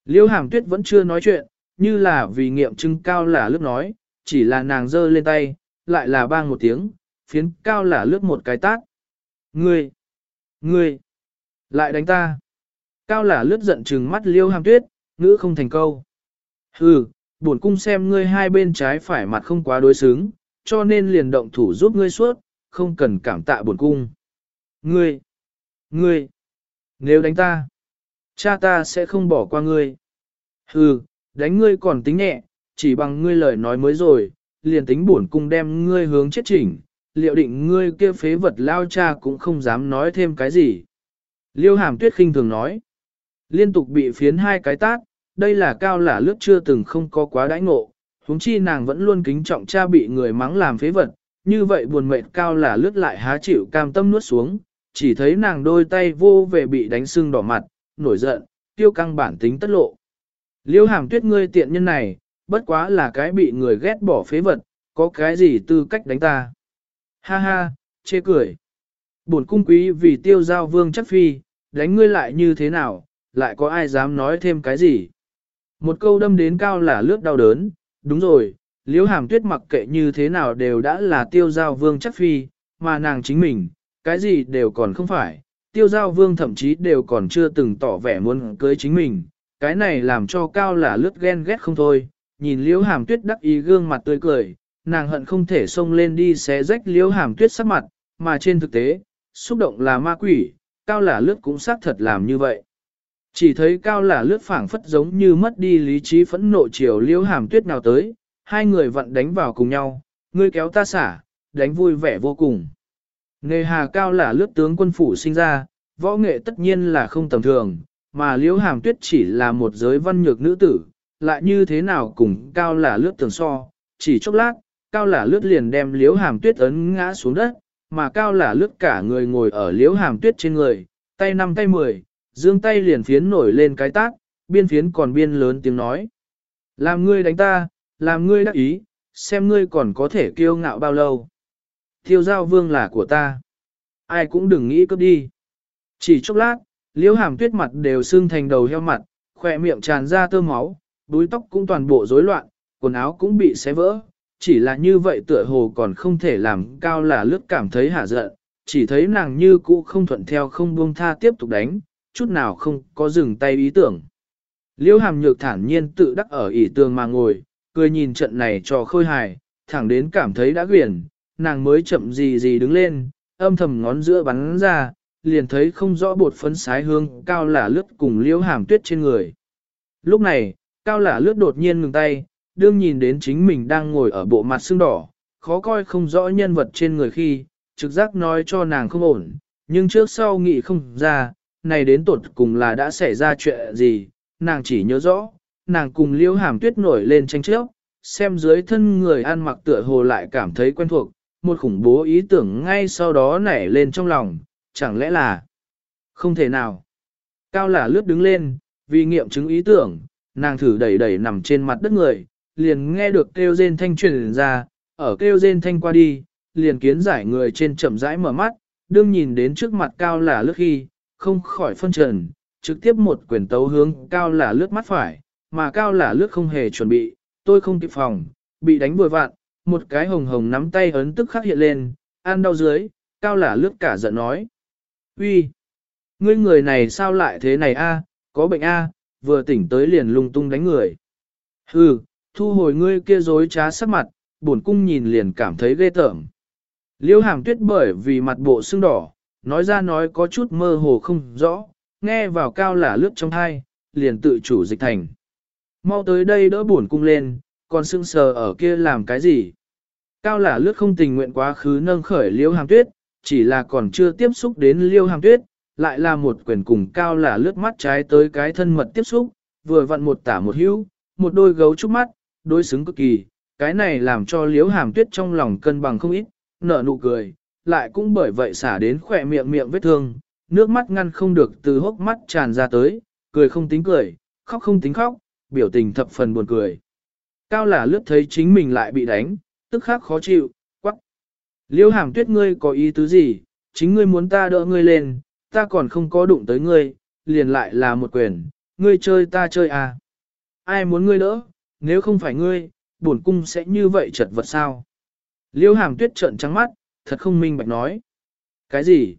liễu hàm tuyết vẫn chưa nói chuyện, như là vì nghiệm chứng cao là lướt nói, chỉ là nàng giơ lên tay, lại là bang một tiếng, phiến cao là lướt một cái tát. Ngươi, ngươi, lại đánh ta. Cao là lướt giận trừng mắt liêu hàm tuyết, ngữ không thành câu. Hừ, bổn cung xem ngươi hai bên trái phải mặt không quá đối xứng, cho nên liền động thủ giúp ngươi suốt, không cần cảm tạ bổn cung. Ngươi, ngươi, nếu đánh ta, cha ta sẽ không bỏ qua ngươi. Hừ, đánh ngươi còn tính nhẹ, chỉ bằng ngươi lời nói mới rồi, liền tính bổn cung đem ngươi hướng chết chỉnh, liệu định ngươi kia phế vật lao cha cũng không dám nói thêm cái gì. Liêu hàm tuyết khinh thường nói, liên tục bị phiến hai cái tát, đây là cao là lướt chưa từng không có quá đãi ngộ, huống chi nàng vẫn luôn kính trọng cha bị người mắng làm phế vật, như vậy buồn mệt cao là lướt lại há chịu cam tâm nuốt xuống, chỉ thấy nàng đôi tay vô về bị đánh sưng đỏ mặt, nổi giận, tiêu căng bản tính tất lộ. Liêu hàm tuyết ngươi tiện nhân này, bất quá là cái bị người ghét bỏ phế vật, có cái gì tư cách đánh ta. Ha ha, chê cười. bổn cung quý vì tiêu giao vương chắc phi, đánh ngươi lại như thế nào, lại có ai dám nói thêm cái gì. Một câu đâm đến cao là lướt đau đớn, đúng rồi, liễu hàm tuyết mặc kệ như thế nào đều đã là tiêu giao vương chắc phi, mà nàng chính mình, cái gì đều còn không phải, tiêu giao vương thậm chí đều còn chưa từng tỏ vẻ muốn cưới chính mình, cái này làm cho cao là lướt ghen ghét không thôi, nhìn liễu hàm tuyết đắc ý gương mặt tươi cười, nàng hận không thể xông lên đi xé rách liễu hàm tuyết sắc mặt, mà trên thực tế, xúc động là ma quỷ, cao là lướt cũng xác thật làm như vậy. Chỉ thấy cao là lướt phảng phất giống như mất đi lý trí phẫn nộ chiều liễu hàm tuyết nào tới, hai người vặn đánh vào cùng nhau, ngươi kéo ta xả, đánh vui vẻ vô cùng. Nghề hà cao là lướt tướng quân phủ sinh ra, võ nghệ tất nhiên là không tầm thường, mà liễu hàm tuyết chỉ là một giới văn nhược nữ tử, lại như thế nào cùng cao là lướt tường so, chỉ chốc lát, cao là lướt liền đem liễu hàm tuyết ấn ngã xuống đất, mà cao là lướt cả người ngồi ở liễu hàm tuyết trên người, tay năm tay mười, dương tay liền phiến nổi lên cái tác, biên phiến còn biên lớn tiếng nói. Làm ngươi đánh ta, làm ngươi đắc ý, xem ngươi còn có thể kiêu ngạo bao lâu. Tiêu giao vương là của ta. Ai cũng đừng nghĩ cướp đi. Chỉ chốc lát, liễu hàm tuyết mặt đều sưng thành đầu heo mặt, khỏe miệng tràn ra tơ máu, đuôi tóc cũng toàn bộ rối loạn, quần áo cũng bị xé vỡ. Chỉ là như vậy tựa hồ còn không thể làm cao là lướt cảm thấy hả giận, chỉ thấy nàng như cũ không thuận theo không buông tha tiếp tục đánh, chút nào không có dừng tay ý tưởng. Liễu hàm nhược thản nhiên tự đắc ở ỉ tường mà ngồi, cười nhìn trận này cho khôi hài, thẳng đến cảm thấy đã quyển, nàng mới chậm gì gì đứng lên, âm thầm ngón giữa bắn ra, liền thấy không rõ bột phấn sái hương cao lả lướt cùng liễu hàm tuyết trên người. Lúc này, cao lả lướt đột nhiên ngừng tay, đương nhìn đến chính mình đang ngồi ở bộ mặt xương đỏ, khó coi không rõ nhân vật trên người khi, trực giác nói cho nàng không ổn, nhưng trước sau nghĩ không ra, này đến tột cùng là đã xảy ra chuyện gì, nàng chỉ nhớ rõ, nàng cùng liễu hàm tuyết nổi lên tranh chấp, xem dưới thân người ăn mặc tựa hồ lại cảm thấy quen thuộc, một khủng bố ý tưởng ngay sau đó nảy lên trong lòng, chẳng lẽ là không thể nào. Cao là lướt đứng lên, vì nghiệm chứng ý tưởng, nàng thử đẩy đẩy nằm trên mặt đất người, liền nghe được kêu rên thanh truyền ra, ở kêu rên thanh qua đi, liền kiến giải người trên chậm rãi mở mắt, đương nhìn đến trước mặt cao là lướt khi, không khỏi phân trần, trực tiếp một quyền tấu hướng cao là lướt mắt phải, mà cao là lướt không hề chuẩn bị, tôi không kịp phòng, bị đánh vừa vạn, một cái hồng hồng nắm tay ấn tức khắc hiện lên, ăn đau dưới, cao là lướt cả giận nói. uy, ngươi người này sao lại thế này a? có bệnh a, vừa tỉnh tới liền lung tung đánh người. Hừ, thu hồi ngươi kia dối trá sắc mặt, bổn cung nhìn liền cảm thấy ghê tởm. Liêu hàm tuyết bởi vì mặt bộ sưng đỏ, nói ra nói có chút mơ hồ không rõ, nghe vào cao là lướt trong hai, liền tự chủ dịch thành. Mau tới đây đỡ bổn cung lên, còn sưng sờ ở kia làm cái gì? Cao là lướt không tình nguyện quá khứ nâng khởi liêu hàng tuyết, chỉ là còn chưa tiếp xúc đến liêu hàng tuyết, lại là một quyền cùng cao là lướt mắt trái tới cái thân mật tiếp xúc, vừa vặn một tả một hữu, một đôi gấu trúc mắt, đối xứng cực kỳ, cái này làm cho liếu hàm tuyết trong lòng cân bằng không ít, nở nụ cười, lại cũng bởi vậy xả đến khỏe miệng miệng vết thương, nước mắt ngăn không được từ hốc mắt tràn ra tới, cười không tính cười, khóc không tính khóc, biểu tình thập phần buồn cười. Cao là lướt thấy chính mình lại bị đánh, tức khắc khó chịu, quắc. Liêu hàm tuyết ngươi có ý tứ gì, chính ngươi muốn ta đỡ ngươi lên, ta còn không có đụng tới ngươi, liền lại là một quyền, ngươi chơi ta chơi à. Ai muốn ngươi đỡ, nếu không phải ngươi, bổn cung sẽ như vậy chật vật sao. Liêu hàm tuyết trợn trắng mắt, thật không minh bạch nói. Cái gì?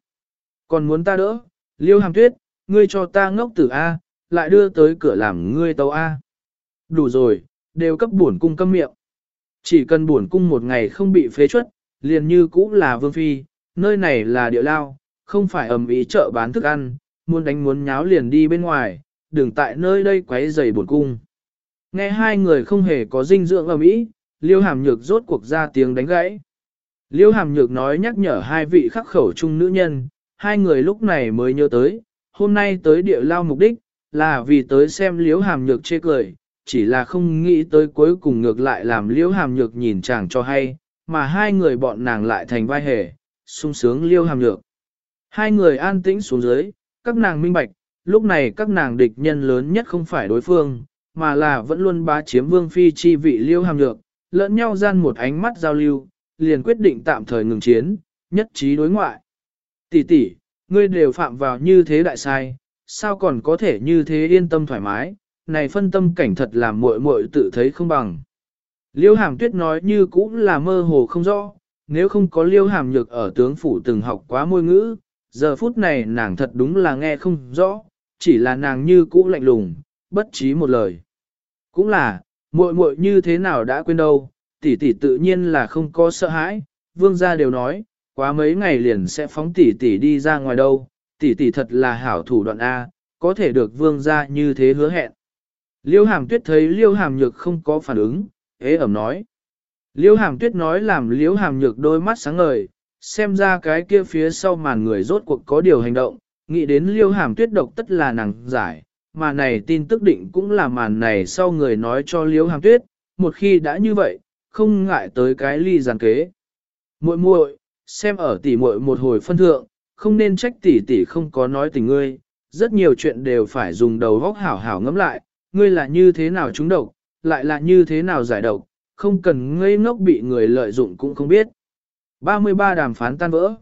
Còn muốn ta đỡ? Liêu hàm tuyết, ngươi cho ta ngốc tử A, lại đưa tới cửa làm ngươi tàu A. Đủ rồi, đều cấp bổn cung câm miệng. Chỉ cần bổn cung một ngày không bị phế chuất, liền như cũ là vương phi, nơi này là địa lao, không phải ầm ý chợ bán thức ăn, muốn đánh muốn nháo liền đi bên ngoài, đừng tại nơi đây quấy rầy bổn cung. Nghe hai người không hề có dinh dưỡng ầm mỹ Liêu Hàm Nhược rốt cuộc ra tiếng đánh gãy. Liêu Hàm Nhược nói nhắc nhở hai vị khắc khẩu chung nữ nhân, hai người lúc này mới nhớ tới, hôm nay tới địa lao mục đích, là vì tới xem Liêu Hàm Nhược chê cười, chỉ là không nghĩ tới cuối cùng ngược lại làm Liêu Hàm Nhược nhìn chàng cho hay, mà hai người bọn nàng lại thành vai hề, sung sướng Liêu Hàm Nhược. Hai người an tĩnh xuống dưới, các nàng minh bạch, lúc này các nàng địch nhân lớn nhất không phải đối phương, mà là vẫn luôn bá chiếm vương phi chi vị Liêu Hàm Nhược, lẫn nhau gian một ánh mắt giao lưu, liền quyết định tạm thời ngừng chiến, nhất trí đối ngoại. Tỷ tỷ, ngươi đều phạm vào như thế đại sai, sao còn có thể như thế yên tâm thoải mái, này phân tâm cảnh thật làm muội muội tự thấy không bằng. Liêu hàm tuyết nói như cũng là mơ hồ không rõ, nếu không có liêu hàm nhược ở tướng phủ từng học quá môi ngữ, giờ phút này nàng thật đúng là nghe không rõ, chỉ là nàng như cũ lạnh lùng, bất trí một lời. Cũng là, muội muội như thế nào đã quên đâu, tỷ tỷ tự nhiên là không có sợ hãi, vương gia đều nói, quá mấy ngày liền sẽ phóng tỷ tỷ đi ra ngoài đâu, tỷ tỷ thật là hảo thủ đoạn A, có thể được vương gia như thế hứa hẹn. Liêu hàm tuyết thấy liêu hàm nhược không có phản ứng, ế ẩm nói. Liêu hàm tuyết nói làm liêu hàm nhược đôi mắt sáng ngời, xem ra cái kia phía sau màn người rốt cuộc có điều hành động, nghĩ đến liêu hàm tuyết độc tất là nàng giải, mà này tin tức định cũng là màn này sau người nói cho liêu hàm tuyết, một khi đã như vậy, không ngại tới cái ly giàn kế. muội muội xem ở tỷ muội một hồi phân thượng, không nên trách tỷ tỷ không có nói tình ngươi, rất nhiều chuyện đều phải dùng đầu góc hảo hảo ngẫm lại, ngươi là như thế nào trúng độc, lại là như thế nào giải độc, không cần ngây ngốc bị người lợi dụng cũng không biết. 33 đàm phán tan vỡ.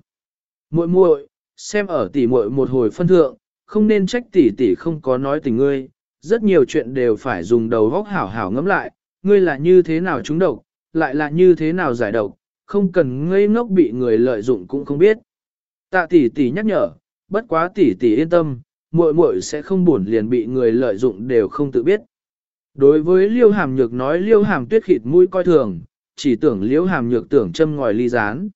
Muội muội, xem ở tỷ muội một hồi phân thượng, không nên trách tỷ tỷ không có nói tình ngươi, rất nhiều chuyện đều phải dùng đầu góc hảo hảo ngẫm lại, ngươi là như thế nào trúng độc, lại là như thế nào giải độc, không cần ngây ngốc bị người lợi dụng cũng không biết. Tạ tỷ tỷ nhắc nhở, bất quá tỷ tỷ yên tâm, muội muội sẽ không buồn liền bị người lợi dụng đều không tự biết. Đối với liêu hàm nhược nói liêu hàm tuyết khịt mũi coi thường, chỉ tưởng liêu hàm nhược tưởng châm ngòi ly rán.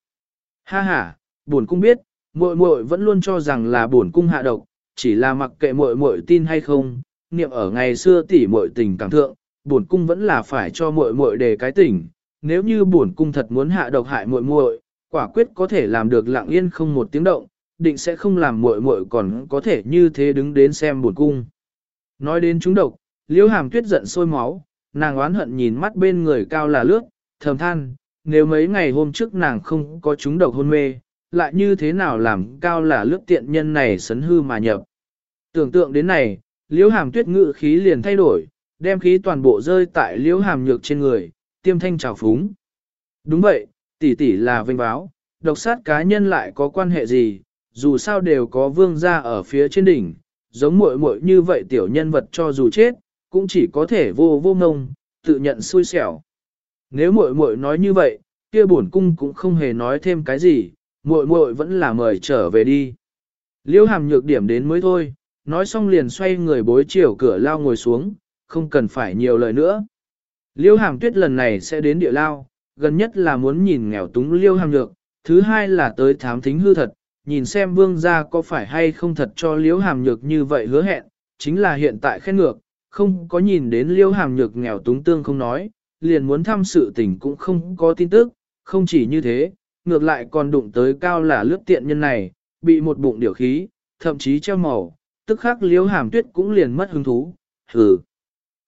Ha ha, buồn cung biết, muội muội vẫn luôn cho rằng là buồn cung hạ độc, chỉ là mặc kệ muội muội tin hay không, niệm ở ngày xưa tỷ muội tình cảm thượng, buồn cung vẫn là phải cho muội muội đề cái tỉnh, nếu như buồn cung thật muốn hạ độc hại muội muội, quả quyết có thể làm được lặng yên không một tiếng động, định sẽ không làm muội muội còn có thể như thế đứng đến xem buồn cung. Nói đến chúng độc, liễu hàm tuyết giận sôi máu, nàng oán hận nhìn mắt bên người cao là lướt, thầm than, nếu mấy ngày hôm trước nàng không có chúng độc hôn mê, lại như thế nào làm cao là lướt tiện nhân này sấn hư mà nhập. Tưởng tượng đến này, liễu hàm tuyết ngự khí liền thay đổi, đem khí toàn bộ rơi tại liễu hàm nhược trên người, tiêm thanh trào phúng. Đúng vậy, tỷ tỷ là vinh báo, độc sát cá nhân lại có quan hệ gì, dù sao đều có vương gia ở phía trên đỉnh, giống muội muội như vậy tiểu nhân vật cho dù chết, cũng chỉ có thể vô vô ngông, tự nhận xui xẻo. Nếu muội muội nói như vậy, kia bổn cung cũng không hề nói thêm cái gì, muội muội vẫn là mời trở về đi. Liêu hàm nhược điểm đến mới thôi, nói xong liền xoay người bối chiều cửa lao ngồi xuống, không cần phải nhiều lời nữa. Liêu hàm tuyết lần này sẽ đến địa lao, gần nhất là muốn nhìn nghèo túng liêu hàm nhược, thứ hai là tới thám thính hư thật, nhìn xem vương gia có phải hay không thật cho liễu hàm nhược như vậy hứa hẹn, chính là hiện tại khen ngược, không có nhìn đến liễu hàm nhược nghèo túng tương không nói, liền muốn thăm sự tình cũng không có tin tức, không chỉ như thế, ngược lại còn đụng tới cao là lướt tiện nhân này, bị một bụng điều khí, thậm chí treo màu, tức khắc liễu hàm tuyết cũng liền mất hứng thú, hừ.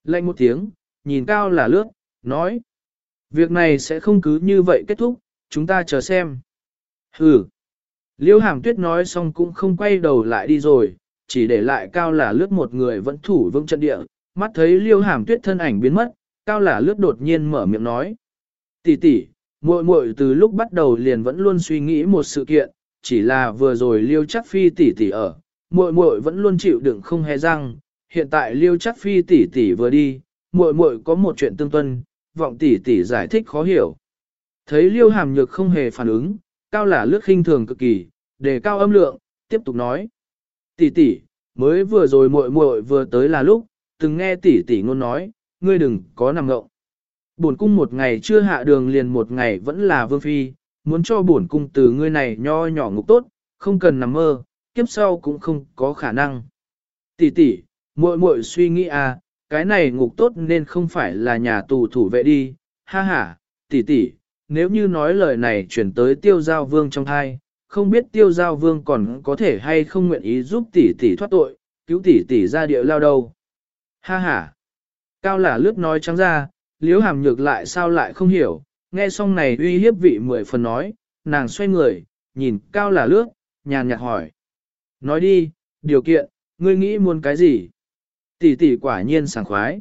Lạnh một tiếng, nhìn cao là lướt, nói. Việc này sẽ không cứ như vậy kết thúc, chúng ta chờ xem. Hừ. Liêu hàm tuyết nói xong cũng không quay đầu lại đi rồi, chỉ để lại cao là lướt một người vẫn thủ vững trận địa, mắt thấy liêu hàm tuyết thân ảnh biến mất, cao là lướt đột nhiên mở miệng nói. Tỷ tỷ, muội muội từ lúc bắt đầu liền vẫn luôn suy nghĩ một sự kiện, chỉ là vừa rồi liêu chắc phi tỷ tỷ ở, muội muội vẫn luôn chịu đựng không hề răng, hiện tại liêu chắc phi tỷ tỷ vừa đi, muội muội có một chuyện tương tuân, vọng tỷ tỷ giải thích khó hiểu. Thấy liêu hàm nhược không hề phản ứng, cao là lướt khinh thường cực kỳ, đề cao âm lượng, tiếp tục nói. Tỷ tỷ, mới vừa rồi muội muội vừa tới là lúc, từng nghe tỷ tỷ ngôn nói, ngươi đừng có nằm ngộng. Bổn cung một ngày chưa hạ đường liền một ngày vẫn là vương phi, muốn cho bổn cung từ ngươi này nho nhỏ ngục tốt, không cần nằm mơ, kiếp sau cũng không có khả năng. Tỷ tỷ, muội muội suy nghĩ à, cái này ngục tốt nên không phải là nhà tù thủ vệ đi, ha ha, tỷ tỷ, nếu như nói lời này chuyển tới tiêu giao vương trong thai, không biết tiêu giao vương còn có thể hay không nguyện ý giúp tỷ tỷ thoát tội, cứu tỷ tỷ ra địa lao đâu. Ha ha, cao là lướt nói trắng ra, liếu hàm nhược lại sao lại không hiểu, nghe xong này uy hiếp vị mười phần nói, nàng xoay người, nhìn cao là lướt, nhàn nhạt hỏi. Nói đi, điều kiện, ngươi nghĩ muốn cái gì? Tỷ tỷ quả nhiên sảng khoái.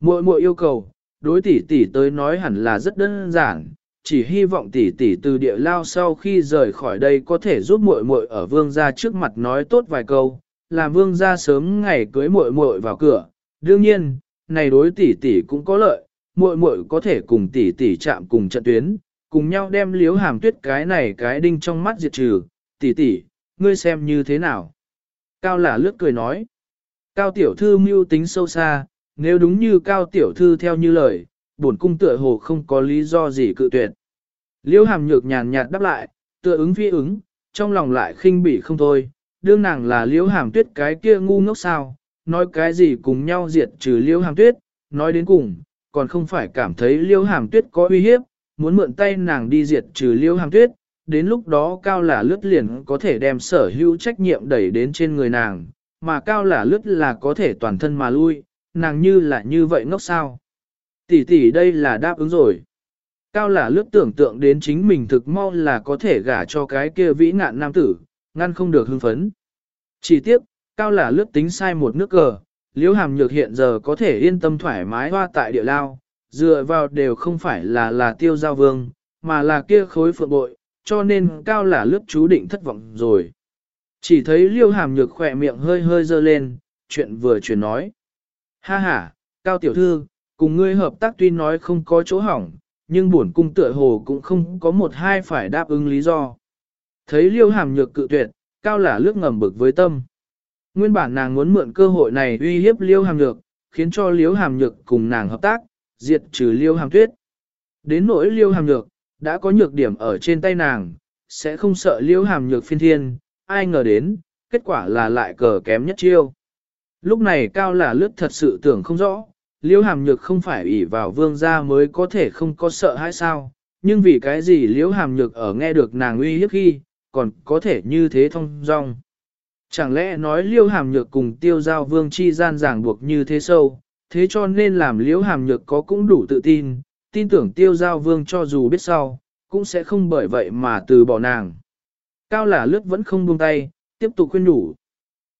Muội muội yêu cầu, đối tỷ tỷ tới nói hẳn là rất đơn giản, chỉ hy vọng tỷ tỷ từ địa lao sau khi rời khỏi đây có thể giúp muội muội ở vương gia trước mặt nói tốt vài câu, làm vương gia sớm ngày cưới muội muội vào cửa. Đương nhiên, này đối tỷ tỷ cũng có lợi, muội muội có thể cùng tỷ tỷ chạm cùng trận tuyến, cùng nhau đem liếu hàm tuyết cái này cái đinh trong mắt diệt trừ, tỷ tỷ, ngươi xem như thế nào. Cao là lướt cười nói. Cao tiểu thư mưu tính sâu xa, nếu đúng như cao tiểu thư theo như lời, bổn cung tựa hồ không có lý do gì cự tuyệt. Liêu hàm nhược nhàn nhạt đáp lại, tựa ứng phi ứng, trong lòng lại khinh bỉ không thôi, đương nàng là liêu hàm tuyết cái kia ngu ngốc sao, nói cái gì cùng nhau diệt trừ liêu hàm tuyết, nói đến cùng, còn không phải cảm thấy liêu hàm tuyết có uy hiếp, muốn mượn tay nàng đi diệt trừ liêu hàm tuyết, đến lúc đó cao là lướt liền có thể đem sở hữu trách nhiệm đẩy đến trên người nàng, mà cao là lướt là có thể toàn thân mà lui, nàng như là như vậy ngốc sao. Tỷ tỷ đây là đáp ứng rồi. Cao là lướt tưởng tượng đến chính mình thực mau là có thể gả cho cái kia vĩ ngạn nam tử, ngăn không được hưng phấn. Chỉ tiếc, cao là lướt tính sai một nước cờ, liễu hàm nhược hiện giờ có thể yên tâm thoải mái hoa tại địa lao, dựa vào đều không phải là là tiêu giao vương, mà là kia khối phượng bội, cho nên cao là lướt chú định thất vọng rồi. Chỉ thấy liêu hàm nhược khỏe miệng hơi hơi dơ lên, chuyện vừa chuyển nói. Ha ha, cao tiểu thư, cùng ngươi hợp tác tuy nói không có chỗ hỏng, nhưng buồn cung tựa hồ cũng không có một hai phải đáp ứng lý do. Thấy liêu hàm nhược cự tuyệt, cao là lướt ngầm bực với tâm. Nguyên bản nàng muốn mượn cơ hội này uy hiếp liêu hàm nhược, khiến cho liêu hàm nhược cùng nàng hợp tác, diệt trừ liêu hàm tuyết. Đến nỗi liêu hàm nhược, đã có nhược điểm ở trên tay nàng, sẽ không sợ liêu hàm nhược phiên thiên, ai ngờ đến, kết quả là lại cờ kém nhất chiêu. Lúc này cao là lướt thật sự tưởng không rõ, Liễu hàm nhược không phải ỷ vào vương gia mới có thể không có sợ hãi sao, nhưng vì cái gì Liễu hàm nhược ở nghe được nàng uy hiếp khi, còn có thể như thế thông dong. Chẳng lẽ nói Liễu hàm nhược cùng tiêu giao vương chi gian ràng buộc như thế sâu, thế cho nên làm Liễu hàm nhược có cũng đủ tự tin, tin tưởng tiêu giao vương cho dù biết sau, cũng sẽ không bởi vậy mà từ bỏ nàng. Cao là lướt vẫn không buông tay, tiếp tục khuyên nhủ.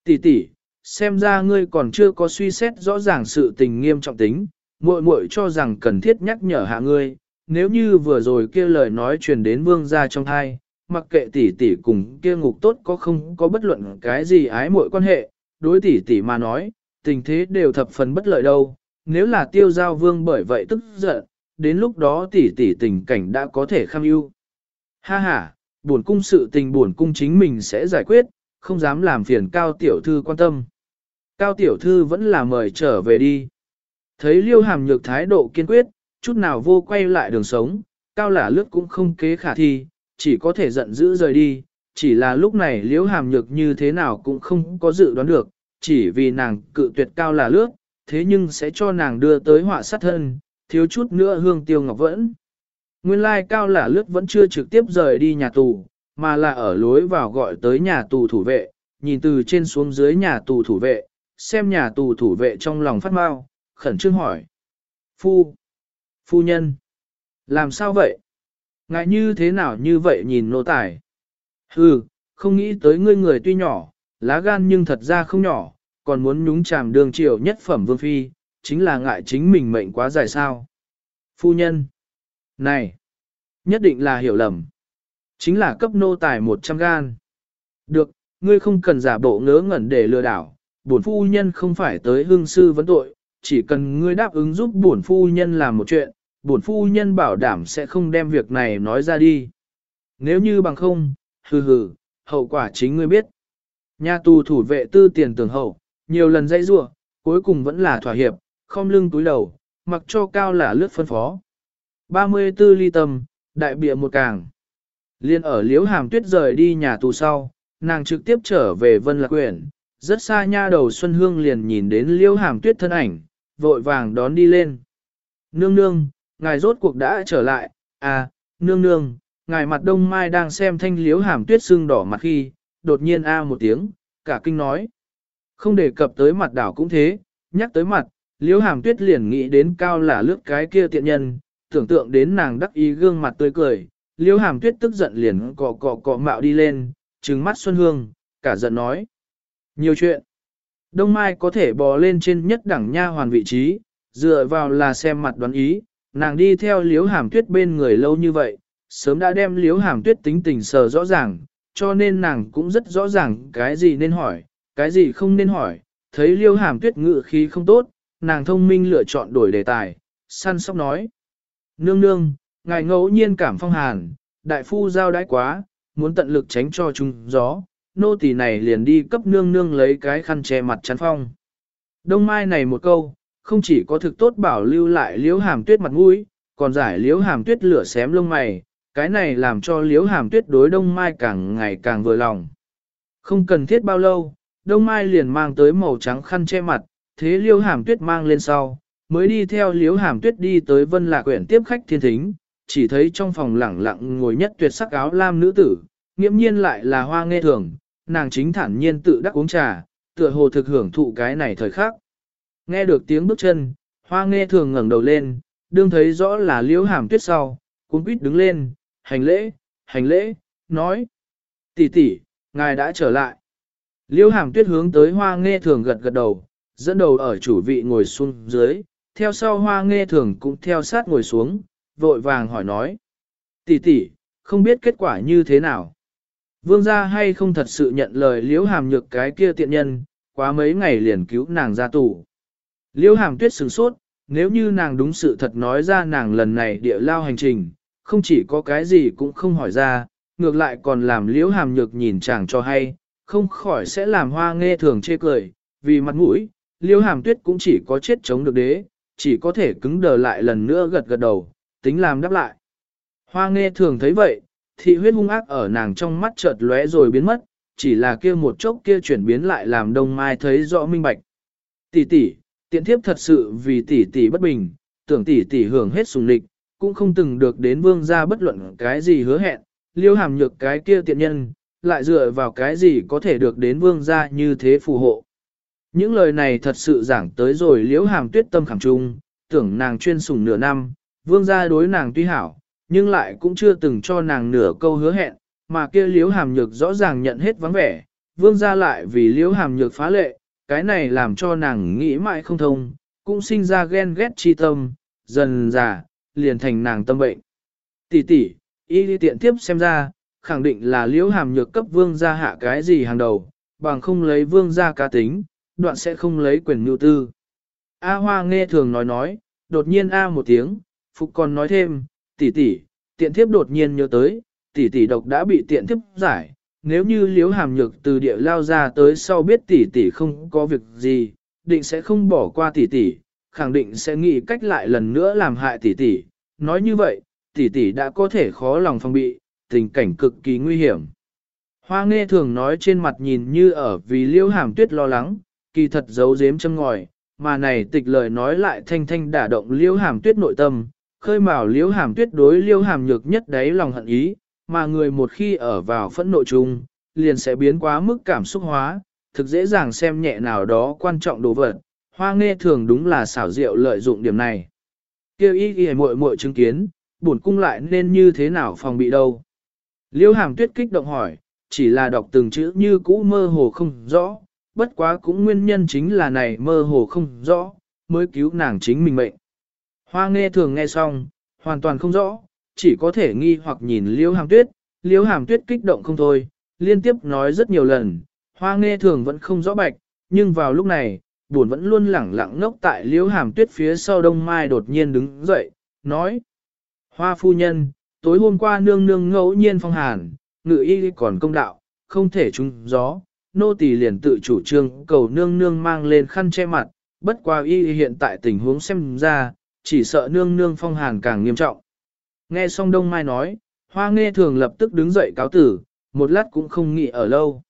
Tỷ tỷ, xem ra ngươi còn chưa có suy xét rõ ràng sự tình nghiêm trọng tính, muội muội cho rằng cần thiết nhắc nhở hạ ngươi, nếu như vừa rồi kia lời nói truyền đến vương gia trong thai, mặc kệ tỷ tỷ cùng kia ngục tốt có không có bất luận cái gì ái muội quan hệ, đối tỷ tỷ mà nói, tình thế đều thập phần bất lợi đâu, nếu là tiêu giao vương bởi vậy tức giận, đến lúc đó tỷ tỷ tình cảnh đã có thể kham ưu. Ha ha, buồn cung sự tình buồn cung chính mình sẽ giải quyết, không dám làm phiền cao tiểu thư quan tâm. Cao tiểu thư vẫn là mời trở về đi. Thấy liêu hàm nhược thái độ kiên quyết, chút nào vô quay lại đường sống, cao lả lướt cũng không kế khả thi, chỉ có thể giận dữ rời đi, chỉ là lúc này liêu hàm nhược như thế nào cũng không có dự đoán được, chỉ vì nàng cự tuyệt cao lả lướt, thế nhưng sẽ cho nàng đưa tới họa sát thân, thiếu chút nữa hương tiêu ngọc vẫn. Nguyên lai cao lả lướt vẫn chưa trực tiếp rời đi nhà tù, mà là ở lối vào gọi tới nhà tù thủ vệ, nhìn từ trên xuống dưới nhà tù thủ vệ, xem nhà tù thủ vệ trong lòng phát mau, khẩn trương hỏi. Phu, phu nhân, làm sao vậy? Ngại như thế nào như vậy nhìn nô tài? Hừ, không nghĩ tới ngươi người tuy nhỏ, lá gan nhưng thật ra không nhỏ, còn muốn nhúng chàm đường triều nhất phẩm vương phi, chính là ngại chính mình mệnh quá dài sao. Phu nhân, này, nhất định là hiểu lầm. Chính là cấp nô tài 100 gan. Được, ngươi không cần giả bộ ngớ ngẩn để lừa đảo, bổn phu nhân không phải tới hương sư vấn tội, chỉ cần ngươi đáp ứng giúp bổn phu nhân làm một chuyện, bổn phu nhân bảo đảm sẽ không đem việc này nói ra đi. Nếu như bằng không, hừ hừ, hậu quả chính ngươi biết. Nhà tù thủ vệ tư tiền tường hậu, nhiều lần dây rua, cuối cùng vẫn là thỏa hiệp, không lưng túi đầu, mặc cho cao là lướt phân phó. 34 ly tâm, đại bịa một càng. Liên ở liếu hàm tuyết rời đi nhà tù sau, nàng trực tiếp trở về Vân Lạc Quyển, rất xa nha đầu Xuân Hương liền nhìn đến liêu hàm tuyết thân ảnh, vội vàng đón đi lên. Nương nương, ngài rốt cuộc đã trở lại, à, nương nương, ngài mặt đông mai đang xem thanh liếu hàm tuyết sưng đỏ mặt khi, đột nhiên a một tiếng, cả kinh nói. Không đề cập tới mặt đảo cũng thế, nhắc tới mặt, liếu hàm tuyết liền nghĩ đến cao là lướt cái kia tiện nhân, tưởng tượng đến nàng đắc ý gương mặt tươi cười, liếu hàm tuyết tức giận liền cọ cọ cọ mạo đi lên, trừng mắt Xuân Hương, cả giận nói. Nhiều chuyện. Đông Mai có thể bò lên trên nhất đẳng nha hoàn vị trí, dựa vào là xem mặt đoán ý, nàng đi theo liếu hàm tuyết bên người lâu như vậy, sớm đã đem liếu hàm tuyết tính tình sờ rõ ràng, cho nên nàng cũng rất rõ ràng cái gì nên hỏi, cái gì không nên hỏi, thấy liêu hàm tuyết ngự khí không tốt, nàng thông minh lựa chọn đổi đề tài, săn sóc nói. Nương nương, ngài ngẫu nhiên cảm phong hàn, đại phu giao đãi quá, muốn tận lực tránh cho chúng gió, nô tỳ này liền đi cấp nương nương lấy cái khăn che mặt chắn phong. Đông mai này một câu, không chỉ có thực tốt bảo lưu lại liễu hàm tuyết mặt mũi, còn giải liễu hàm tuyết lửa xém lông mày, cái này làm cho liễu hàm tuyết đối đông mai càng ngày càng vừa lòng. Không cần thiết bao lâu, đông mai liền mang tới màu trắng khăn che mặt, thế liễu hàm tuyết mang lên sau, mới đi theo liễu hàm tuyết đi tới vân lạc quyển tiếp khách thiên thính, chỉ thấy trong phòng lẳng lặng ngồi nhất tuyệt sắc áo lam nữ tử, nghiễm nhiên lại là hoa nghe thường, nàng chính thản nhiên tự đắc uống trà, tựa hồ thực hưởng thụ cái này thời khắc. Nghe được tiếng bước chân, hoa nghe thường ngẩng đầu lên, đương thấy rõ là liễu hàm tuyết sau, cuốn quýt đứng lên, hành lễ, hành lễ, nói. tỷ tỷ, ngài đã trở lại. Liễu hàm tuyết hướng tới hoa nghe thường gật gật đầu, dẫn đầu ở chủ vị ngồi xuống dưới, theo sau hoa nghe thường cũng theo sát ngồi xuống, vội vàng hỏi nói. tỷ tỷ, không biết kết quả như thế nào. Vương gia hay không thật sự nhận lời liễu hàm nhược cái kia tiện nhân, quá mấy ngày liền cứu nàng ra tù. Liễu hàm tuyết sửng sốt, nếu như nàng đúng sự thật nói ra nàng lần này địa lao hành trình, không chỉ có cái gì cũng không hỏi ra, ngược lại còn làm liễu hàm nhược nhìn chàng cho hay, không khỏi sẽ làm hoa nghe thường chê cười, vì mặt mũi, liễu hàm tuyết cũng chỉ có chết chống được đế, chỉ có thể cứng đờ lại lần nữa gật gật đầu, tính làm đáp lại. Hoa nghe thường thấy vậy, thị huyết hung ác ở nàng trong mắt chợt lóe rồi biến mất, chỉ là kia một chốc kia chuyển biến lại làm đông mai thấy rõ minh bạch. Tỷ tỷ, tiện thiếp thật sự vì tỷ tỷ bất bình, tưởng tỷ tỷ hưởng hết sùng lịch, cũng không từng được đến vương gia bất luận cái gì hứa hẹn, liêu hàm nhược cái kia tiện nhân, lại dựa vào cái gì có thể được đến vương gia như thế phù hộ. Những lời này thật sự giảng tới rồi liễu hàm tuyết tâm khẳng trung, tưởng nàng chuyên sủng nửa năm, vương gia đối nàng tuy hảo, nhưng lại cũng chưa từng cho nàng nửa câu hứa hẹn, mà kia liễu hàm nhược rõ ràng nhận hết vắng vẻ, vương gia lại vì liễu hàm nhược phá lệ, cái này làm cho nàng nghĩ mãi không thông, cũng sinh ra ghen ghét chi tâm, dần già, liền thành nàng tâm bệnh. Tỷ tỷ, y đi tiện tiếp xem ra, khẳng định là liễu hàm nhược cấp vương gia hạ cái gì hàng đầu, bằng không lấy vương gia cá tính, đoạn sẽ không lấy quyền nhu tư. A Hoa nghe thường nói nói, đột nhiên A một tiếng, Phục còn nói thêm, tỷ tỷ, tiện thiếp đột nhiên nhớ tới, tỷ tỷ độc đã bị tiện thiếp giải, nếu như liếu hàm nhược từ địa lao ra tới sau biết tỷ tỷ không có việc gì, định sẽ không bỏ qua tỷ tỷ, khẳng định sẽ nghĩ cách lại lần nữa làm hại tỷ tỷ. Nói như vậy, tỷ tỷ đã có thể khó lòng phòng bị, tình cảnh cực kỳ nguy hiểm. Hoa nghe thường nói trên mặt nhìn như ở vì liêu hàm tuyết lo lắng, kỳ thật giấu giếm châm ngòi, mà này tịch lời nói lại thanh thanh đả động liêu hàm tuyết nội tâm, khơi mào liễu hàm tuyết đối liễu hàm nhược nhất đáy lòng hận ý, mà người một khi ở vào phẫn nộ chung, liền sẽ biến quá mức cảm xúc hóa, thực dễ dàng xem nhẹ nào đó quan trọng đồ vật. Hoa nghe thường đúng là xảo diệu lợi dụng điểm này. Kêu ý ghi muội muội chứng kiến, bổn cung lại nên như thế nào phòng bị đâu. liễu hàm tuyết kích động hỏi, chỉ là đọc từng chữ như cũ mơ hồ không rõ, bất quá cũng nguyên nhân chính là này mơ hồ không rõ, mới cứu nàng chính mình mệnh. Hoa nghe thường nghe xong, hoàn toàn không rõ, chỉ có thể nghi hoặc nhìn Liễu hàm tuyết, Liễu hàm tuyết kích động không thôi, liên tiếp nói rất nhiều lần, hoa nghe thường vẫn không rõ bạch, nhưng vào lúc này, buồn vẫn luôn lẳng lặng ngốc tại Liễu hàm tuyết phía sau đông mai đột nhiên đứng dậy, nói. Hoa phu nhân, tối hôm qua nương nương ngẫu nhiên phong hàn, ngự y còn công đạo, không thể trúng gió, nô tỳ liền tự chủ trương cầu nương nương mang lên khăn che mặt, bất qua y hiện tại tình huống xem ra, chỉ sợ nương nương phong hàn càng nghiêm trọng. Nghe xong Đông Mai nói, Hoa Nghe Thường lập tức đứng dậy cáo tử, một lát cũng không nghỉ ở lâu.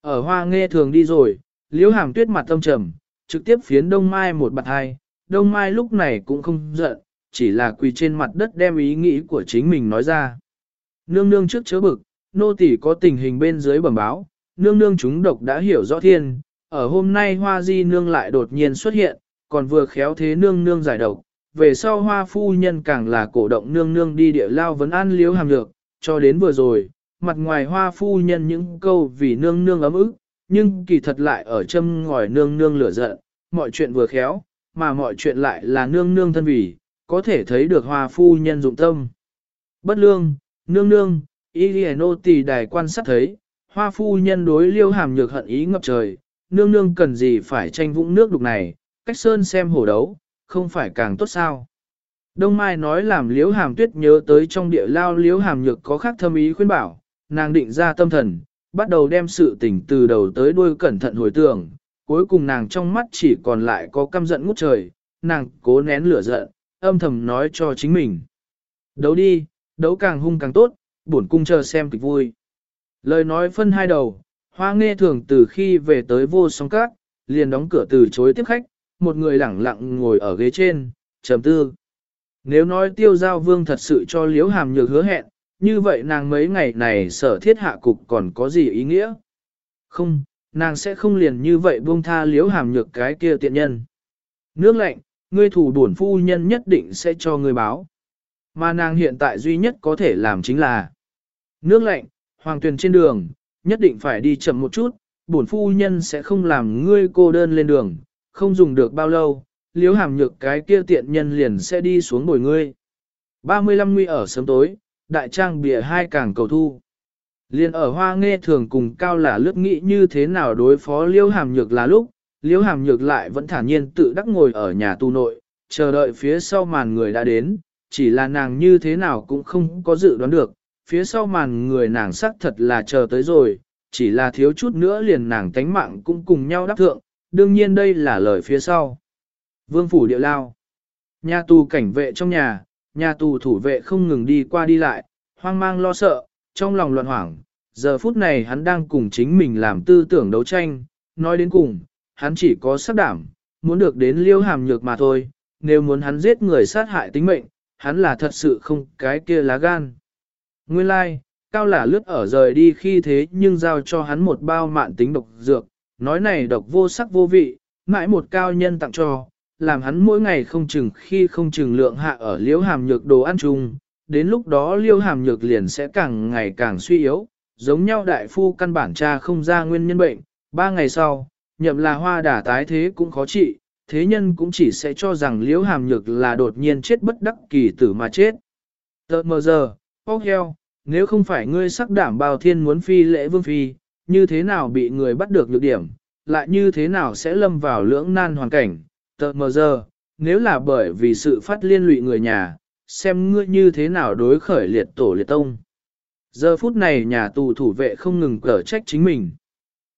Ở Hoa Nghe Thường đi rồi, Liễu Hàm Tuyết mặt tâm trầm, trực tiếp phiến Đông Mai một bạt hai. Đông Mai lúc này cũng không giận, chỉ là quỳ trên mặt đất đem ý nghĩ của chính mình nói ra. Nương nương trước chớ bực, nô tỳ có tình hình bên dưới bẩm báo, nương nương chúng độc đã hiểu rõ thiên, ở hôm nay hoa di nương lại đột nhiên xuất hiện, còn vừa khéo thế nương nương giải độc, về sau hoa phu nhân càng là cổ động nương nương đi địa lao vấn an liếu hàm lược, cho đến vừa rồi, mặt ngoài hoa phu nhân những câu vì nương nương ấm ức, nhưng kỳ thật lại ở châm ngòi nương nương lửa giận, mọi chuyện vừa khéo, mà mọi chuyện lại là nương nương thân vì, có thể thấy được hoa phu nhân dụng tâm. Bất lương, nương nương, y nô tỳ đài quan sát thấy, hoa phu nhân đối liêu hàm nhược hận ý ngập trời, nương nương cần gì phải tranh vũng nước đục này, cách sơn xem hổ đấu, không phải càng tốt sao. Đông Mai nói làm liễu hàm tuyết nhớ tới trong địa lao liễu hàm nhược có khác thâm ý khuyên bảo, nàng định ra tâm thần, bắt đầu đem sự tình từ đầu tới đuôi cẩn thận hồi tưởng, cuối cùng nàng trong mắt chỉ còn lại có căm giận ngút trời, nàng cố nén lửa giận, âm thầm nói cho chính mình. Đấu đi, đấu càng hung càng tốt, bổn cung chờ xem kịch vui. Lời nói phân hai đầu, hoa nghe thường từ khi về tới vô song cát, liền đóng cửa từ chối tiếp khách, một người lẳng lặng ngồi ở ghế trên, trầm tư. Nếu nói tiêu giao vương thật sự cho liễu hàm nhược hứa hẹn, như vậy nàng mấy ngày này sở thiết hạ cục còn có gì ý nghĩa? Không, nàng sẽ không liền như vậy buông tha liễu hàm nhược cái kia tiện nhân. Nước lạnh, ngươi thủ bổn phu nhân nhất định sẽ cho ngươi báo. Mà nàng hiện tại duy nhất có thể làm chính là Nước lạnh, hoàng tuyền trên đường, nhất định phải đi chậm một chút, bổn phu nhân sẽ không làm ngươi cô đơn lên đường, không dùng được bao lâu, liếu hàm nhược cái kia tiện nhân liền sẽ đi xuống bồi ngươi. 35 nguy ở sớm tối, đại trang bìa hai càng cầu thu. Liên ở hoa nghe thường cùng cao là lướt nghĩ như thế nào đối phó liêu hàm nhược là lúc, liêu hàm nhược lại vẫn thản nhiên tự đắc ngồi ở nhà tu nội, chờ đợi phía sau màn người đã đến, chỉ là nàng như thế nào cũng không có dự đoán được, phía sau màn người nàng sắc thật là chờ tới rồi, chỉ là thiếu chút nữa liền nàng tánh mạng cũng cùng nhau đáp thượng, đương nhiên đây là lời phía sau. Vương phủ địa lao. Nhà tù cảnh vệ trong nhà, nhà tù thủ vệ không ngừng đi qua đi lại, hoang mang lo sợ, trong lòng loạn hoảng. Giờ phút này hắn đang cùng chính mình làm tư tưởng đấu tranh, nói đến cùng, hắn chỉ có sắc đảm, muốn được đến liêu hàm nhược mà thôi, nếu muốn hắn giết người sát hại tính mệnh, hắn là thật sự không cái kia lá gan. Nguyên lai, like, cao là lướt ở rời đi khi thế nhưng giao cho hắn một bao mạn tính độc dược, nói này độc vô sắc vô vị, mãi một cao nhân tặng cho, làm hắn mỗi ngày không chừng khi không chừng lượng hạ ở liễu hàm nhược đồ ăn chung, đến lúc đó liễu hàm nhược liền sẽ càng ngày càng suy yếu, giống nhau đại phu căn bản cha không ra nguyên nhân bệnh, ba ngày sau, nhậm là hoa đả tái thế cũng khó trị, thế nhân cũng chỉ sẽ cho rằng liễu hàm nhược là đột nhiên chết bất đắc kỳ tử mà chết. Tợt mờ giờ, bóc heo, nếu không phải ngươi sắc đảm bào thiên muốn phi lễ vương phi, như thế nào bị người bắt được nhược điểm, lại như thế nào sẽ lâm vào lưỡng nan hoàn cảnh, tờ mờ giờ, nếu là bởi vì sự phát liên lụy người nhà, xem ngươi như thế nào đối khởi liệt tổ liệt tông. Giờ phút này nhà tù thủ vệ không ngừng cở trách chính mình.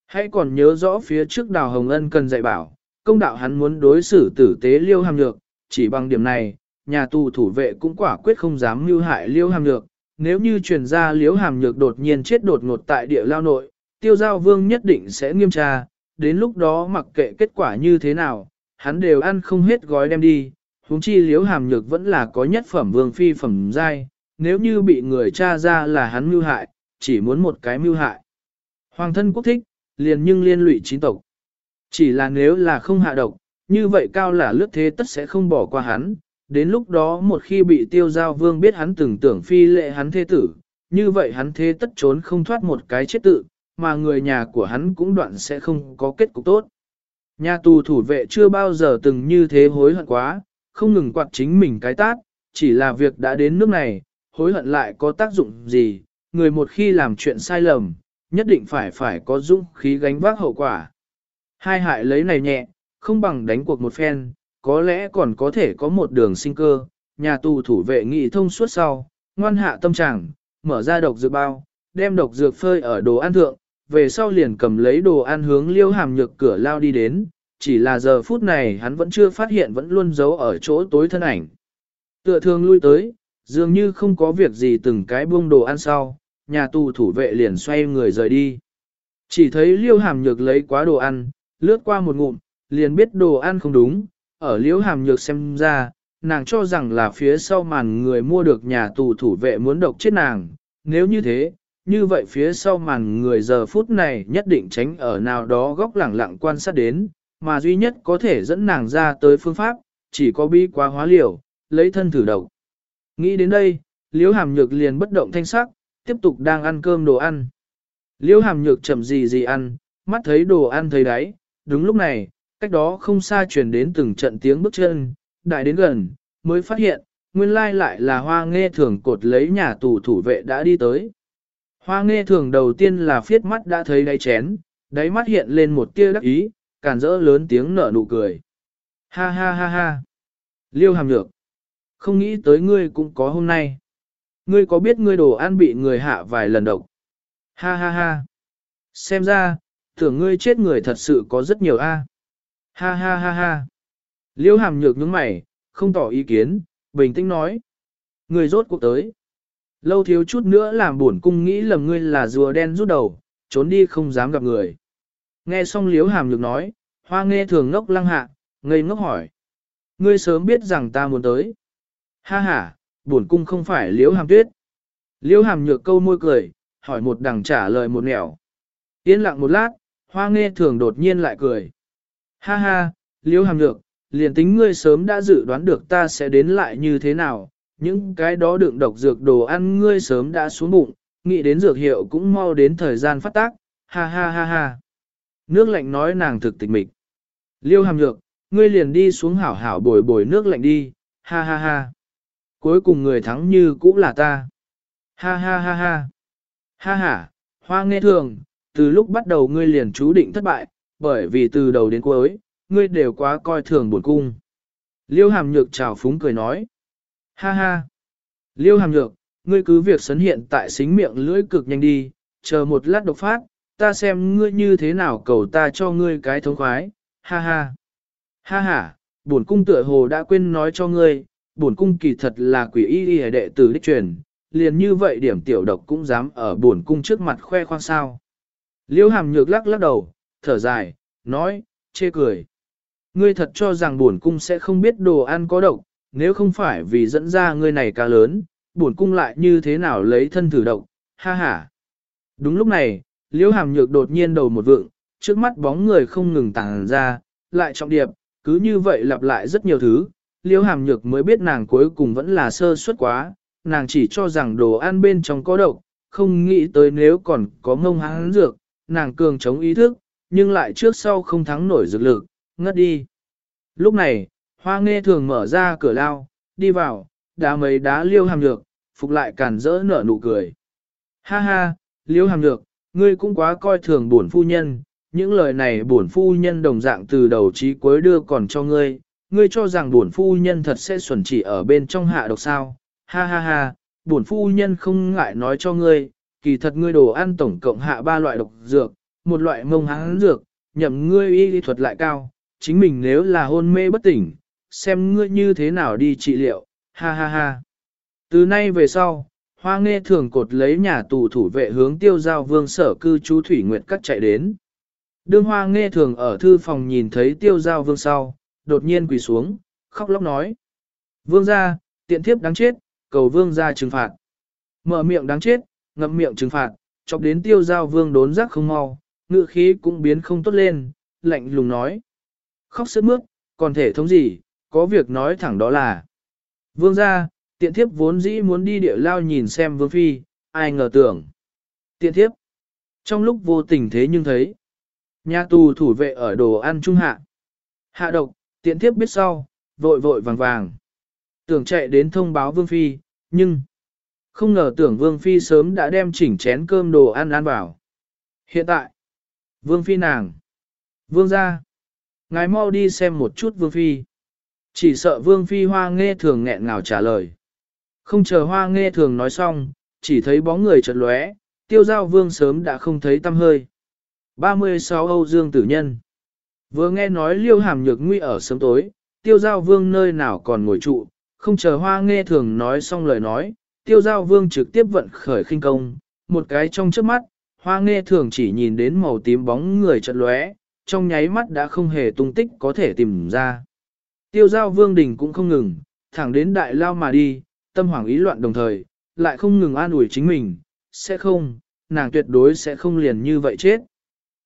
Hãy còn nhớ rõ phía trước đào Hồng Ân cần dạy bảo, công đạo hắn muốn đối xử tử tế liêu hàm lược, chỉ bằng điểm này, nhà tù thủ vệ cũng quả quyết không dám mưu hại liêu hàm lược. Nếu như truyền ra liêu hàm nhược đột nhiên chết đột ngột tại địa lao nội, tiêu giao vương nhất định sẽ nghiêm tra, đến lúc đó mặc kệ kết quả như thế nào, hắn đều ăn không hết gói đem đi, huống chi liếu hàm nhược vẫn là có nhất phẩm vương phi phẩm giai, nếu như bị người tra ra là hắn mưu hại, chỉ muốn một cái mưu hại. Hoàng thân quốc thích, liền nhưng liên lụy chín tộc. Chỉ là nếu là không hạ độc, như vậy cao là lướt thế tất sẽ không bỏ qua hắn, đến lúc đó một khi bị tiêu giao vương biết hắn từng tưởng phi lệ hắn thế tử, như vậy hắn thế tất trốn không thoát một cái chết tự, mà người nhà của hắn cũng đoạn sẽ không có kết cục tốt. Nhà tù thủ vệ chưa bao giờ từng như thế hối hận quá, không ngừng quạt chính mình cái tát, chỉ là việc đã đến nước này, hối hận lại có tác dụng gì, người một khi làm chuyện sai lầm, nhất định phải phải có dũng khí gánh vác hậu quả. Hai hại lấy này nhẹ, không bằng đánh cuộc một phen, có lẽ còn có thể có một đường sinh cơ, nhà tù thủ vệ nghị thông suốt sau, ngoan hạ tâm trạng, mở ra độc dược bao, đem độc dược phơi ở đồ ăn thượng, về sau liền cầm lấy đồ ăn hướng liêu hàm nhược cửa lao đi đến, chỉ là giờ phút này hắn vẫn chưa phát hiện vẫn luôn giấu ở chỗ tối thân ảnh. Tựa thường lui tới, dường như không có việc gì từng cái buông đồ ăn sau, nhà tù thủ vệ liền xoay người rời đi. Chỉ thấy liêu hàm nhược lấy quá đồ ăn, lướt qua một ngụm, liền biết đồ ăn không đúng, ở liêu hàm nhược xem ra, nàng cho rằng là phía sau màn người mua được nhà tù thủ vệ muốn độc chết nàng, nếu như thế, như vậy phía sau màn người giờ phút này nhất định tránh ở nào đó góc lẳng lặng quan sát đến, mà duy nhất có thể dẫn nàng ra tới phương pháp, chỉ có bi quá hóa liều, lấy thân thử độc. Nghĩ đến đây, liễu hàm nhược liền bất động thanh sắc, tiếp tục đang ăn cơm đồ ăn. Liễu hàm nhược chậm gì gì ăn, mắt thấy đồ ăn thấy đáy, đúng lúc này, cách đó không xa truyền đến từng trận tiếng bước chân, đại đến gần, mới phát hiện, nguyên lai lại là hoa nghe thường cột lấy nhà tù thủ vệ đã đi tới. Hoa nghe thường đầu tiên là phiết mắt đã thấy đáy chén, đáy mắt hiện lên một tia đắc ý, càn rỡ lớn tiếng nở nụ cười. Ha ha ha ha. Liêu hàm nhược. Không nghĩ tới ngươi cũng có hôm nay. Ngươi có biết ngươi đồ ăn bị người hạ vài lần độc? Ha ha ha. Xem ra, tưởng ngươi chết người thật sự có rất nhiều a. Ha ha ha ha. Liêu hàm nhược nhướng mày, không tỏ ý kiến, bình tĩnh nói. Ngươi rốt cuộc tới. Lâu thiếu chút nữa làm buồn cung nghĩ lầm ngươi là rùa đen rút đầu, trốn đi không dám gặp người. Nghe xong liếu hàm nhược nói, hoa nghe thường ngốc lăng hạ, ngây ngốc hỏi. Ngươi sớm biết rằng ta muốn tới. Ha ha, buồn cung không phải liếu hàm tuyết. Liếu hàm nhược câu môi cười, hỏi một đằng trả lời một nẻo. Yên lặng một lát, hoa nghe thường đột nhiên lại cười. Ha ha, liếu hàm nhược, liền tính ngươi sớm đã dự đoán được ta sẽ đến lại như thế nào, những cái đó đựng độc dược đồ ăn ngươi sớm đã xuống bụng, nghĩ đến dược hiệu cũng mau đến thời gian phát tác, ha ha ha ha. Nước lạnh nói nàng thực tịch mịch. Liêu hàm nhược, ngươi liền đi xuống hảo hảo bồi bồi nước lạnh đi, ha ha ha. Cuối cùng người thắng như cũng là ta. Ha ha ha ha. Ha ha, hoa nghe thường, từ lúc bắt đầu ngươi liền chú định thất bại, bởi vì từ đầu đến cuối, ngươi đều quá coi thường buồn cung. Liêu hàm nhược chào phúng cười nói. Ha ha. Liêu hàm nhược, ngươi cứ việc sấn hiện tại xính miệng lưỡi cực nhanh đi, chờ một lát độc phát, ta xem ngươi như thế nào cầu ta cho ngươi cái thống khoái, ha ha. Ha ha, bổn cung tựa hồ đã quên nói cho ngươi, bổn cung kỳ thật là quỷ y y đệ tử đích truyền, liền như vậy điểm tiểu độc cũng dám ở bổn cung trước mặt khoe khoang sao. Liêu hàm nhược lắc lắc đầu, thở dài, nói, chê cười. Ngươi thật cho rằng bổn cung sẽ không biết đồ ăn có độc, nếu không phải vì dẫn ra ngươi này cá lớn, bổn cung lại như thế nào lấy thân thử động, ha ha. Đúng lúc này, liễu hàm nhược đột nhiên đầu một vượng, trước mắt bóng người không ngừng tàng ra, lại trọng điệp, cứ như vậy lặp lại rất nhiều thứ, liễu hàm nhược mới biết nàng cuối cùng vẫn là sơ suất quá, nàng chỉ cho rằng đồ ăn bên trong có độc, không nghĩ tới nếu còn có ngông háng dược, nàng cường chống ý thức, nhưng lại trước sau không thắng nổi dược lực, ngất đi. Lúc này, hoa nghe thường mở ra cửa lao, đi vào, đá mấy đá liêu hàm nhược, phục lại cản rỡ nở nụ cười. Ha ha, liêu hàm nhược, ngươi cũng quá coi thường bổn phu nhân, những lời này bổn phu nhân đồng dạng từ đầu chí cuối đưa còn cho ngươi, ngươi cho rằng bổn phu nhân thật sẽ xuẩn chỉ ở bên trong hạ độc sao, ha ha ha, bổn phu nhân không ngại nói cho ngươi, kỳ thật ngươi đồ ăn tổng cộng hạ ba loại độc dược, một loại mông hán dược, nhậm ngươi y lý thuật lại cao, chính mình nếu là hôn mê bất tỉnh, xem ngươi như thế nào đi trị liệu, ha ha ha. Từ nay về sau, hoa nghe thường cột lấy nhà tù thủ vệ hướng tiêu giao vương sở cư chú Thủy Nguyệt Cắt chạy đến. Đương hoa nghe thường ở thư phòng nhìn thấy tiêu giao vương sau, đột nhiên quỳ xuống, khóc lóc nói. Vương gia, tiện thiếp đáng chết, cầu vương gia trừng phạt. Mở miệng đáng chết, ngậm miệng trừng phạt, chọc đến tiêu giao vương đốn giác không mau, ngựa khí cũng biến không tốt lên, lạnh lùng nói. Khóc sướt mướt, còn thể thống gì, có việc nói thẳng đó là. Vương gia, tiện thiếp vốn dĩ muốn đi địa lao nhìn xem vương phi, ai ngờ tưởng. Tiện thiếp, trong lúc vô tình thế nhưng thấy, nhà tù thủ vệ ở đồ ăn trung hạ. Hạ độc, tiện thiếp biết sau, vội vội vàng vàng. Tưởng chạy đến thông báo vương phi, nhưng không ngờ tưởng vương phi sớm đã đem chỉnh chén cơm đồ ăn ăn vào. Hiện tại, vương phi nàng, vương gia, ngài mau đi xem một chút vương phi. Chỉ sợ vương phi hoa nghe thường nghẹn ngào trả lời. Không chờ hoa nghe thường nói xong, chỉ thấy bóng người chợt lóe, tiêu giao vương sớm đã không thấy tâm hơi. 36 Âu Dương Tử Nhân Vừa nghe nói liêu hàm nhược nguy ở sớm tối, tiêu giao vương nơi nào còn ngồi trụ, không chờ hoa nghe thường nói xong lời nói, tiêu giao vương trực tiếp vận khởi khinh công, một cái trong trước mắt, hoa nghe thường chỉ nhìn đến màu tím bóng người chợt lóe, trong nháy mắt đã không hề tung tích có thể tìm ra. Tiêu giao vương đình cũng không ngừng, thẳng đến đại lao mà đi, tâm hoảng ý loạn đồng thời, lại không ngừng an ủi chính mình, sẽ không, nàng tuyệt đối sẽ không liền như vậy chết.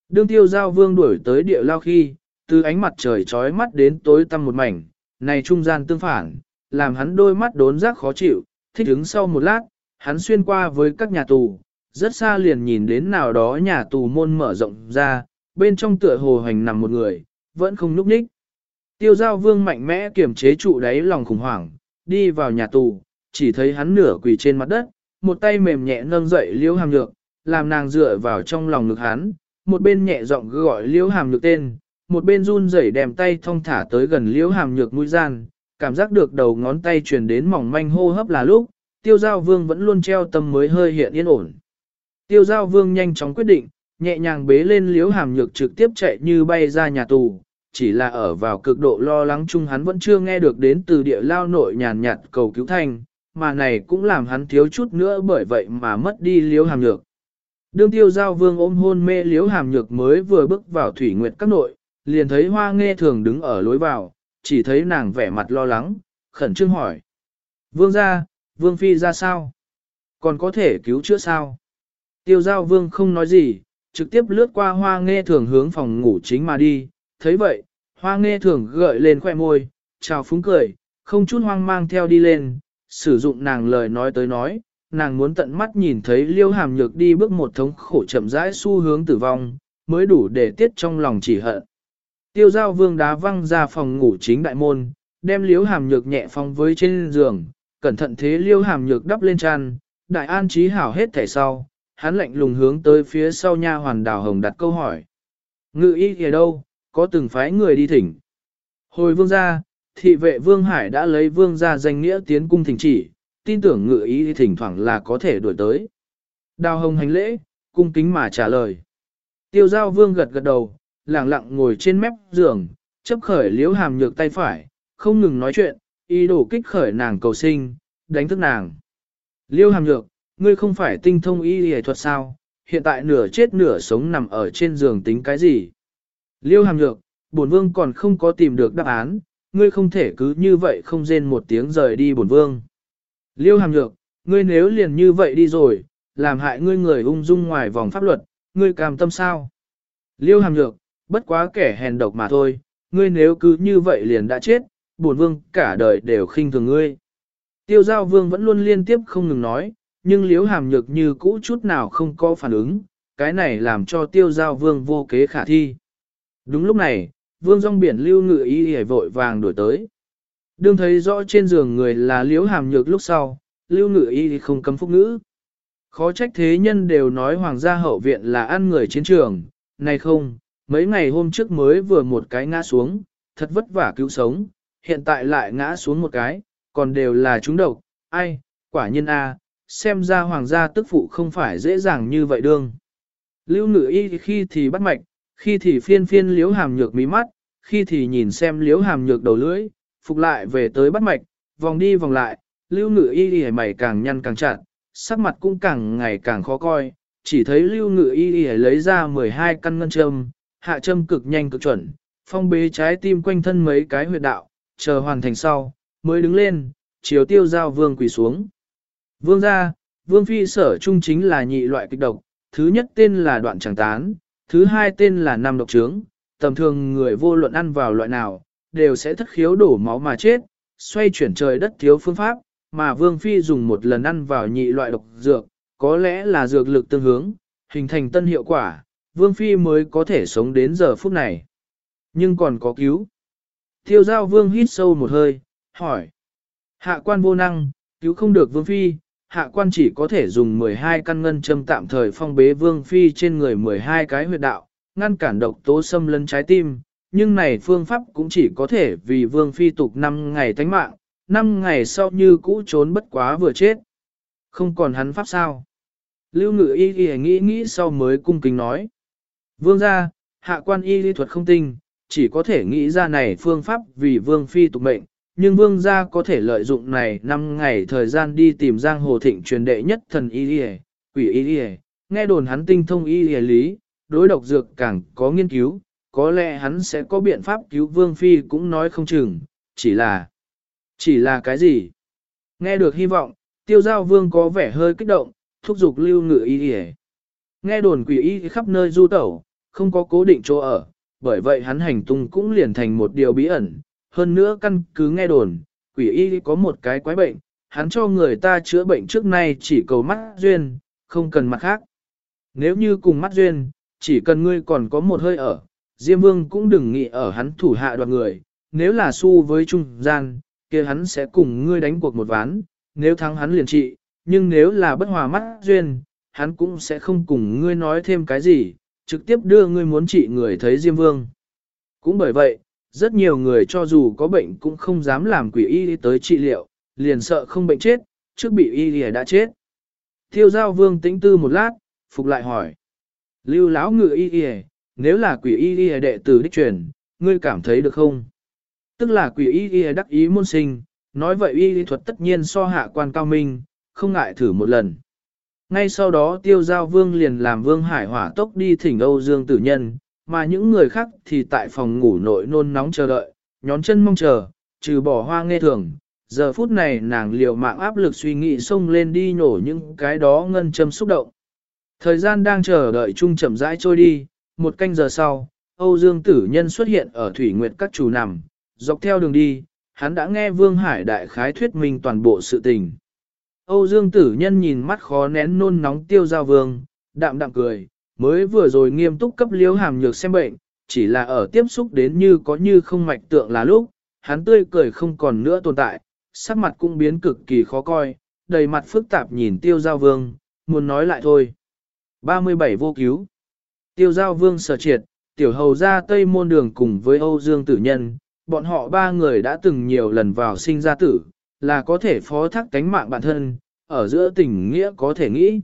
Đương tiêu giao vương đuổi tới địa lao khi, từ ánh mặt trời trói mắt đến tối tăm một mảnh, này trung gian tương phản, làm hắn đôi mắt đốn giác khó chịu, thích đứng sau một lát, hắn xuyên qua với các nhà tù, rất xa liền nhìn đến nào đó nhà tù môn mở rộng ra, bên trong tựa hồ hành nằm một người, vẫn không núp ních. Tiêu giao vương mạnh mẽ kiềm chế trụ đáy lòng khủng hoảng, đi vào nhà tù, chỉ thấy hắn nửa quỳ trên mặt đất, một tay mềm nhẹ nâng dậy liễu hàm nhược, làm nàng dựa vào trong lòng ngực hắn, một bên nhẹ giọng gọi liễu hàm nhược tên, một bên run rẩy đem tay thong thả tới gần liễu hàm nhược mũi gian, cảm giác được đầu ngón tay truyền đến mỏng manh hô hấp là lúc, tiêu giao vương vẫn luôn treo tâm mới hơi hiện yên ổn. Tiêu giao vương nhanh chóng quyết định, nhẹ nhàng bế lên liễu hàm nhược trực tiếp chạy như bay ra nhà tù, chỉ là ở vào cực độ lo lắng chung hắn vẫn chưa nghe được đến từ địa lao nội nhàn nhạt cầu cứu thanh, mà này cũng làm hắn thiếu chút nữa bởi vậy mà mất đi liếu hàm nhược. Đương tiêu giao vương ôm hôn mê liếu hàm nhược mới vừa bước vào thủy nguyệt các nội, liền thấy hoa nghe thường đứng ở lối vào, chỉ thấy nàng vẻ mặt lo lắng, khẩn trương hỏi. Vương ra, vương phi ra sao? Còn có thể cứu chữa sao? Tiêu giao vương không nói gì, trực tiếp lướt qua hoa nghe thường hướng phòng ngủ chính mà đi, thấy vậy, hoa nghe thường gợi lên khoe môi, chào phúng cười, không chút hoang mang theo đi lên, sử dụng nàng lời nói tới nói, nàng muốn tận mắt nhìn thấy liêu hàm nhược đi bước một thống khổ chậm rãi xu hướng tử vong, mới đủ để tiết trong lòng chỉ hận. Tiêu giao vương đá văng ra phòng ngủ chính đại môn, đem liêu hàm nhược nhẹ phong với trên giường, cẩn thận thế liêu hàm nhược đắp lên tràn, đại an trí hảo hết thảy sau, hắn lạnh lùng hướng tới phía sau nha hoàn đào hồng đặt câu hỏi. Ngự y kìa đâu, có từng phái người đi thỉnh. Hồi vương gia, thị vệ vương hải đã lấy vương gia danh nghĩa tiến cung thỉnh chỉ, tin tưởng ngự ý thỉnh thoảng là có thể đuổi tới. Đào hồng hành lễ, cung kính mà trả lời. Tiêu giao vương gật gật đầu, lặng lặng ngồi trên mép giường, chấp khởi liếu hàm nhược tay phải, không ngừng nói chuyện, ý đồ kích khởi nàng cầu sinh, đánh thức nàng. Liêu hàm nhược, ngươi không phải tinh thông y y thuật sao, hiện tại nửa chết nửa sống nằm ở trên giường tính cái gì. Liêu hàm nhược, bổn vương còn không có tìm được đáp án, ngươi không thể cứ như vậy không rên một tiếng rời đi bổn vương. Liêu hàm nhược, ngươi nếu liền như vậy đi rồi, làm hại ngươi người ung dung ngoài vòng pháp luật, ngươi cam tâm sao? Liêu hàm nhược, bất quá kẻ hèn độc mà thôi, ngươi nếu cứ như vậy liền đã chết, bổn vương cả đời đều khinh thường ngươi. Tiêu giao vương vẫn luôn liên tiếp không ngừng nói, nhưng liếu hàm nhược như cũ chút nào không có phản ứng, cái này làm cho tiêu giao vương vô kế khả thi. Đúng lúc này, vương rong biển lưu ngự y hề vội vàng đuổi tới. Đương thấy rõ trên giường người là liếu hàm nhược lúc sau, lưu ngự y không cấm phúc ngữ. Khó trách thế nhân đều nói hoàng gia hậu viện là ăn người chiến trường, này không, mấy ngày hôm trước mới vừa một cái ngã xuống, thật vất vả cứu sống, hiện tại lại ngã xuống một cái, còn đều là chúng độc, ai, quả nhiên a, xem ra hoàng gia tức phụ không phải dễ dàng như vậy đương. Lưu ngự y khi thì bắt mạch, khi thì phiên phiên liếu hàm nhược mí mắt, khi thì nhìn xem liếu hàm nhược đầu lưỡi, phục lại về tới bắt mạch, vòng đi vòng lại, lưu ngự y y mày càng nhăn càng chặt, sắc mặt cũng càng ngày càng khó coi, chỉ thấy lưu ngự y y lấy ra 12 căn ngân châm, hạ châm cực nhanh cực chuẩn, phong bế trái tim quanh thân mấy cái huyệt đạo, chờ hoàn thành sau, mới đứng lên, chiều tiêu giao vương quỳ xuống. Vương gia, vương phi sở trung chính là nhị loại kịch độc, thứ nhất tên là đoạn tràng tán, thứ hai tên là năm độc trướng, tầm thường người vô luận ăn vào loại nào, đều sẽ thất khiếu đổ máu mà chết, xoay chuyển trời đất thiếu phương pháp, mà vương phi dùng một lần ăn vào nhị loại độc dược, có lẽ là dược lực tương hướng, hình thành tân hiệu quả, vương phi mới có thể sống đến giờ phút này. Nhưng còn có cứu. Tiêu giao vương hít sâu một hơi, hỏi. Hạ quan vô năng, cứu không được vương phi, hạ quan chỉ có thể dùng 12 căn ngân châm tạm thời phong bế vương phi trên người 12 cái huyệt đạo, ngăn cản độc tố xâm lấn trái tim, nhưng này phương pháp cũng chỉ có thể vì vương phi tục 5 ngày thánh mạng, 5 ngày sau như cũ trốn bất quá vừa chết. Không còn hắn pháp sao? Lưu ngự y y nghĩ nghĩ sau mới cung kính nói. Vương gia, hạ quan y lý thuật không tinh, chỉ có thể nghĩ ra này phương pháp vì vương phi tục mệnh, nhưng vương gia có thể lợi dụng này 5 ngày thời gian đi tìm giang hồ thịnh truyền đệ nhất thần y y, quỷ y y, nghe đồn hắn tinh thông y y lý, đối độc dược càng có nghiên cứu, có lẽ hắn sẽ có biện pháp cứu vương phi cũng nói không chừng, chỉ là, chỉ là cái gì? Nghe được hy vọng, tiêu giao vương có vẻ hơi kích động, thúc giục lưu ngự y y. Nghe đồn quỷ y khắp nơi du tẩu, không có cố định chỗ ở, bởi vậy hắn hành tung cũng liền thành một điều bí ẩn, hơn nữa căn cứ nghe đồn, quỷ y có một cái quái bệnh, hắn cho người ta chữa bệnh trước nay chỉ cầu mắt duyên, không cần mặt khác. Nếu như cùng mắt duyên, chỉ cần ngươi còn có một hơi ở, Diêm Vương cũng đừng nghĩ ở hắn thủ hạ đoạt người, nếu là su với trung gian, kia hắn sẽ cùng ngươi đánh cuộc một ván, nếu thắng hắn liền trị, nhưng nếu là bất hòa mắt duyên, hắn cũng sẽ không cùng ngươi nói thêm cái gì, trực tiếp đưa ngươi muốn trị người thấy Diêm Vương. Cũng bởi vậy, rất nhiều người cho dù có bệnh cũng không dám làm quỷ y tới trị liệu, liền sợ không bệnh chết, trước bị y đã chết. Thiêu giao vương tĩnh tư một lát, phục lại hỏi. Lưu lão ngự y y, nếu là quỷ y y đệ tử đích truyền, ngươi cảm thấy được không? Tức là quỷ y y đắc ý môn sinh, nói vậy y lý thuật tất nhiên so hạ quan cao minh, không ngại thử một lần. Ngay sau đó tiêu giao vương liền làm vương hải hỏa tốc đi thỉnh Âu Dương tử nhân, mà những người khác thì tại phòng ngủ nội nôn nóng chờ đợi, nhón chân mong chờ, trừ bỏ hoa nghe thường. Giờ phút này nàng liều mạng áp lực suy nghĩ xông lên đi nhổ những cái đó ngân châm xúc động. Thời gian đang chờ đợi chung chậm rãi trôi đi, một canh giờ sau, Âu Dương Tử Nhân xuất hiện ở Thủy Nguyệt các chủ nằm, dọc theo đường đi, hắn đã nghe Vương Hải đại khái thuyết minh toàn bộ sự tình. Âu Dương Tử Nhân nhìn mắt khó nén nôn nóng tiêu giao vương, đạm đạm cười, mới vừa rồi nghiêm túc cấp liếu hàm nhược xem bệnh, chỉ là ở tiếp xúc đến như có như không mạch tượng là lúc, hắn tươi cười không còn nữa tồn tại, sắc mặt cũng biến cực kỳ khó coi, đầy mặt phức tạp nhìn tiêu giao vương, muốn nói lại thôi. 37 vô cứu Tiêu giao vương sở triệt, tiểu hầu ra Tây Môn Đường cùng với Âu Dương Tử Nhân, bọn họ ba người đã từng nhiều lần vào sinh ra tử, là có thể phó thác cánh mạng bản thân, ở giữa tình nghĩa có thể nghĩ.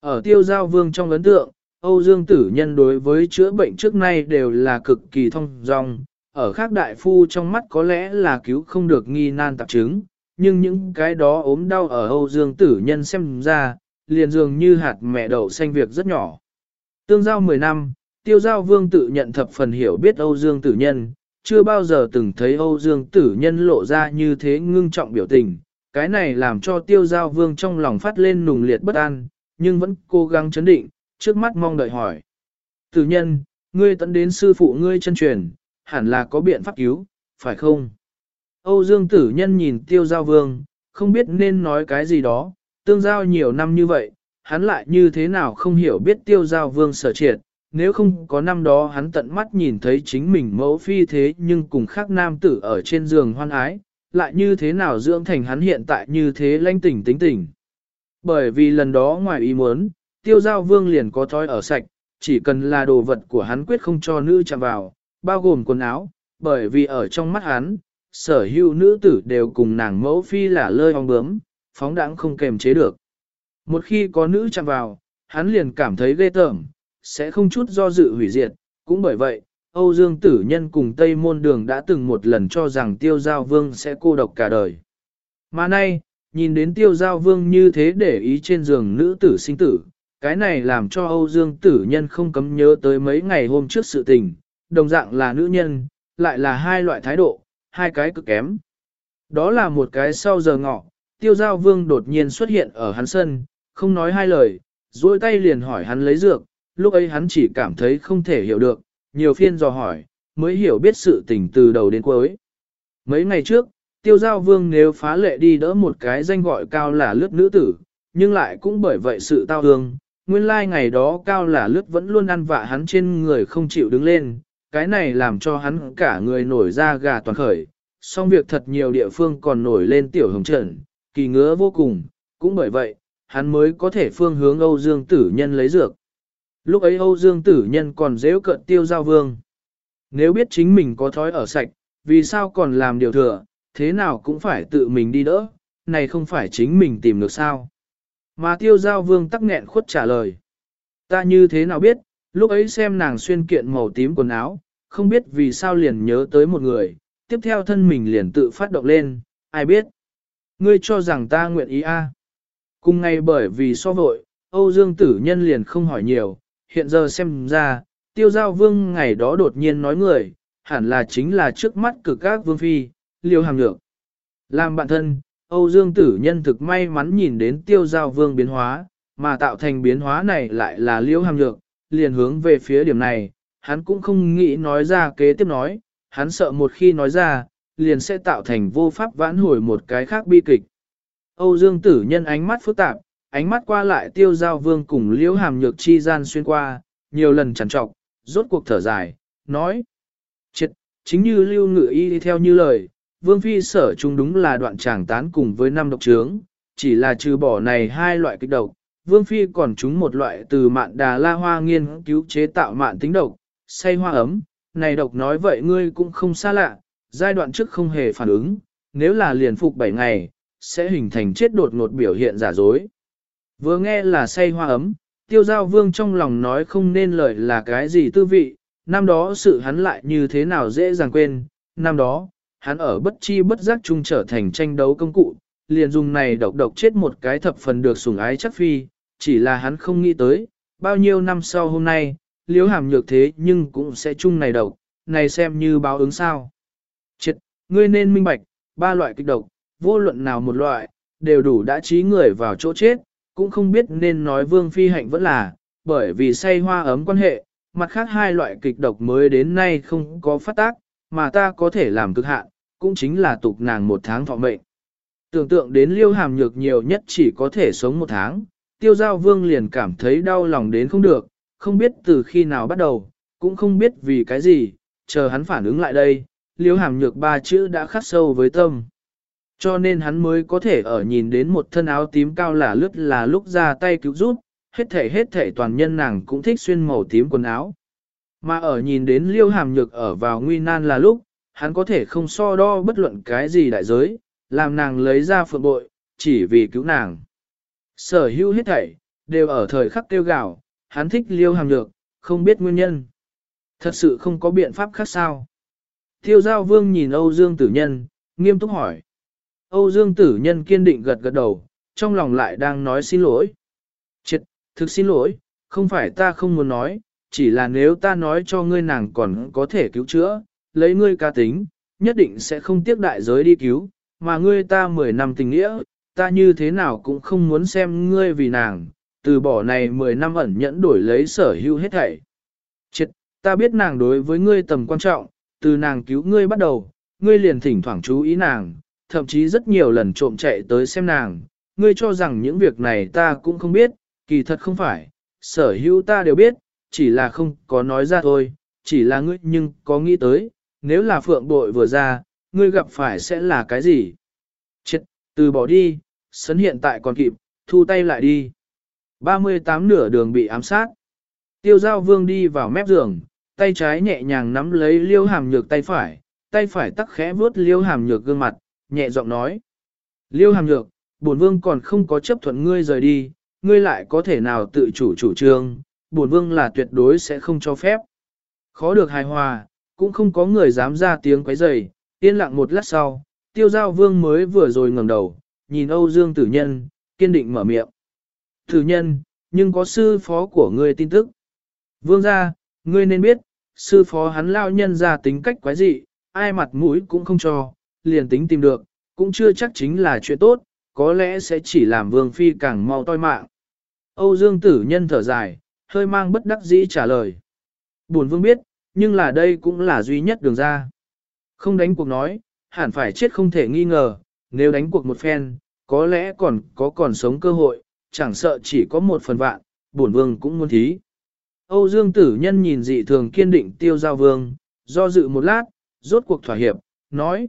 Ở tiêu giao vương trong ấn tượng, Âu Dương Tử Nhân đối với chữa bệnh trước nay đều là cực kỳ thông dong, ở khác đại phu trong mắt có lẽ là cứu không được nghi nan tạp chứng, nhưng những cái đó ốm đau ở Âu Dương Tử Nhân xem ra, liền dường như hạt mẹ đậu xanh việc rất nhỏ. Tương giao 10 năm, tiêu giao vương tự nhận thập phần hiểu biết Âu Dương Tử Nhân, chưa bao giờ từng thấy Âu Dương Tử Nhân lộ ra như thế ngưng trọng biểu tình. Cái này làm cho tiêu giao vương trong lòng phát lên nùng liệt bất an, nhưng vẫn cố gắng chấn định, trước mắt mong đợi hỏi. Tử nhân, ngươi tận đến sư phụ ngươi chân truyền, hẳn là có biện pháp cứu, phải không? Âu Dương tử nhân nhìn tiêu giao vương, không biết nên nói cái gì đó, tương giao nhiều năm như vậy, hắn lại như thế nào không hiểu biết tiêu giao vương sở triệt, nếu không có năm đó hắn tận mắt nhìn thấy chính mình mẫu phi thế nhưng cùng khác nam tử ở trên giường hoan ái, lại như thế nào dưỡng thành hắn hiện tại như thế lanh tỉnh tính tỉnh. Bởi vì lần đó ngoài ý muốn, tiêu giao vương liền có thói ở sạch, chỉ cần là đồ vật của hắn quyết không cho nữ chạm vào, bao gồm quần áo, bởi vì ở trong mắt hắn, sở hữu nữ tử đều cùng nàng mẫu phi là lơi ong bướm, phóng đãng không kềm chế được. Một khi có nữ chạm vào, hắn liền cảm thấy ghê tởm, sẽ không chút do dự hủy diệt, cũng bởi vậy, Âu Dương Tử Nhân cùng Tây Môn Đường đã từng một lần cho rằng Tiêu Giao Vương sẽ cô độc cả đời. Mà nay, nhìn đến Tiêu Giao Vương như thế để ý trên giường nữ tử sinh tử, cái này làm cho Âu Dương Tử Nhân không cấm nhớ tới mấy ngày hôm trước sự tình, đồng dạng là nữ nhân, lại là hai loại thái độ, hai cái cực kém. Đó là một cái sau giờ ngọ, Tiêu Giao Vương đột nhiên xuất hiện ở hắn sân, không nói hai lời, duỗi tay liền hỏi hắn lấy dược, lúc ấy hắn chỉ cảm thấy không thể hiểu được, nhiều phiên dò hỏi, mới hiểu biết sự tình từ đầu đến cuối. Mấy ngày trước, tiêu giao vương nếu phá lệ đi đỡ một cái danh gọi cao là lướt nữ tử, nhưng lại cũng bởi vậy sự tao hương, nguyên lai like ngày đó cao là lướt vẫn luôn ăn vạ hắn trên người không chịu đứng lên, cái này làm cho hắn cả người nổi ra gà toàn khởi, song việc thật nhiều địa phương còn nổi lên tiểu hồng trần, kỳ ngứa vô cùng, cũng bởi vậy, hắn mới có thể phương hướng Âu Dương tử nhân lấy dược. Lúc ấy Âu Dương tử nhân còn dễ cận tiêu giao vương. Nếu biết chính mình có thói ở sạch, vì sao còn làm điều thừa, thế nào cũng phải tự mình đi đỡ, này không phải chính mình tìm được sao. Mà tiêu giao vương tắc nghẹn khuất trả lời. Ta như thế nào biết, lúc ấy xem nàng xuyên kiện màu tím quần áo, không biết vì sao liền nhớ tới một người, tiếp theo thân mình liền tự phát động lên, ai biết. Ngươi cho rằng ta nguyện ý a? Cùng ngay bởi vì so vội, Âu Dương tử nhân liền không hỏi nhiều, hiện giờ xem ra, tiêu giao vương ngày đó đột nhiên nói người, hẳn là chính là trước mắt cực các vương phi, liêu hàng lượng. Làm bạn thân, Âu Dương tử nhân thực may mắn nhìn đến tiêu giao vương biến hóa, mà tạo thành biến hóa này lại là liễu hàm nhược, liền hướng về phía điểm này, hắn cũng không nghĩ nói ra kế tiếp nói, hắn sợ một khi nói ra, liền sẽ tạo thành vô pháp vãn hồi một cái khác bi kịch. Âu Dương tử nhân ánh mắt phức tạp, ánh mắt qua lại tiêu giao vương cùng liễu hàm nhược chi gian xuyên qua, nhiều lần chẳng trọc, rốt cuộc thở dài, nói. Chết, chính như lưu ngự y theo như lời, Vương Phi sở chung đúng là đoạn tràng tán cùng với năm độc trướng, chỉ là trừ bỏ này hai loại kịch độc, Vương Phi còn trúng một loại từ mạn đà la hoa nghiên cứu chế tạo mạn tính độc, say hoa ấm, này độc nói vậy ngươi cũng không xa lạ, giai đoạn trước không hề phản ứng, nếu là liền phục 7 ngày, sẽ hình thành chết đột ngột biểu hiện giả dối. Vừa nghe là say hoa ấm, tiêu giao vương trong lòng nói không nên lời là cái gì tư vị, năm đó sự hắn lại như thế nào dễ dàng quên, năm đó, hắn ở bất chi bất giác chung trở thành tranh đấu công cụ, liền dùng này độc độc chết một cái thập phần được sủng ái chắc phi, chỉ là hắn không nghĩ tới, bao nhiêu năm sau hôm nay, liếu hàm nhược thế nhưng cũng sẽ chung này độc, này xem như báo ứng sao. Chết, ngươi nên minh bạch, ba loại kịch độc, vô luận nào một loại, đều đủ đã trí người vào chỗ chết, cũng không biết nên nói vương phi hạnh vẫn là, bởi vì say hoa ấm quan hệ, mặt khác hai loại kịch độc mới đến nay không có phát tác, mà ta có thể làm cực hạn, cũng chính là tục nàng một tháng thọ mệnh. Tưởng tượng đến liêu hàm nhược nhiều nhất chỉ có thể sống một tháng, tiêu giao vương liền cảm thấy đau lòng đến không được, không biết từ khi nào bắt đầu, cũng không biết vì cái gì, chờ hắn phản ứng lại đây, liêu hàm nhược ba chữ đã khắc sâu với tâm. Cho nên hắn mới có thể ở nhìn đến một thân áo tím cao là lướt là lúc ra tay cứu giúp, hết thể hết thể toàn nhân nàng cũng thích xuyên màu tím quần áo. Mà ở nhìn đến liêu hàm nhược ở vào nguy nan là lúc, hắn có thể không so đo bất luận cái gì đại giới, làm nàng lấy ra phượng bội, chỉ vì cứu nàng. Sở hữu hết thảy, đều ở thời khắc tiêu gạo, hắn thích liêu hàm nhược, không biết nguyên nhân. Thật sự không có biện pháp khác sao. Tiêu giao vương nhìn Âu Dương tử nhân, nghiêm túc hỏi. Âu Dương tử nhân kiên định gật gật đầu, trong lòng lại đang nói xin lỗi. Chết, thực xin lỗi, không phải ta không muốn nói, chỉ là nếu ta nói cho ngươi nàng còn có thể cứu chữa, lấy ngươi ca tính, nhất định sẽ không tiếc đại giới đi cứu, mà ngươi ta 10 năm tình nghĩa, ta như thế nào cũng không muốn xem ngươi vì nàng, từ bỏ này 10 năm ẩn nhẫn đổi lấy sở hữu hết thảy. Chết, ta biết nàng đối với ngươi tầm quan trọng, từ nàng cứu ngươi bắt đầu, ngươi liền thỉnh thoảng chú ý nàng, thậm chí rất nhiều lần trộm chạy tới xem nàng, ngươi cho rằng những việc này ta cũng không biết, kỳ thật không phải, sở hữu ta đều biết, chỉ là không có nói ra thôi, chỉ là ngươi nhưng có nghĩ tới, nếu là phượng bội vừa ra, ngươi gặp phải sẽ là cái gì? Chết, từ bỏ đi, sấn hiện tại còn kịp, thu tay lại đi. 38 nửa đường bị ám sát. Tiêu giao vương đi vào mép giường, tay trái nhẹ nhàng nắm lấy liêu hàm nhược tay phải, tay phải tắc khẽ vuốt liêu hàm nhược gương mặt, nhẹ giọng nói. Liêu hàm nhược, bổn vương còn không có chấp thuận ngươi rời đi, ngươi lại có thể nào tự chủ chủ trương, bổn vương là tuyệt đối sẽ không cho phép. Khó được hài hòa, cũng không có người dám ra tiếng quấy rầy, yên lặng một lát sau, tiêu giao vương mới vừa rồi ngẩng đầu, nhìn Âu Dương tử nhân, kiên định mở miệng. Tử nhân, nhưng có sư phó của ngươi tin tức. Vương gia, ngươi nên biết, sư phó hắn lao nhân ra tính cách quái dị, ai mặt mũi cũng không cho, liền tính tìm được, cũng chưa chắc chính là chuyện tốt, có lẽ sẽ chỉ làm vương phi càng mau toi mạng. Âu Dương tử nhân thở dài, hơi mang bất đắc dĩ trả lời. Buồn vương biết, nhưng là đây cũng là duy nhất đường ra. Không đánh cuộc nói, hẳn phải chết không thể nghi ngờ, nếu đánh cuộc một phen, có lẽ còn có còn sống cơ hội, chẳng sợ chỉ có một phần vạn, bổn vương cũng muốn thí. Âu Dương tử nhân nhìn dị thường kiên định tiêu giao vương, do dự một lát, rốt cuộc thỏa hiệp, nói.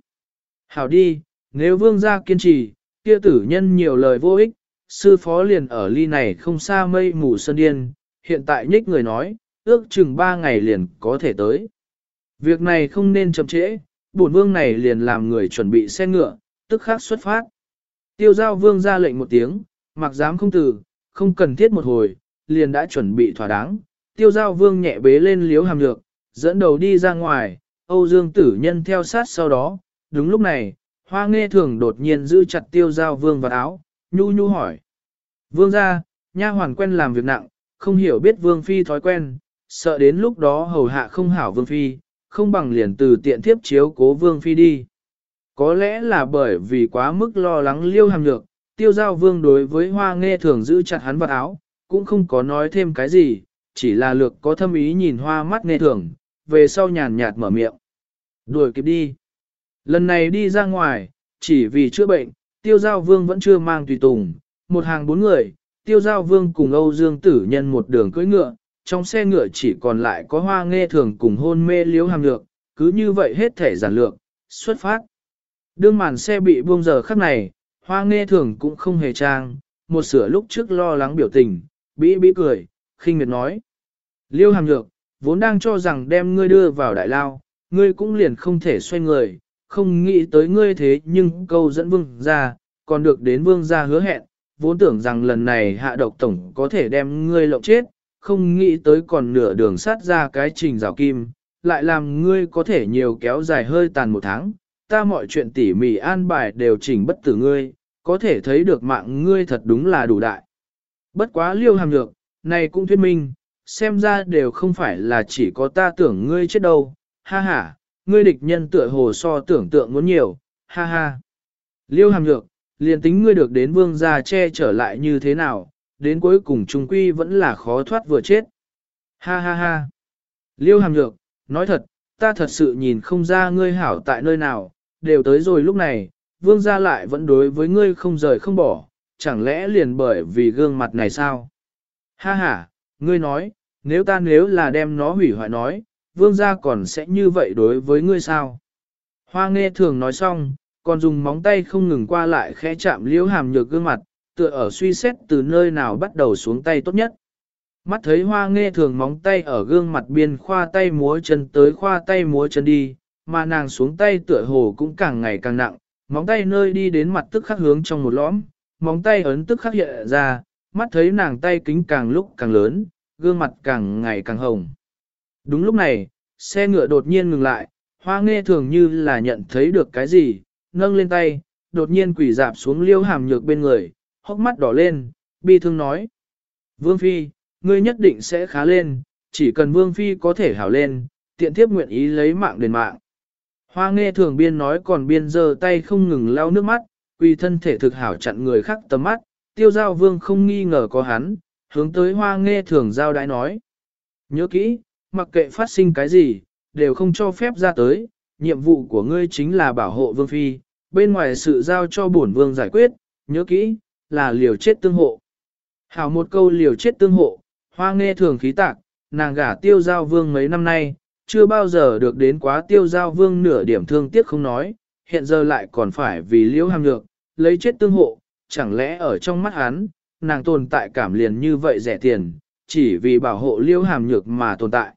Hảo đi, nếu vương gia kiên trì, kia tử nhân nhiều lời vô ích, sư phó liền ở ly này không xa mây mù sơn điên, hiện tại nhích người nói, ước chừng ba ngày liền có thể tới. Việc này không nên chậm trễ, bổn vương này liền làm người chuẩn bị xe ngựa, tức khắc xuất phát. Tiêu giao vương ra lệnh một tiếng, mặc dám không từ, không cần thiết một hồi, liền đã chuẩn bị thỏa đáng. Tiêu giao vương nhẹ bế lên liếu hàm lược, dẫn đầu đi ra ngoài, Âu Dương tử nhân theo sát sau đó. Đúng lúc này, hoa nghe thường đột nhiên giữ chặt tiêu giao vương vào áo, nhu nhu hỏi. Vương ra, nha hoàn quen làm việc nặng, không hiểu biết vương phi thói quen, sợ đến lúc đó hầu hạ không hảo vương phi, không bằng liền từ tiện thiếp chiếu cố vương phi đi. Có lẽ là bởi vì quá mức lo lắng liêu hàm nhược, tiêu giao vương đối với hoa nghe thường giữ chặt hắn vào áo, cũng không có nói thêm cái gì, chỉ là lược có thâm ý nhìn hoa mắt nghe thường, về sau nhàn nhạt mở miệng. Đuổi kịp đi. Lần này đi ra ngoài, chỉ vì chữa bệnh, tiêu giao vương vẫn chưa mang tùy tùng, một hàng bốn người, tiêu giao vương cùng Âu Dương tử nhân một đường cưỡi ngựa, trong xe ngựa chỉ còn lại có hoa nghe thường cùng hôn mê liếu hàm lược, cứ như vậy hết thể giản lược, xuất phát. Đương màn xe bị buông giờ khắc này, hoa nghe thường cũng không hề trang, một sửa lúc trước lo lắng biểu tình, bĩ bĩ cười, khinh miệt nói. Liêu hàm lược, vốn đang cho rằng đem ngươi đưa vào đại lao, ngươi cũng liền không thể xoay người, không nghĩ tới ngươi thế nhưng câu dẫn vương ra, còn được đến vương ra hứa hẹn, vốn tưởng rằng lần này hạ độc tổng có thể đem ngươi lộng chết, không nghĩ tới còn nửa đường sát ra cái trình rào kim, lại làm ngươi có thể nhiều kéo dài hơi tàn một tháng, ta mọi chuyện tỉ mỉ an bài đều chỉnh bất tử ngươi, có thể thấy được mạng ngươi thật đúng là đủ đại. Bất quá liêu hàm nhược, này cũng thuyết minh, xem ra đều không phải là chỉ có ta tưởng ngươi chết đâu, ha ha, ngươi địch nhân tựa hồ so tưởng tượng muốn nhiều, ha ha. Liêu hàm nhược, liền tính ngươi được đến vương gia che trở lại như thế nào, đến cuối cùng trung quy vẫn là khó thoát vừa chết. Ha ha ha. Liêu hàm nhược, nói thật, ta thật sự nhìn không ra ngươi hảo tại nơi nào, đều tới rồi lúc này, vương gia lại vẫn đối với ngươi không rời không bỏ, chẳng lẽ liền bởi vì gương mặt này sao? Ha ha, ngươi nói, nếu ta nếu là đem nó hủy hoại nói, vương gia còn sẽ như vậy đối với ngươi sao? Hoa nghe thường nói xong, còn dùng móng tay không ngừng qua lại khẽ chạm liễu hàm nhược gương mặt, tựa ở suy xét từ nơi nào bắt đầu xuống tay tốt nhất. Mắt thấy hoa nghe thường móng tay ở gương mặt biên khoa tay múa chân tới khoa tay múa chân đi, mà nàng xuống tay tựa hồ cũng càng ngày càng nặng, móng tay nơi đi đến mặt tức khắc hướng trong một lõm, móng tay ấn tức khắc hiện ra, mắt thấy nàng tay kính càng lúc càng lớn, gương mặt càng ngày càng hồng. Đúng lúc này, xe ngựa đột nhiên ngừng lại, hoa nghe thường như là nhận thấy được cái gì, nâng lên tay, đột nhiên quỷ dạp xuống liêu hàm nhược bên người, hốc mắt đỏ lên, bi thương nói. Vương Phi, ngươi nhất định sẽ khá lên, chỉ cần Vương Phi có thể hảo lên, tiện thiếp nguyện ý lấy mạng đền mạng. Hoa nghe thường biên nói còn biên giơ tay không ngừng lau nước mắt, quỳ thân thể thực hảo chặn người khác tầm mắt, tiêu giao vương không nghi ngờ có hắn, hướng tới hoa nghe thường giao đãi nói. Nhớ kỹ, mặc kệ phát sinh cái gì, đều không cho phép ra tới, nhiệm vụ của ngươi chính là bảo hộ vương phi, bên ngoài sự giao cho bổn vương giải quyết, nhớ kỹ, là liều chết tương hộ. Hảo một câu liều chết tương hộ, hoa nghe thường khí tạc, nàng gả tiêu giao vương mấy năm nay, chưa bao giờ được đến quá tiêu giao vương nửa điểm thương tiếc không nói, hiện giờ lại còn phải vì liễu hàm nhược, lấy chết tương hộ, chẳng lẽ ở trong mắt hắn, nàng tồn tại cảm liền như vậy rẻ tiền, chỉ vì bảo hộ liễu hàm nhược mà tồn tại.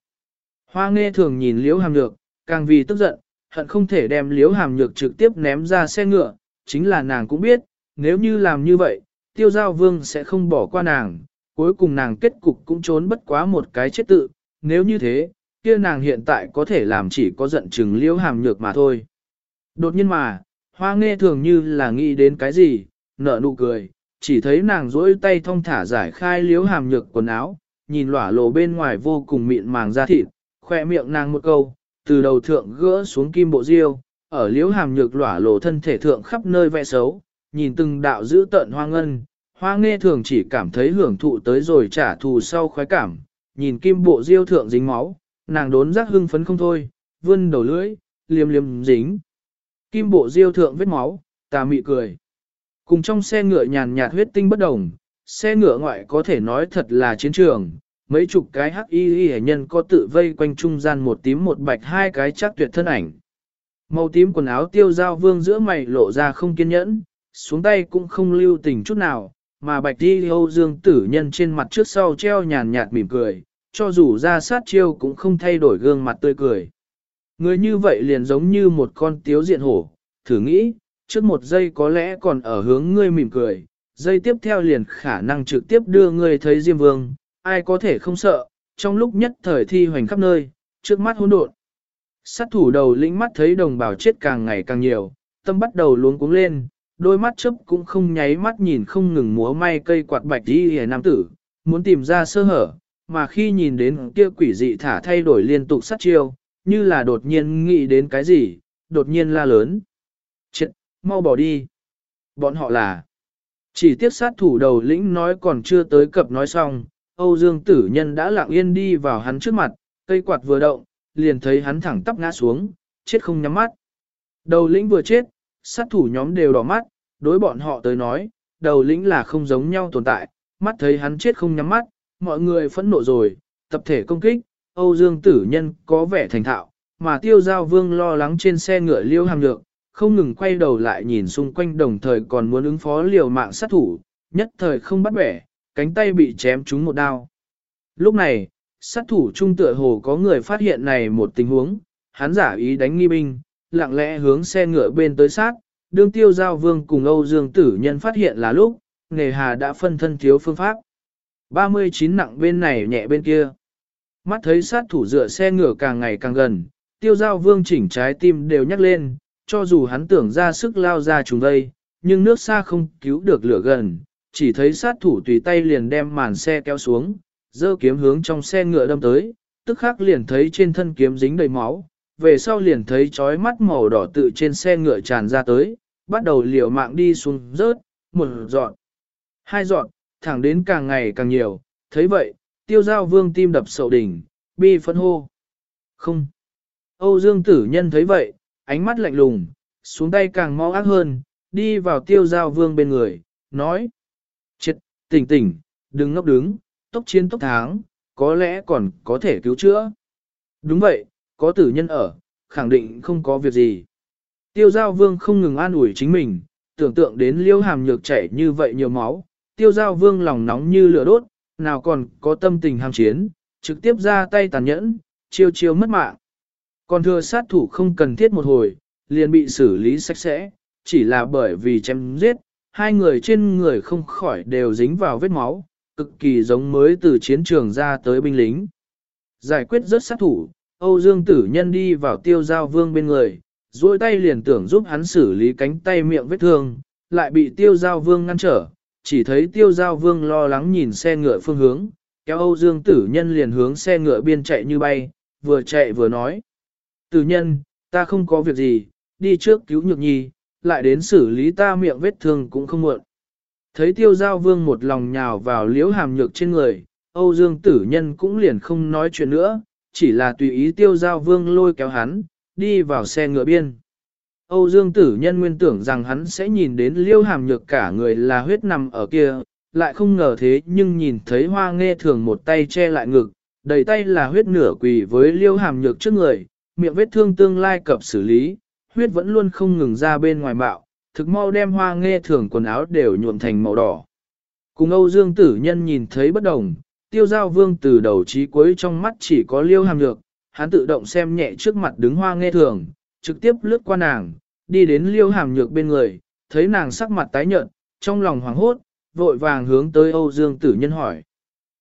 Hoa nghe thường nhìn liễu hàm nhược, càng vì tức giận, hận không thể đem liếu hàm nhược trực tiếp ném ra xe ngựa, chính là nàng cũng biết, nếu như làm như vậy, tiêu giao vương sẽ không bỏ qua nàng, cuối cùng nàng kết cục cũng trốn bất quá một cái chết tự, nếu như thế, kia nàng hiện tại có thể làm chỉ có giận chừng liễu hàm nhược mà thôi. Đột nhiên mà, hoa nghe thường như là nghĩ đến cái gì, nở nụ cười, chỉ thấy nàng duỗi tay thong thả giải khai liễu hàm nhược quần áo, nhìn lỏa lộ bên ngoài vô cùng mịn màng da thịt, khoe miệng nàng một câu, từ đầu thượng gỡ xuống kim bộ diêu, ở liễu hàm nhược lỏa lộ thân thể thượng khắp nơi vẽ xấu, nhìn từng đạo giữ tận hoa ngân, hoa nghe thường chỉ cảm thấy hưởng thụ tới rồi trả thù sau khoái cảm, nhìn kim bộ diêu thượng dính máu, nàng đốn giác hưng phấn không thôi, vươn đầu lưỡi, liêm liêm dính. Kim bộ diêu thượng vết máu, tà mị cười. Cùng trong xe ngựa nhàn nhạt huyết tinh bất đồng, xe ngựa ngoại có thể nói thật là chiến trường, mấy chục cái hắc y y nhân có tự vây quanh trung gian một tím một bạch hai cái chắc tuyệt thân ảnh. Màu tím quần áo tiêu giao vương giữa mày lộ ra không kiên nhẫn, xuống tay cũng không lưu tình chút nào, mà bạch đi hâu Dương tử nhân trên mặt trước sau treo nhàn nhạt mỉm cười, cho dù ra sát chiêu cũng không thay đổi gương mặt tươi cười. Người như vậy liền giống như một con tiếu diện hổ, thử nghĩ, trước một giây có lẽ còn ở hướng ngươi mỉm cười, giây tiếp theo liền khả năng trực tiếp đưa ngươi thấy Diêm Vương, ai có thể không sợ, trong lúc nhất thời thi hoành khắp nơi, trước mắt hỗn độn. Sát thủ đầu lĩnh mắt thấy đồng bào chết càng ngày càng nhiều, tâm bắt đầu luống cuống lên, đôi mắt chớp cũng không nháy mắt nhìn không ngừng múa may cây quạt bạch đi hề nam tử, muốn tìm ra sơ hở, mà khi nhìn đến kia quỷ dị thả thay đổi liên tục sát chiêu, như là đột nhiên nghĩ đến cái gì, đột nhiên la lớn. Chết, mau bỏ đi. Bọn họ là. Chỉ tiếc sát thủ đầu lĩnh nói còn chưa tới cập nói xong, Âu Dương tử nhân đã lặng yên đi vào hắn trước mặt, cây quạt vừa động, liền thấy hắn thẳng tắp ngã xuống, chết không nhắm mắt. Đầu lĩnh vừa chết, sát thủ nhóm đều đỏ mắt, đối bọn họ tới nói, đầu lĩnh là không giống nhau tồn tại, mắt thấy hắn chết không nhắm mắt, mọi người phẫn nộ rồi, tập thể công kích, Âu Dương tử nhân có vẻ thành thạo, mà tiêu giao vương lo lắng trên xe ngựa liêu hàm lượng, không ngừng quay đầu lại nhìn xung quanh đồng thời còn muốn ứng phó liều mạng sát thủ, nhất thời không bắt bẻ, cánh tay bị chém trúng một đao. Lúc này, sát thủ trung tựa hồ có người phát hiện này một tình huống, hắn giả ý đánh nghi binh, lặng lẽ hướng xe ngựa bên tới sát, đương tiêu giao vương cùng Âu Dương Tử Nhân phát hiện là lúc, nghề hà đã phân thân thiếu phương pháp. 39 nặng bên này nhẹ bên kia. Mắt thấy sát thủ dựa xe ngựa càng ngày càng gần, tiêu giao vương chỉnh trái tim đều nhắc lên, cho dù hắn tưởng ra sức lao ra chúng đây, nhưng nước xa không cứu được lửa gần, chỉ thấy sát thủ tùy tay liền đem màn xe kéo xuống, dơ kiếm hướng trong xe ngựa đâm tới, tức khắc liền thấy trên thân kiếm dính đầy máu, về sau liền thấy chói mắt màu đỏ tự trên xe ngựa tràn ra tới, bắt đầu liều mạng đi xuống rớt, một dọn, hai dọn, thẳng đến càng ngày càng nhiều, thấy vậy, tiêu giao vương tim đập sầu đỉnh, bi phân hô. Không. Âu Dương tử nhân thấy vậy, ánh mắt lạnh lùng, xuống tay càng mau ác hơn, đi vào tiêu giao vương bên người, nói. Tỉnh tỉnh, đừng ngốc đứng, tốc chiến tốc tháng, có lẽ còn có thể cứu chữa. Đúng vậy, có tử nhân ở, khẳng định không có việc gì. Tiêu giao vương không ngừng an ủi chính mình, tưởng tượng đến liêu hàm nhược chảy như vậy nhiều máu, tiêu giao vương lòng nóng như lửa đốt, nào còn có tâm tình ham chiến, trực tiếp ra tay tàn nhẫn, chiêu chiêu mất mạng. Còn thừa sát thủ không cần thiết một hồi, liền bị xử lý sạch sẽ, chỉ là bởi vì chém giết, hai người trên người không khỏi đều dính vào vết máu, cực kỳ giống mới từ chiến trường ra tới binh lính. Giải quyết rất sát thủ, Âu Dương Tử Nhân đi vào tiêu giao vương bên người, duỗi tay liền tưởng giúp hắn xử lý cánh tay miệng vết thương, lại bị tiêu giao vương ngăn trở, chỉ thấy tiêu giao vương lo lắng nhìn xe ngựa phương hướng, kéo Âu Dương Tử Nhân liền hướng xe ngựa biên chạy như bay, vừa chạy vừa nói. Tử Nhân, ta không có việc gì, đi trước cứu nhược nhi, lại đến xử lý ta miệng vết thương cũng không muộn. Thấy tiêu giao vương một lòng nhào vào liễu hàm nhược trên người, Âu Dương Tử Nhân cũng liền không nói chuyện nữa, chỉ là tùy ý tiêu giao vương lôi kéo hắn, đi vào xe ngựa biên. Âu Dương Tử Nhân nguyên tưởng rằng hắn sẽ nhìn đến liễu hàm nhược cả người là huyết nằm ở kia, lại không ngờ thế nhưng nhìn thấy hoa nghe thường một tay che lại ngực, đầy tay là huyết nửa quỳ với liễu hàm nhược trước người, miệng vết thương tương lai cập xử lý, huyết vẫn luôn không ngừng ra bên ngoài bạo, thực mau đem hoa nghe thường quần áo đều nhuộm thành màu đỏ. Cùng Âu Dương Tử Nhân nhìn thấy bất đồng, tiêu giao vương từ đầu chí cuối trong mắt chỉ có liêu hàm lược, hắn tự động xem nhẹ trước mặt đứng hoa nghe thường, trực tiếp lướt qua nàng, đi đến liêu hàm nhược bên người, thấy nàng sắc mặt tái nhợt, trong lòng hoảng hốt, vội vàng hướng tới Âu Dương Tử Nhân hỏi.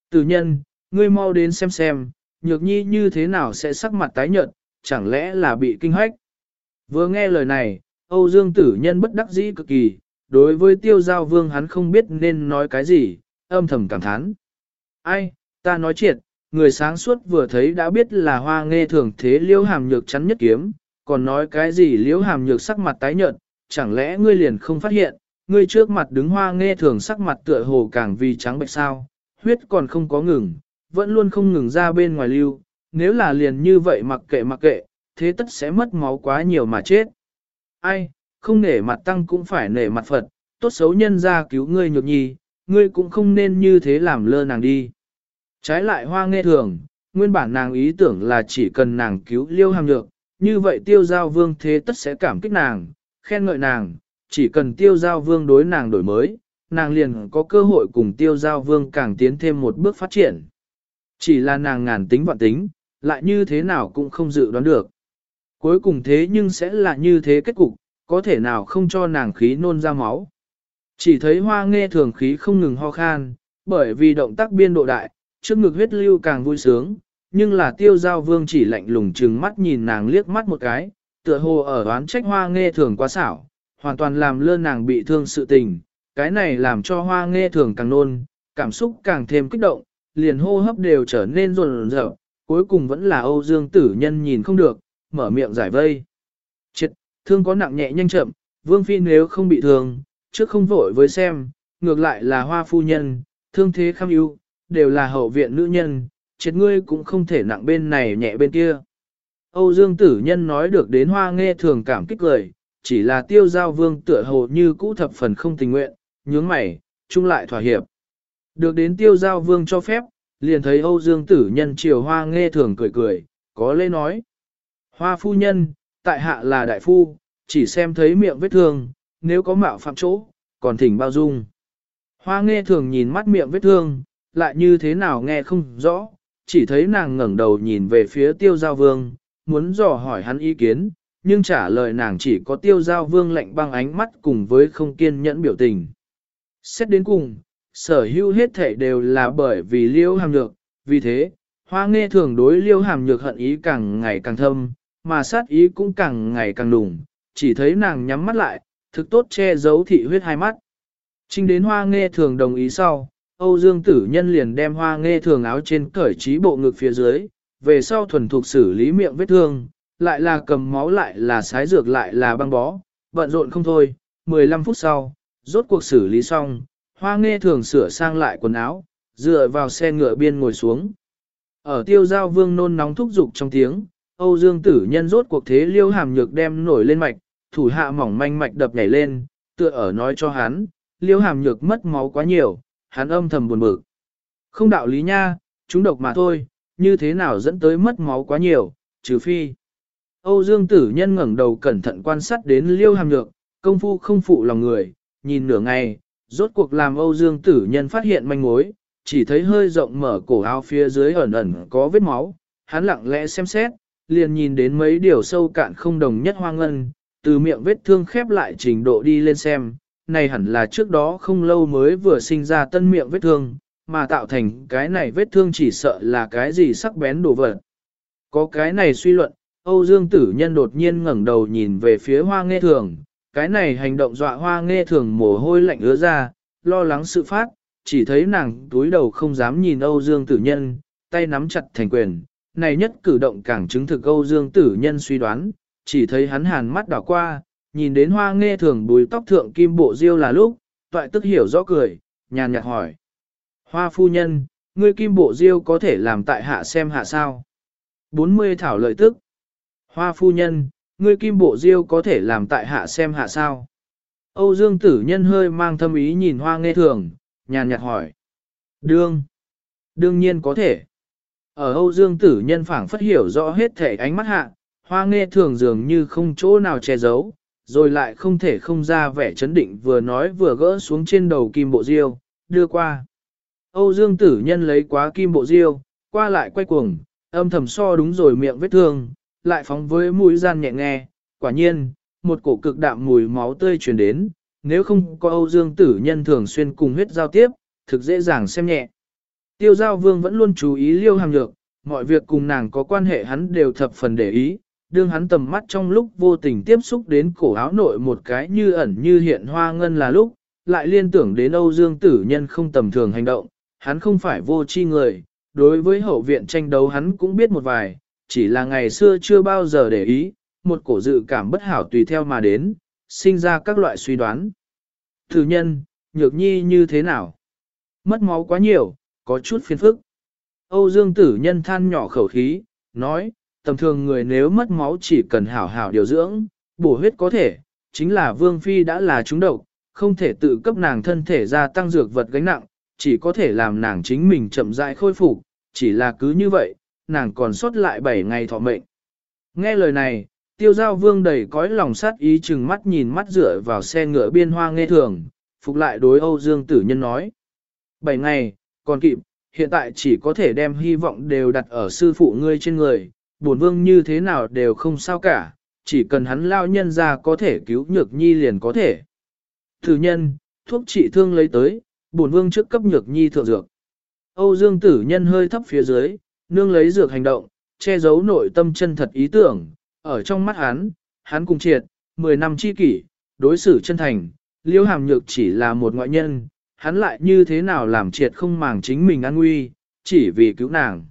Tử Nhân, ngươi mau đến xem xem, nhược nhi như thế nào sẽ sắc mặt tái nhợt, chẳng lẽ là bị kinh hoách? Vừa nghe lời này, Âu Dương Tử Nhân bất đắc dĩ cực kỳ, đối với tiêu giao vương hắn không biết nên nói cái gì, âm thầm cảm thán. Ai, ta nói triệt, người sáng suốt vừa thấy đã biết là hoa nghe thường thế liễu hàm nhược chắn nhất kiếm, còn nói cái gì liễu hàm nhược sắc mặt tái nhợt, chẳng lẽ ngươi liền không phát hiện, ngươi trước mặt đứng hoa nghe thường sắc mặt tựa hồ càng vì trắng bệch sao, huyết còn không có ngừng, vẫn luôn không ngừng ra bên ngoài lưu, nếu là liền như vậy mặc kệ mặc kệ, thế tất sẽ mất máu quá nhiều mà chết. Ai, không nể mặt tăng cũng phải nể mặt Phật, tốt xấu nhân ra cứu ngươi nhược nhi, ngươi cũng không nên như thế làm lơ nàng đi. Trái lại hoa nghe thường, nguyên bản nàng ý tưởng là chỉ cần nàng cứu liêu hàm nhược, như vậy tiêu giao vương thế tất sẽ cảm kích nàng, khen ngợi nàng, chỉ cần tiêu giao vương đối nàng đổi mới, nàng liền có cơ hội cùng tiêu giao vương càng tiến thêm một bước phát triển. Chỉ là nàng ngàn tính vạn tính, lại như thế nào cũng không dự đoán được. Cuối cùng thế nhưng sẽ là như thế kết cục, có thể nào không cho nàng khí nôn ra máu. Chỉ thấy hoa nghe thường khí không ngừng ho khan, bởi vì động tác biên độ đại, trước ngực huyết lưu càng vui sướng, nhưng là tiêu giao vương chỉ lạnh lùng trừng mắt nhìn nàng liếc mắt một cái, tựa hồ ở đoán trách hoa nghe thường quá xảo, hoàn toàn làm lơ nàng bị thương sự tình, cái này làm cho hoa nghe thường càng nôn, cảm xúc càng thêm kích động, liền hô hấp đều trở nên rồn rợn, cuối cùng vẫn là Âu Dương tử nhân nhìn không được, mở miệng giải vây. Chết, thương có nặng nhẹ nhanh chậm, vương phi nếu không bị thương, trước không vội với xem, ngược lại là hoa phu nhân, thương thế kham ưu, đều là hậu viện nữ nhân, chết ngươi cũng không thể nặng bên này nhẹ bên kia. Âu Dương tử nhân nói được đến hoa nghe thường cảm kích lời, chỉ là tiêu giao vương tựa hồ như cũ thập phần không tình nguyện, nhướng mày, chung lại thỏa hiệp. Được đến tiêu giao vương cho phép, liền thấy Âu Dương tử nhân chiều hoa nghe thường cười cười, có lẽ nói. Hoa phu nhân, tại hạ là đại phu, chỉ xem thấy miệng vết thương, nếu có mạo phạm chỗ, còn thỉnh bao dung. Hoa nghe thường nhìn mắt miệng vết thương, lại như thế nào nghe không rõ, chỉ thấy nàng ngẩng đầu nhìn về phía tiêu giao vương, muốn dò hỏi hắn ý kiến, nhưng trả lời nàng chỉ có tiêu giao vương lạnh băng ánh mắt cùng với không kiên nhẫn biểu tình. Xét đến cùng, sở hữu hết thể đều là bởi vì liêu hàm nhược, vì thế, hoa nghe thường đối liêu hàm nhược hận ý càng ngày càng thâm, mà sát ý cũng càng ngày càng đùng, chỉ thấy nàng nhắm mắt lại, thực tốt che giấu thị huyết hai mắt. Trinh đến hoa nghe thường đồng ý sau, Âu Dương tử nhân liền đem hoa nghe thường áo trên cởi trí bộ ngực phía dưới, về sau thuần thục xử lý miệng vết thương, lại là cầm máu lại là sái dược lại là băng bó, bận rộn không thôi, 15 phút sau, rốt cuộc xử lý xong, hoa nghe thường sửa sang lại quần áo, dựa vào xe ngựa biên ngồi xuống. Ở tiêu giao vương nôn nóng thúc giục trong tiếng, Âu Dương tử nhân rốt cuộc thế liêu hàm nhược đem nổi lên mạch, thủ hạ mỏng manh mạch đập nhảy lên, tựa ở nói cho hắn, liêu hàm nhược mất máu quá nhiều, hắn âm thầm buồn bực. Không đạo lý nha, chúng độc mà thôi, như thế nào dẫn tới mất máu quá nhiều, trừ phi. Âu Dương tử nhân ngẩng đầu cẩn thận quan sát đến liêu hàm nhược, công phu không phụ lòng người, nhìn nửa ngày, rốt cuộc làm Âu Dương tử nhân phát hiện manh mối, chỉ thấy hơi rộng mở cổ áo phía dưới ẩn ẩn có vết máu, hắn lặng lẽ xem xét, liền nhìn đến mấy điều sâu cạn không đồng nhất hoa ngân, từ miệng vết thương khép lại trình độ đi lên xem, này hẳn là trước đó không lâu mới vừa sinh ra tân miệng vết thương, mà tạo thành cái này vết thương chỉ sợ là cái gì sắc bén đồ vật. Có cái này suy luận, Âu Dương Tử Nhân đột nhiên ngẩng đầu nhìn về phía hoa nghe thường, cái này hành động dọa hoa nghe thường mồ hôi lạnh ứa ra, lo lắng sự phát, chỉ thấy nàng túi đầu không dám nhìn Âu Dương Tử Nhân, tay nắm chặt thành quyền, này nhất cử động càng chứng thực Âu Dương Tử Nhân suy đoán, chỉ thấy hắn hàn mắt đảo qua, nhìn đến hoa nghe thường bùi tóc thượng kim bộ diêu là lúc, toại tức hiểu rõ cười, nhàn nhạt hỏi. Hoa phu nhân, ngươi kim bộ diêu có thể làm tại hạ xem hạ sao? 40 thảo lợi tức. Hoa phu nhân, ngươi kim bộ diêu có thể làm tại hạ xem hạ sao? Âu Dương tử nhân hơi mang thâm ý nhìn hoa nghe thường, nhàn nhạt hỏi. Đương. Đương nhiên có thể. Ở Âu Dương tử nhân phảng phất hiểu rõ hết thể ánh mắt hạ, hoa nghe thường dường như không chỗ nào che giấu, rồi lại không thể không ra vẻ chấn định vừa nói vừa gỡ xuống trên đầu kim bộ diêu, đưa qua. Âu Dương tử nhân lấy quá kim bộ diêu, qua lại quay cuồng, âm thầm so đúng rồi miệng vết thương, lại phóng với mũi gian nhẹ nghe, quả nhiên, một cổ cực đạm mùi máu tươi truyền đến, nếu không có Âu Dương tử nhân thường xuyên cùng huyết giao tiếp, thực dễ dàng xem nhẹ. Tiêu giao vương vẫn luôn chú ý liêu hàm nhược, mọi việc cùng nàng có quan hệ hắn đều thập phần để ý, đương hắn tầm mắt trong lúc vô tình tiếp xúc đến cổ áo nội một cái như ẩn như hiện hoa ngân là lúc, lại liên tưởng đến Âu Dương tử nhân không tầm thường hành động, hắn không phải vô tri người, đối với hậu viện tranh đấu hắn cũng biết một vài, chỉ là ngày xưa chưa bao giờ để ý, một cổ dự cảm bất hảo tùy theo mà đến, sinh ra các loại suy đoán. Tử nhân, nhược nhi như thế nào? Mất máu quá nhiều, có chút phiền phức. Âu Dương tử nhân than nhỏ khẩu khí, nói, tầm thường người nếu mất máu chỉ cần hảo hảo điều dưỡng, bổ huyết có thể, chính là Vương Phi đã là trúng độc, không thể tự cấp nàng thân thể ra tăng dược vật gánh nặng, chỉ có thể làm nàng chính mình chậm rãi khôi phục, chỉ là cứ như vậy, nàng còn sót lại 7 ngày thọ mệnh. Nghe lời này, tiêu giao vương đầy cõi lòng sát ý chừng mắt nhìn mắt dựa vào xe ngựa biên hoa nghe thường, phục lại đối Âu Dương tử nhân nói. 7 ngày, còn kịp, hiện tại chỉ có thể đem hy vọng đều đặt ở sư phụ ngươi trên người, bổn vương như thế nào đều không sao cả, chỉ cần hắn lao nhân ra có thể cứu nhược nhi liền có thể. Thử nhân, thuốc trị thương lấy tới, bổn vương trước cấp nhược nhi thượng dược. Âu Dương tử nhân hơi thấp phía dưới, nương lấy dược hành động, che giấu nội tâm chân thật ý tưởng, ở trong mắt hắn, hắn cùng triệt, 10 năm chi kỷ, đối xử chân thành, liêu hàm nhược chỉ là một ngoại nhân, hắn lại như thế nào làm triệt không màng chính mình an nguy, chỉ vì cứu nàng.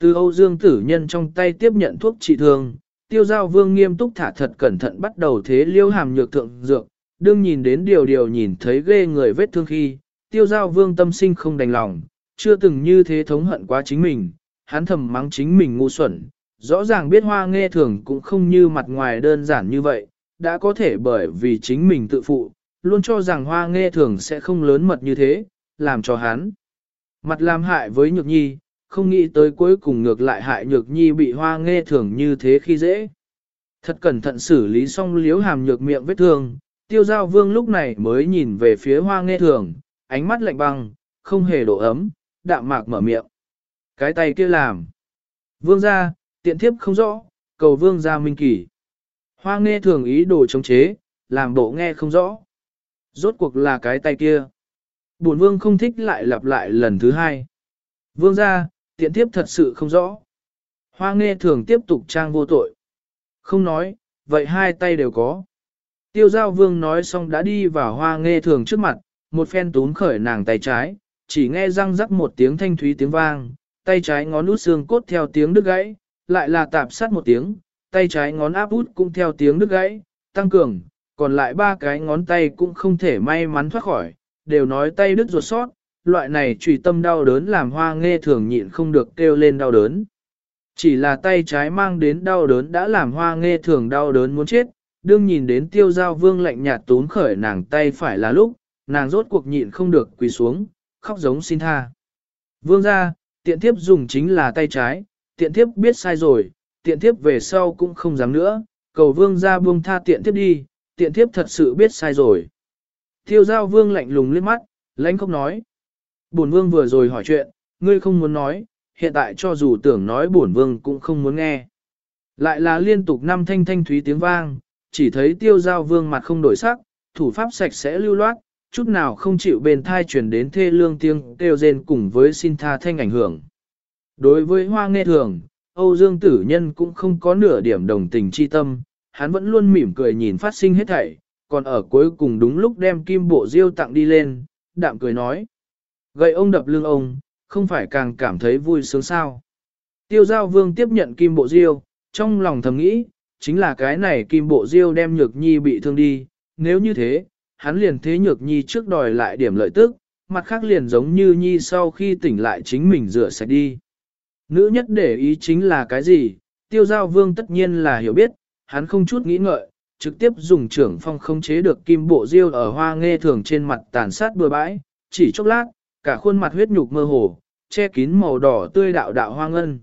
Từ Âu Dương tử nhân trong tay tiếp nhận thuốc trị thương, tiêu giao vương nghiêm túc thả thật cẩn thận bắt đầu thế liêu hàm nhược thượng dược, đương nhìn đến điều điều nhìn thấy ghê người vết thương khi, tiêu giao vương tâm sinh không đành lòng, chưa từng như thế thống hận quá chính mình, hắn thầm mắng chính mình ngu xuẩn, rõ ràng biết hoa nghe thường cũng không như mặt ngoài đơn giản như vậy, đã có thể bởi vì chính mình tự phụ, luôn cho rằng hoa nghe thường sẽ không lớn mật như thế, làm cho hắn mặt làm hại với nhược nhi, không nghĩ tới cuối cùng ngược lại hại nhược nhi bị hoa nghe thường như thế khi dễ. Thật cẩn thận xử lý xong liếu hàm nhược miệng vết thương, tiêu giao vương lúc này mới nhìn về phía hoa nghe thường, ánh mắt lạnh băng, không hề độ ấm, đạm mạc mở miệng. Cái tay kia làm. Vương ra, tiện thiếp không rõ, cầu vương ra minh kỷ. Hoa nghe thường ý đồ chống chế, làm bộ nghe không rõ. Rốt cuộc là cái tay kia. Bổn vương không thích lại lặp lại lần thứ hai. Vương ra, tiện thiếp thật sự không rõ. Hoa nghe thường tiếp tục trang vô tội. Không nói, vậy hai tay đều có. Tiêu giao vương nói xong đã đi vào hoa nghe thường trước mặt, một phen túm khởi nàng tay trái, chỉ nghe răng rắc một tiếng thanh thúy tiếng vang, tay trái ngón út xương cốt theo tiếng đứt gãy, lại là tạp sát một tiếng, tay trái ngón áp út cũng theo tiếng đứt gãy, tăng cường, còn lại ba cái ngón tay cũng không thể may mắn thoát khỏi, đều nói tay đứt ruột sót, loại này trùy tâm đau đớn làm hoa nghe thường nhịn không được kêu lên đau đớn. Chỉ là tay trái mang đến đau đớn đã làm hoa nghe thường đau đớn muốn chết, đương nhìn đến tiêu giao vương lạnh nhạt tốn khởi nàng tay phải là lúc, nàng rốt cuộc nhịn không được quỳ xuống, khóc giống xin tha. Vương ra, tiện thiếp dùng chính là tay trái, tiện thiếp biết sai rồi, tiện thiếp về sau cũng không dám nữa, cầu vương ra buông tha tiện thiếp đi, tiện thiếp thật sự biết sai rồi. Tiêu giao vương lạnh lùng liếc mắt, lãnh không nói. Bổn vương vừa rồi hỏi chuyện, ngươi không muốn nói, hiện tại cho dù tưởng nói bổn vương cũng không muốn nghe. Lại là liên tục năm thanh thanh thúy tiếng vang, chỉ thấy tiêu giao vương mặt không đổi sắc, thủ pháp sạch sẽ lưu loát, chút nào không chịu bền thai chuyển đến thê lương tiếng kêu rên cùng với xin tha thanh ảnh hưởng. Đối với hoa nghe thường, Âu Dương tử nhân cũng không có nửa điểm đồng tình chi tâm, hắn vẫn luôn mỉm cười nhìn phát sinh hết thảy, còn ở cuối cùng đúng lúc đem kim bộ diêu tặng đi lên, đạm cười nói. Gậy ông đập lưng ông, không phải càng cảm thấy vui sướng sao. Tiêu giao vương tiếp nhận kim bộ diêu, trong lòng thầm nghĩ, chính là cái này kim bộ diêu đem nhược nhi bị thương đi, nếu như thế, hắn liền thế nhược nhi trước đòi lại điểm lợi tức, mặt khác liền giống như nhi sau khi tỉnh lại chính mình rửa sạch đi. Nữ nhất để ý chính là cái gì, tiêu giao vương tất nhiên là hiểu biết, hắn không chút nghĩ ngợi, trực tiếp dùng trưởng phong không chế được kim bộ diêu ở hoa nghe thường trên mặt tàn sát bừa bãi, chỉ chốc lát, cả khuôn mặt huyết nhục mơ hồ, che kín màu đỏ tươi đạo đạo hoa ngân.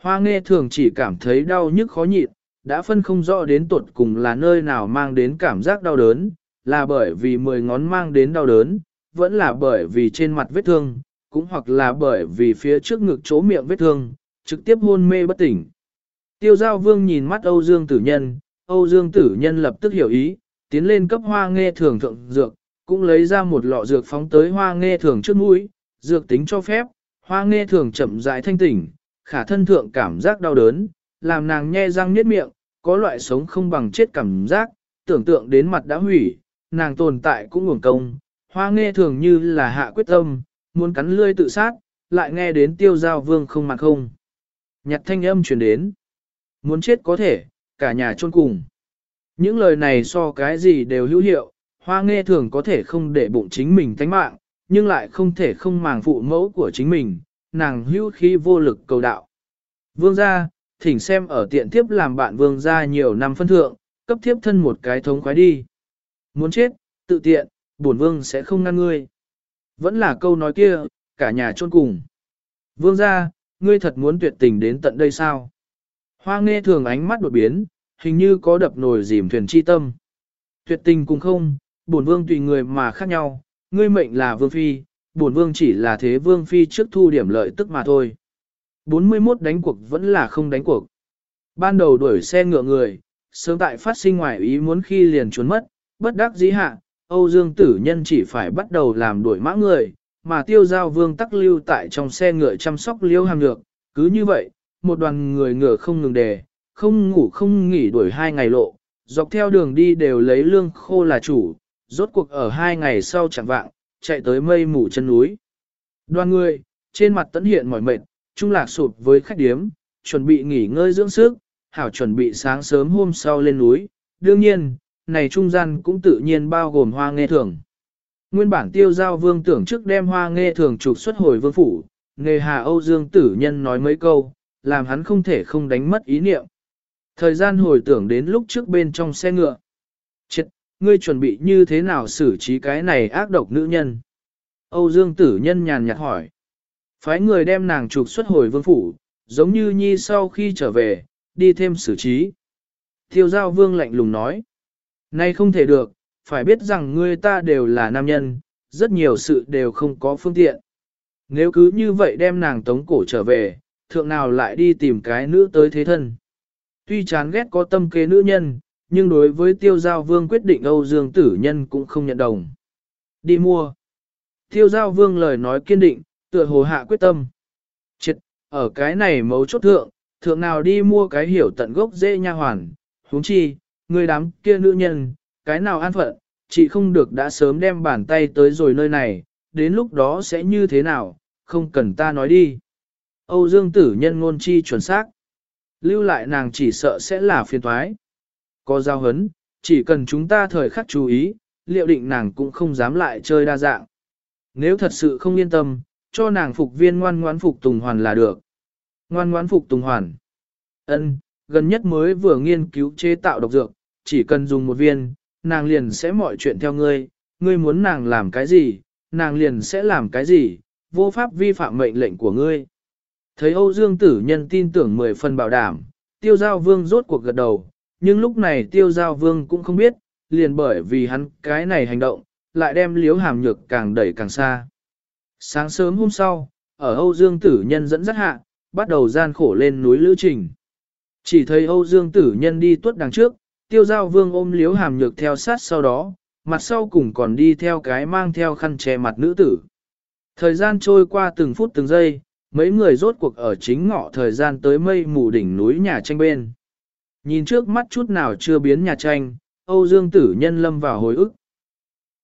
Hoa nghe thường chỉ cảm thấy đau nhức khó nhịn, đã phân không rõ đến tuột cùng là nơi nào mang đến cảm giác đau đớn, là bởi vì mười ngón mang đến đau đớn, vẫn là bởi vì trên mặt vết thương, cũng hoặc là bởi vì phía trước ngực chỗ miệng vết thương, trực tiếp hôn mê bất tỉnh. Tiêu giao vương nhìn mắt Âu Dương tử nhân, Âu Dương tử nhân lập tức hiểu ý, tiến lên cấp hoa nghe thường thượng dược, cũng lấy ra một lọ dược phóng tới hoa nghe thường trước mũi, dược tính cho phép, hoa nghe thường chậm rãi thanh tỉnh, khả thân thượng cảm giác đau đớn, làm nàng nhe răng niết miệng, có loại sống không bằng chết cảm giác, tưởng tượng đến mặt đã hủy, nàng tồn tại cũng nguồn công, hoa nghe thường như là hạ quyết tâm, muốn cắn lươi tự sát, lại nghe đến tiêu giao vương không mặt không. Nhặt thanh âm truyền đến, muốn chết có thể, cả nhà chôn cùng. Những lời này so cái gì đều hữu hiệu, hoa nghe thường có thể không để bụng chính mình tánh mạng, nhưng lại không thể không màng phụ mẫu của chính mình, nàng hữu khí vô lực cầu đạo. Vương gia, thỉnh xem ở tiện thiếp làm bạn vương gia nhiều năm phân thượng, cấp thiếp thân một cái thống khoái đi. Muốn chết, tự tiện, bổn vương sẽ không ngăn ngươi. Vẫn là câu nói kia, cả nhà chôn cùng. Vương gia, ngươi thật muốn tuyệt tình đến tận đây sao? Hoa nghe thường ánh mắt đột biến, hình như có đập nồi dìm thuyền chi tâm. Tuyệt tình cũng không, bổn vương tùy người mà khác nhau, ngươi mệnh là vương phi, bổn vương chỉ là thế vương phi trước thu điểm lợi tức mà thôi. 41 đánh cuộc vẫn là không đánh cuộc. Ban đầu đuổi xe ngựa người, sớm tại phát sinh ngoài ý muốn khi liền trốn mất, bất đắc dĩ hạ, Âu Dương tử nhân chỉ phải bắt đầu làm đuổi mã người, mà tiêu giao vương tắc lưu tại trong xe ngựa chăm sóc liêu hàm được. Cứ như vậy, một đoàn người ngựa không ngừng đề, không ngủ không nghỉ đuổi hai ngày lộ, dọc theo đường đi đều lấy lương khô là chủ, rốt cuộc ở hai ngày sau chẳng vạng, chạy tới mây mù chân núi. Đoàn người, trên mặt tấn hiện mỏi mệt, trung lạc sụp với khách điếm, chuẩn bị nghỉ ngơi dưỡng sức, hảo chuẩn bị sáng sớm hôm sau lên núi. Đương nhiên, này trung gian cũng tự nhiên bao gồm hoa nghe thường. Nguyên bản tiêu giao vương tưởng trước đem hoa nghe thường trục xuất hồi vương phủ, nghề hà Âu Dương tử nhân nói mấy câu, làm hắn không thể không đánh mất ý niệm. Thời gian hồi tưởng đến lúc trước bên trong xe ngựa. Chết, ngươi chuẩn bị như thế nào xử trí cái này ác độc nữ nhân? Âu Dương tử nhân nhàn nhạt hỏi. Phái người đem nàng trục xuất hồi vương phủ, giống như nhi sau khi trở về, đi thêm xử trí. Thiêu giao vương lạnh lùng nói. Nay không thể được, phải biết rằng ngươi ta đều là nam nhân, rất nhiều sự đều không có phương tiện. Nếu cứ như vậy đem nàng tống cổ trở về, thượng nào lại đi tìm cái nữ tới thế thân. Tuy chán ghét có tâm kế nữ nhân, nhưng đối với tiêu giao vương quyết định Âu Dương tử nhân cũng không nhận đồng. Đi mua. Tiêu giao vương lời nói kiên định, tựa hồ hạ quyết tâm. Chết, ở cái này mấu chốt thượng, thượng nào đi mua cái hiểu tận gốc dễ nha hoàn, huống chi, người đám kia nữ nhân, cái nào an phận, chị không được đã sớm đem bàn tay tới rồi nơi này, đến lúc đó sẽ như thế nào, không cần ta nói đi. Âu Dương tử nhân ngôn chi chuẩn xác. Lưu lại nàng chỉ sợ sẽ là phiền thoái. Có giao hấn, chỉ cần chúng ta thời khắc chú ý, liệu định nàng cũng không dám lại chơi đa dạng. Nếu thật sự không yên tâm, cho nàng phục viên ngoan ngoãn phục tùng hoàn là được. Ngoan ngoãn phục tùng hoàn. Ân, gần nhất mới vừa nghiên cứu chế tạo độc dược, chỉ cần dùng một viên, nàng liền sẽ mọi chuyện theo ngươi, ngươi muốn nàng làm cái gì, nàng liền sẽ làm cái gì, vô pháp vi phạm mệnh lệnh của ngươi. Thấy Âu Dương tử nhân tin tưởng mười phần bảo đảm, tiêu giao vương rốt cuộc gật đầu, nhưng lúc này tiêu giao vương cũng không biết, liền bởi vì hắn cái này hành động, lại đem liếu hàm nhược càng đẩy càng xa. Sáng sớm hôm sau, ở Âu Dương tử nhân dẫn dắt hạ, bắt đầu gian khổ lên núi lữ trình. Chỉ thấy Âu Dương tử nhân đi tuất đằng trước, tiêu giao vương ôm liếu hàm nhược theo sát sau đó, mặt sau cùng còn đi theo cái mang theo khăn che mặt nữ tử. Thời gian trôi qua từng phút từng giây, mấy người rốt cuộc ở chính ngọ thời gian tới mây mù đỉnh núi nhà tranh bên. Nhìn trước mắt chút nào chưa biến nhà tranh, Âu Dương tử nhân lâm vào hồi ức.